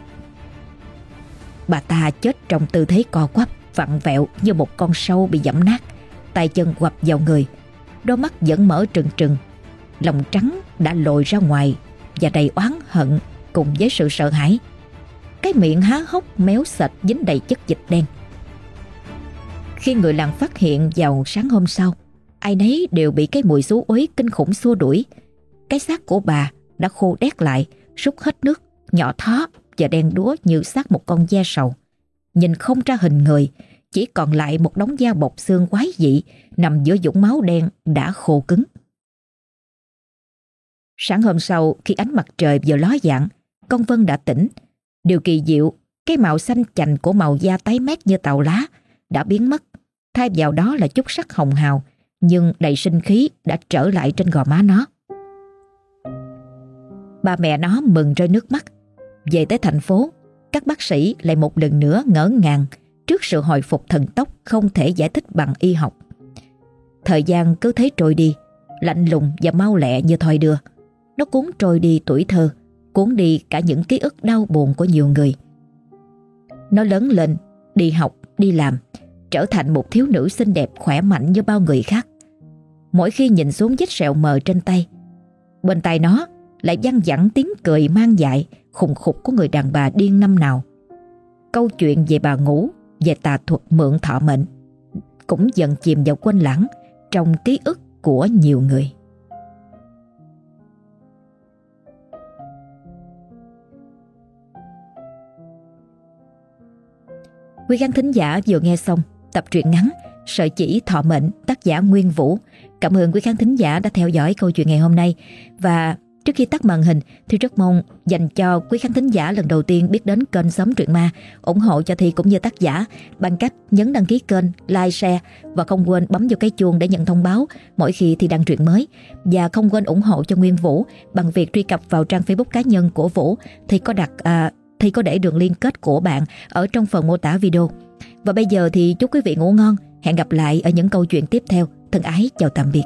Bà ta chết trong tư thế co quắp, Vặn vẹo như một con sâu bị dẫm nát. Tay chân quặp vào người, Đôi mắt vẫn mở trừng trừng. Lòng trắng đã lồi ra ngoài Và đầy oán hận Cùng với sự sợ hãi. Cái miệng há hốc méo sệt Dính đầy chất dịch đen. Khi người làng phát hiện vào sáng hôm sau, Ai nấy đều bị cái mùi xú uế kinh khủng xua đuổi. Cái xác của bà đã khô đét lại, Rút hết nước, Nhỏ thó và đen đúa như xác một con da sầu. Nhìn không ra hình người, chỉ còn lại một đống da bọc xương quái dị nằm giữa dũng máu đen đã khô cứng. Sáng hôm sau, khi ánh mặt trời vừa ló dạng, con Vân đã tỉnh. Điều kỳ diệu, cái màu xanh chành của màu da tái mét như tàu lá đã biến mất. Thay vào đó là chút sắc hồng hào, nhưng đầy sinh khí đã trở lại trên gò má nó. Ba mẹ nó mừng rơi nước mắt về tới thành phố, các bác sĩ lại một lần nữa ngỡ ngàng trước sự hồi phục thần tốc không thể giải thích bằng y học. Thời gian cứ thế trôi đi, lạnh lùng và mau lẹ như thoi đưa. Nó cuốn trôi đi tuổi thơ, cuốn đi cả những ký ức đau buồn của nhiều người. Nó lớn lên, đi học, đi làm, trở thành một thiếu nữ xinh đẹp khỏe mạnh như bao người khác. Mỗi khi nhìn xuống vết sẹo mờ trên tay, bên tay nó lại văng vẳng tiếng cười mang dại khùng khục của người đàn bà điên năm nào. Câu chuyện về bà ngủ, về tà thuật mượn thọ mệnh cũng dần chìm vào quên lãng trong ký ức của nhiều người. Quý khán thính giả vừa nghe xong tập truyện ngắn Sợi chỉ thọ mệnh tác giả Nguyên Vũ. Cảm ơn quý khán thính giả đã theo dõi câu chuyện ngày hôm nay và Trước khi tắt màn hình thì rất mong dành cho quý khán thính giả lần đầu tiên biết đến kênh Sống Truyện Ma ủng hộ cho Thi cũng như tác giả bằng cách nhấn đăng ký kênh, like, share và không quên bấm vào cái chuông để nhận thông báo mỗi khi Thi đăng truyện mới và không quên ủng hộ cho Nguyên Vũ bằng việc truy cập vào trang Facebook cá nhân của Vũ thì có đặt à, thì có để đường liên kết của bạn ở trong phần mô tả video. Và bây giờ thì chúc quý vị ngủ ngon, hẹn gặp lại ở những câu chuyện tiếp theo. Thân ái chào tạm biệt.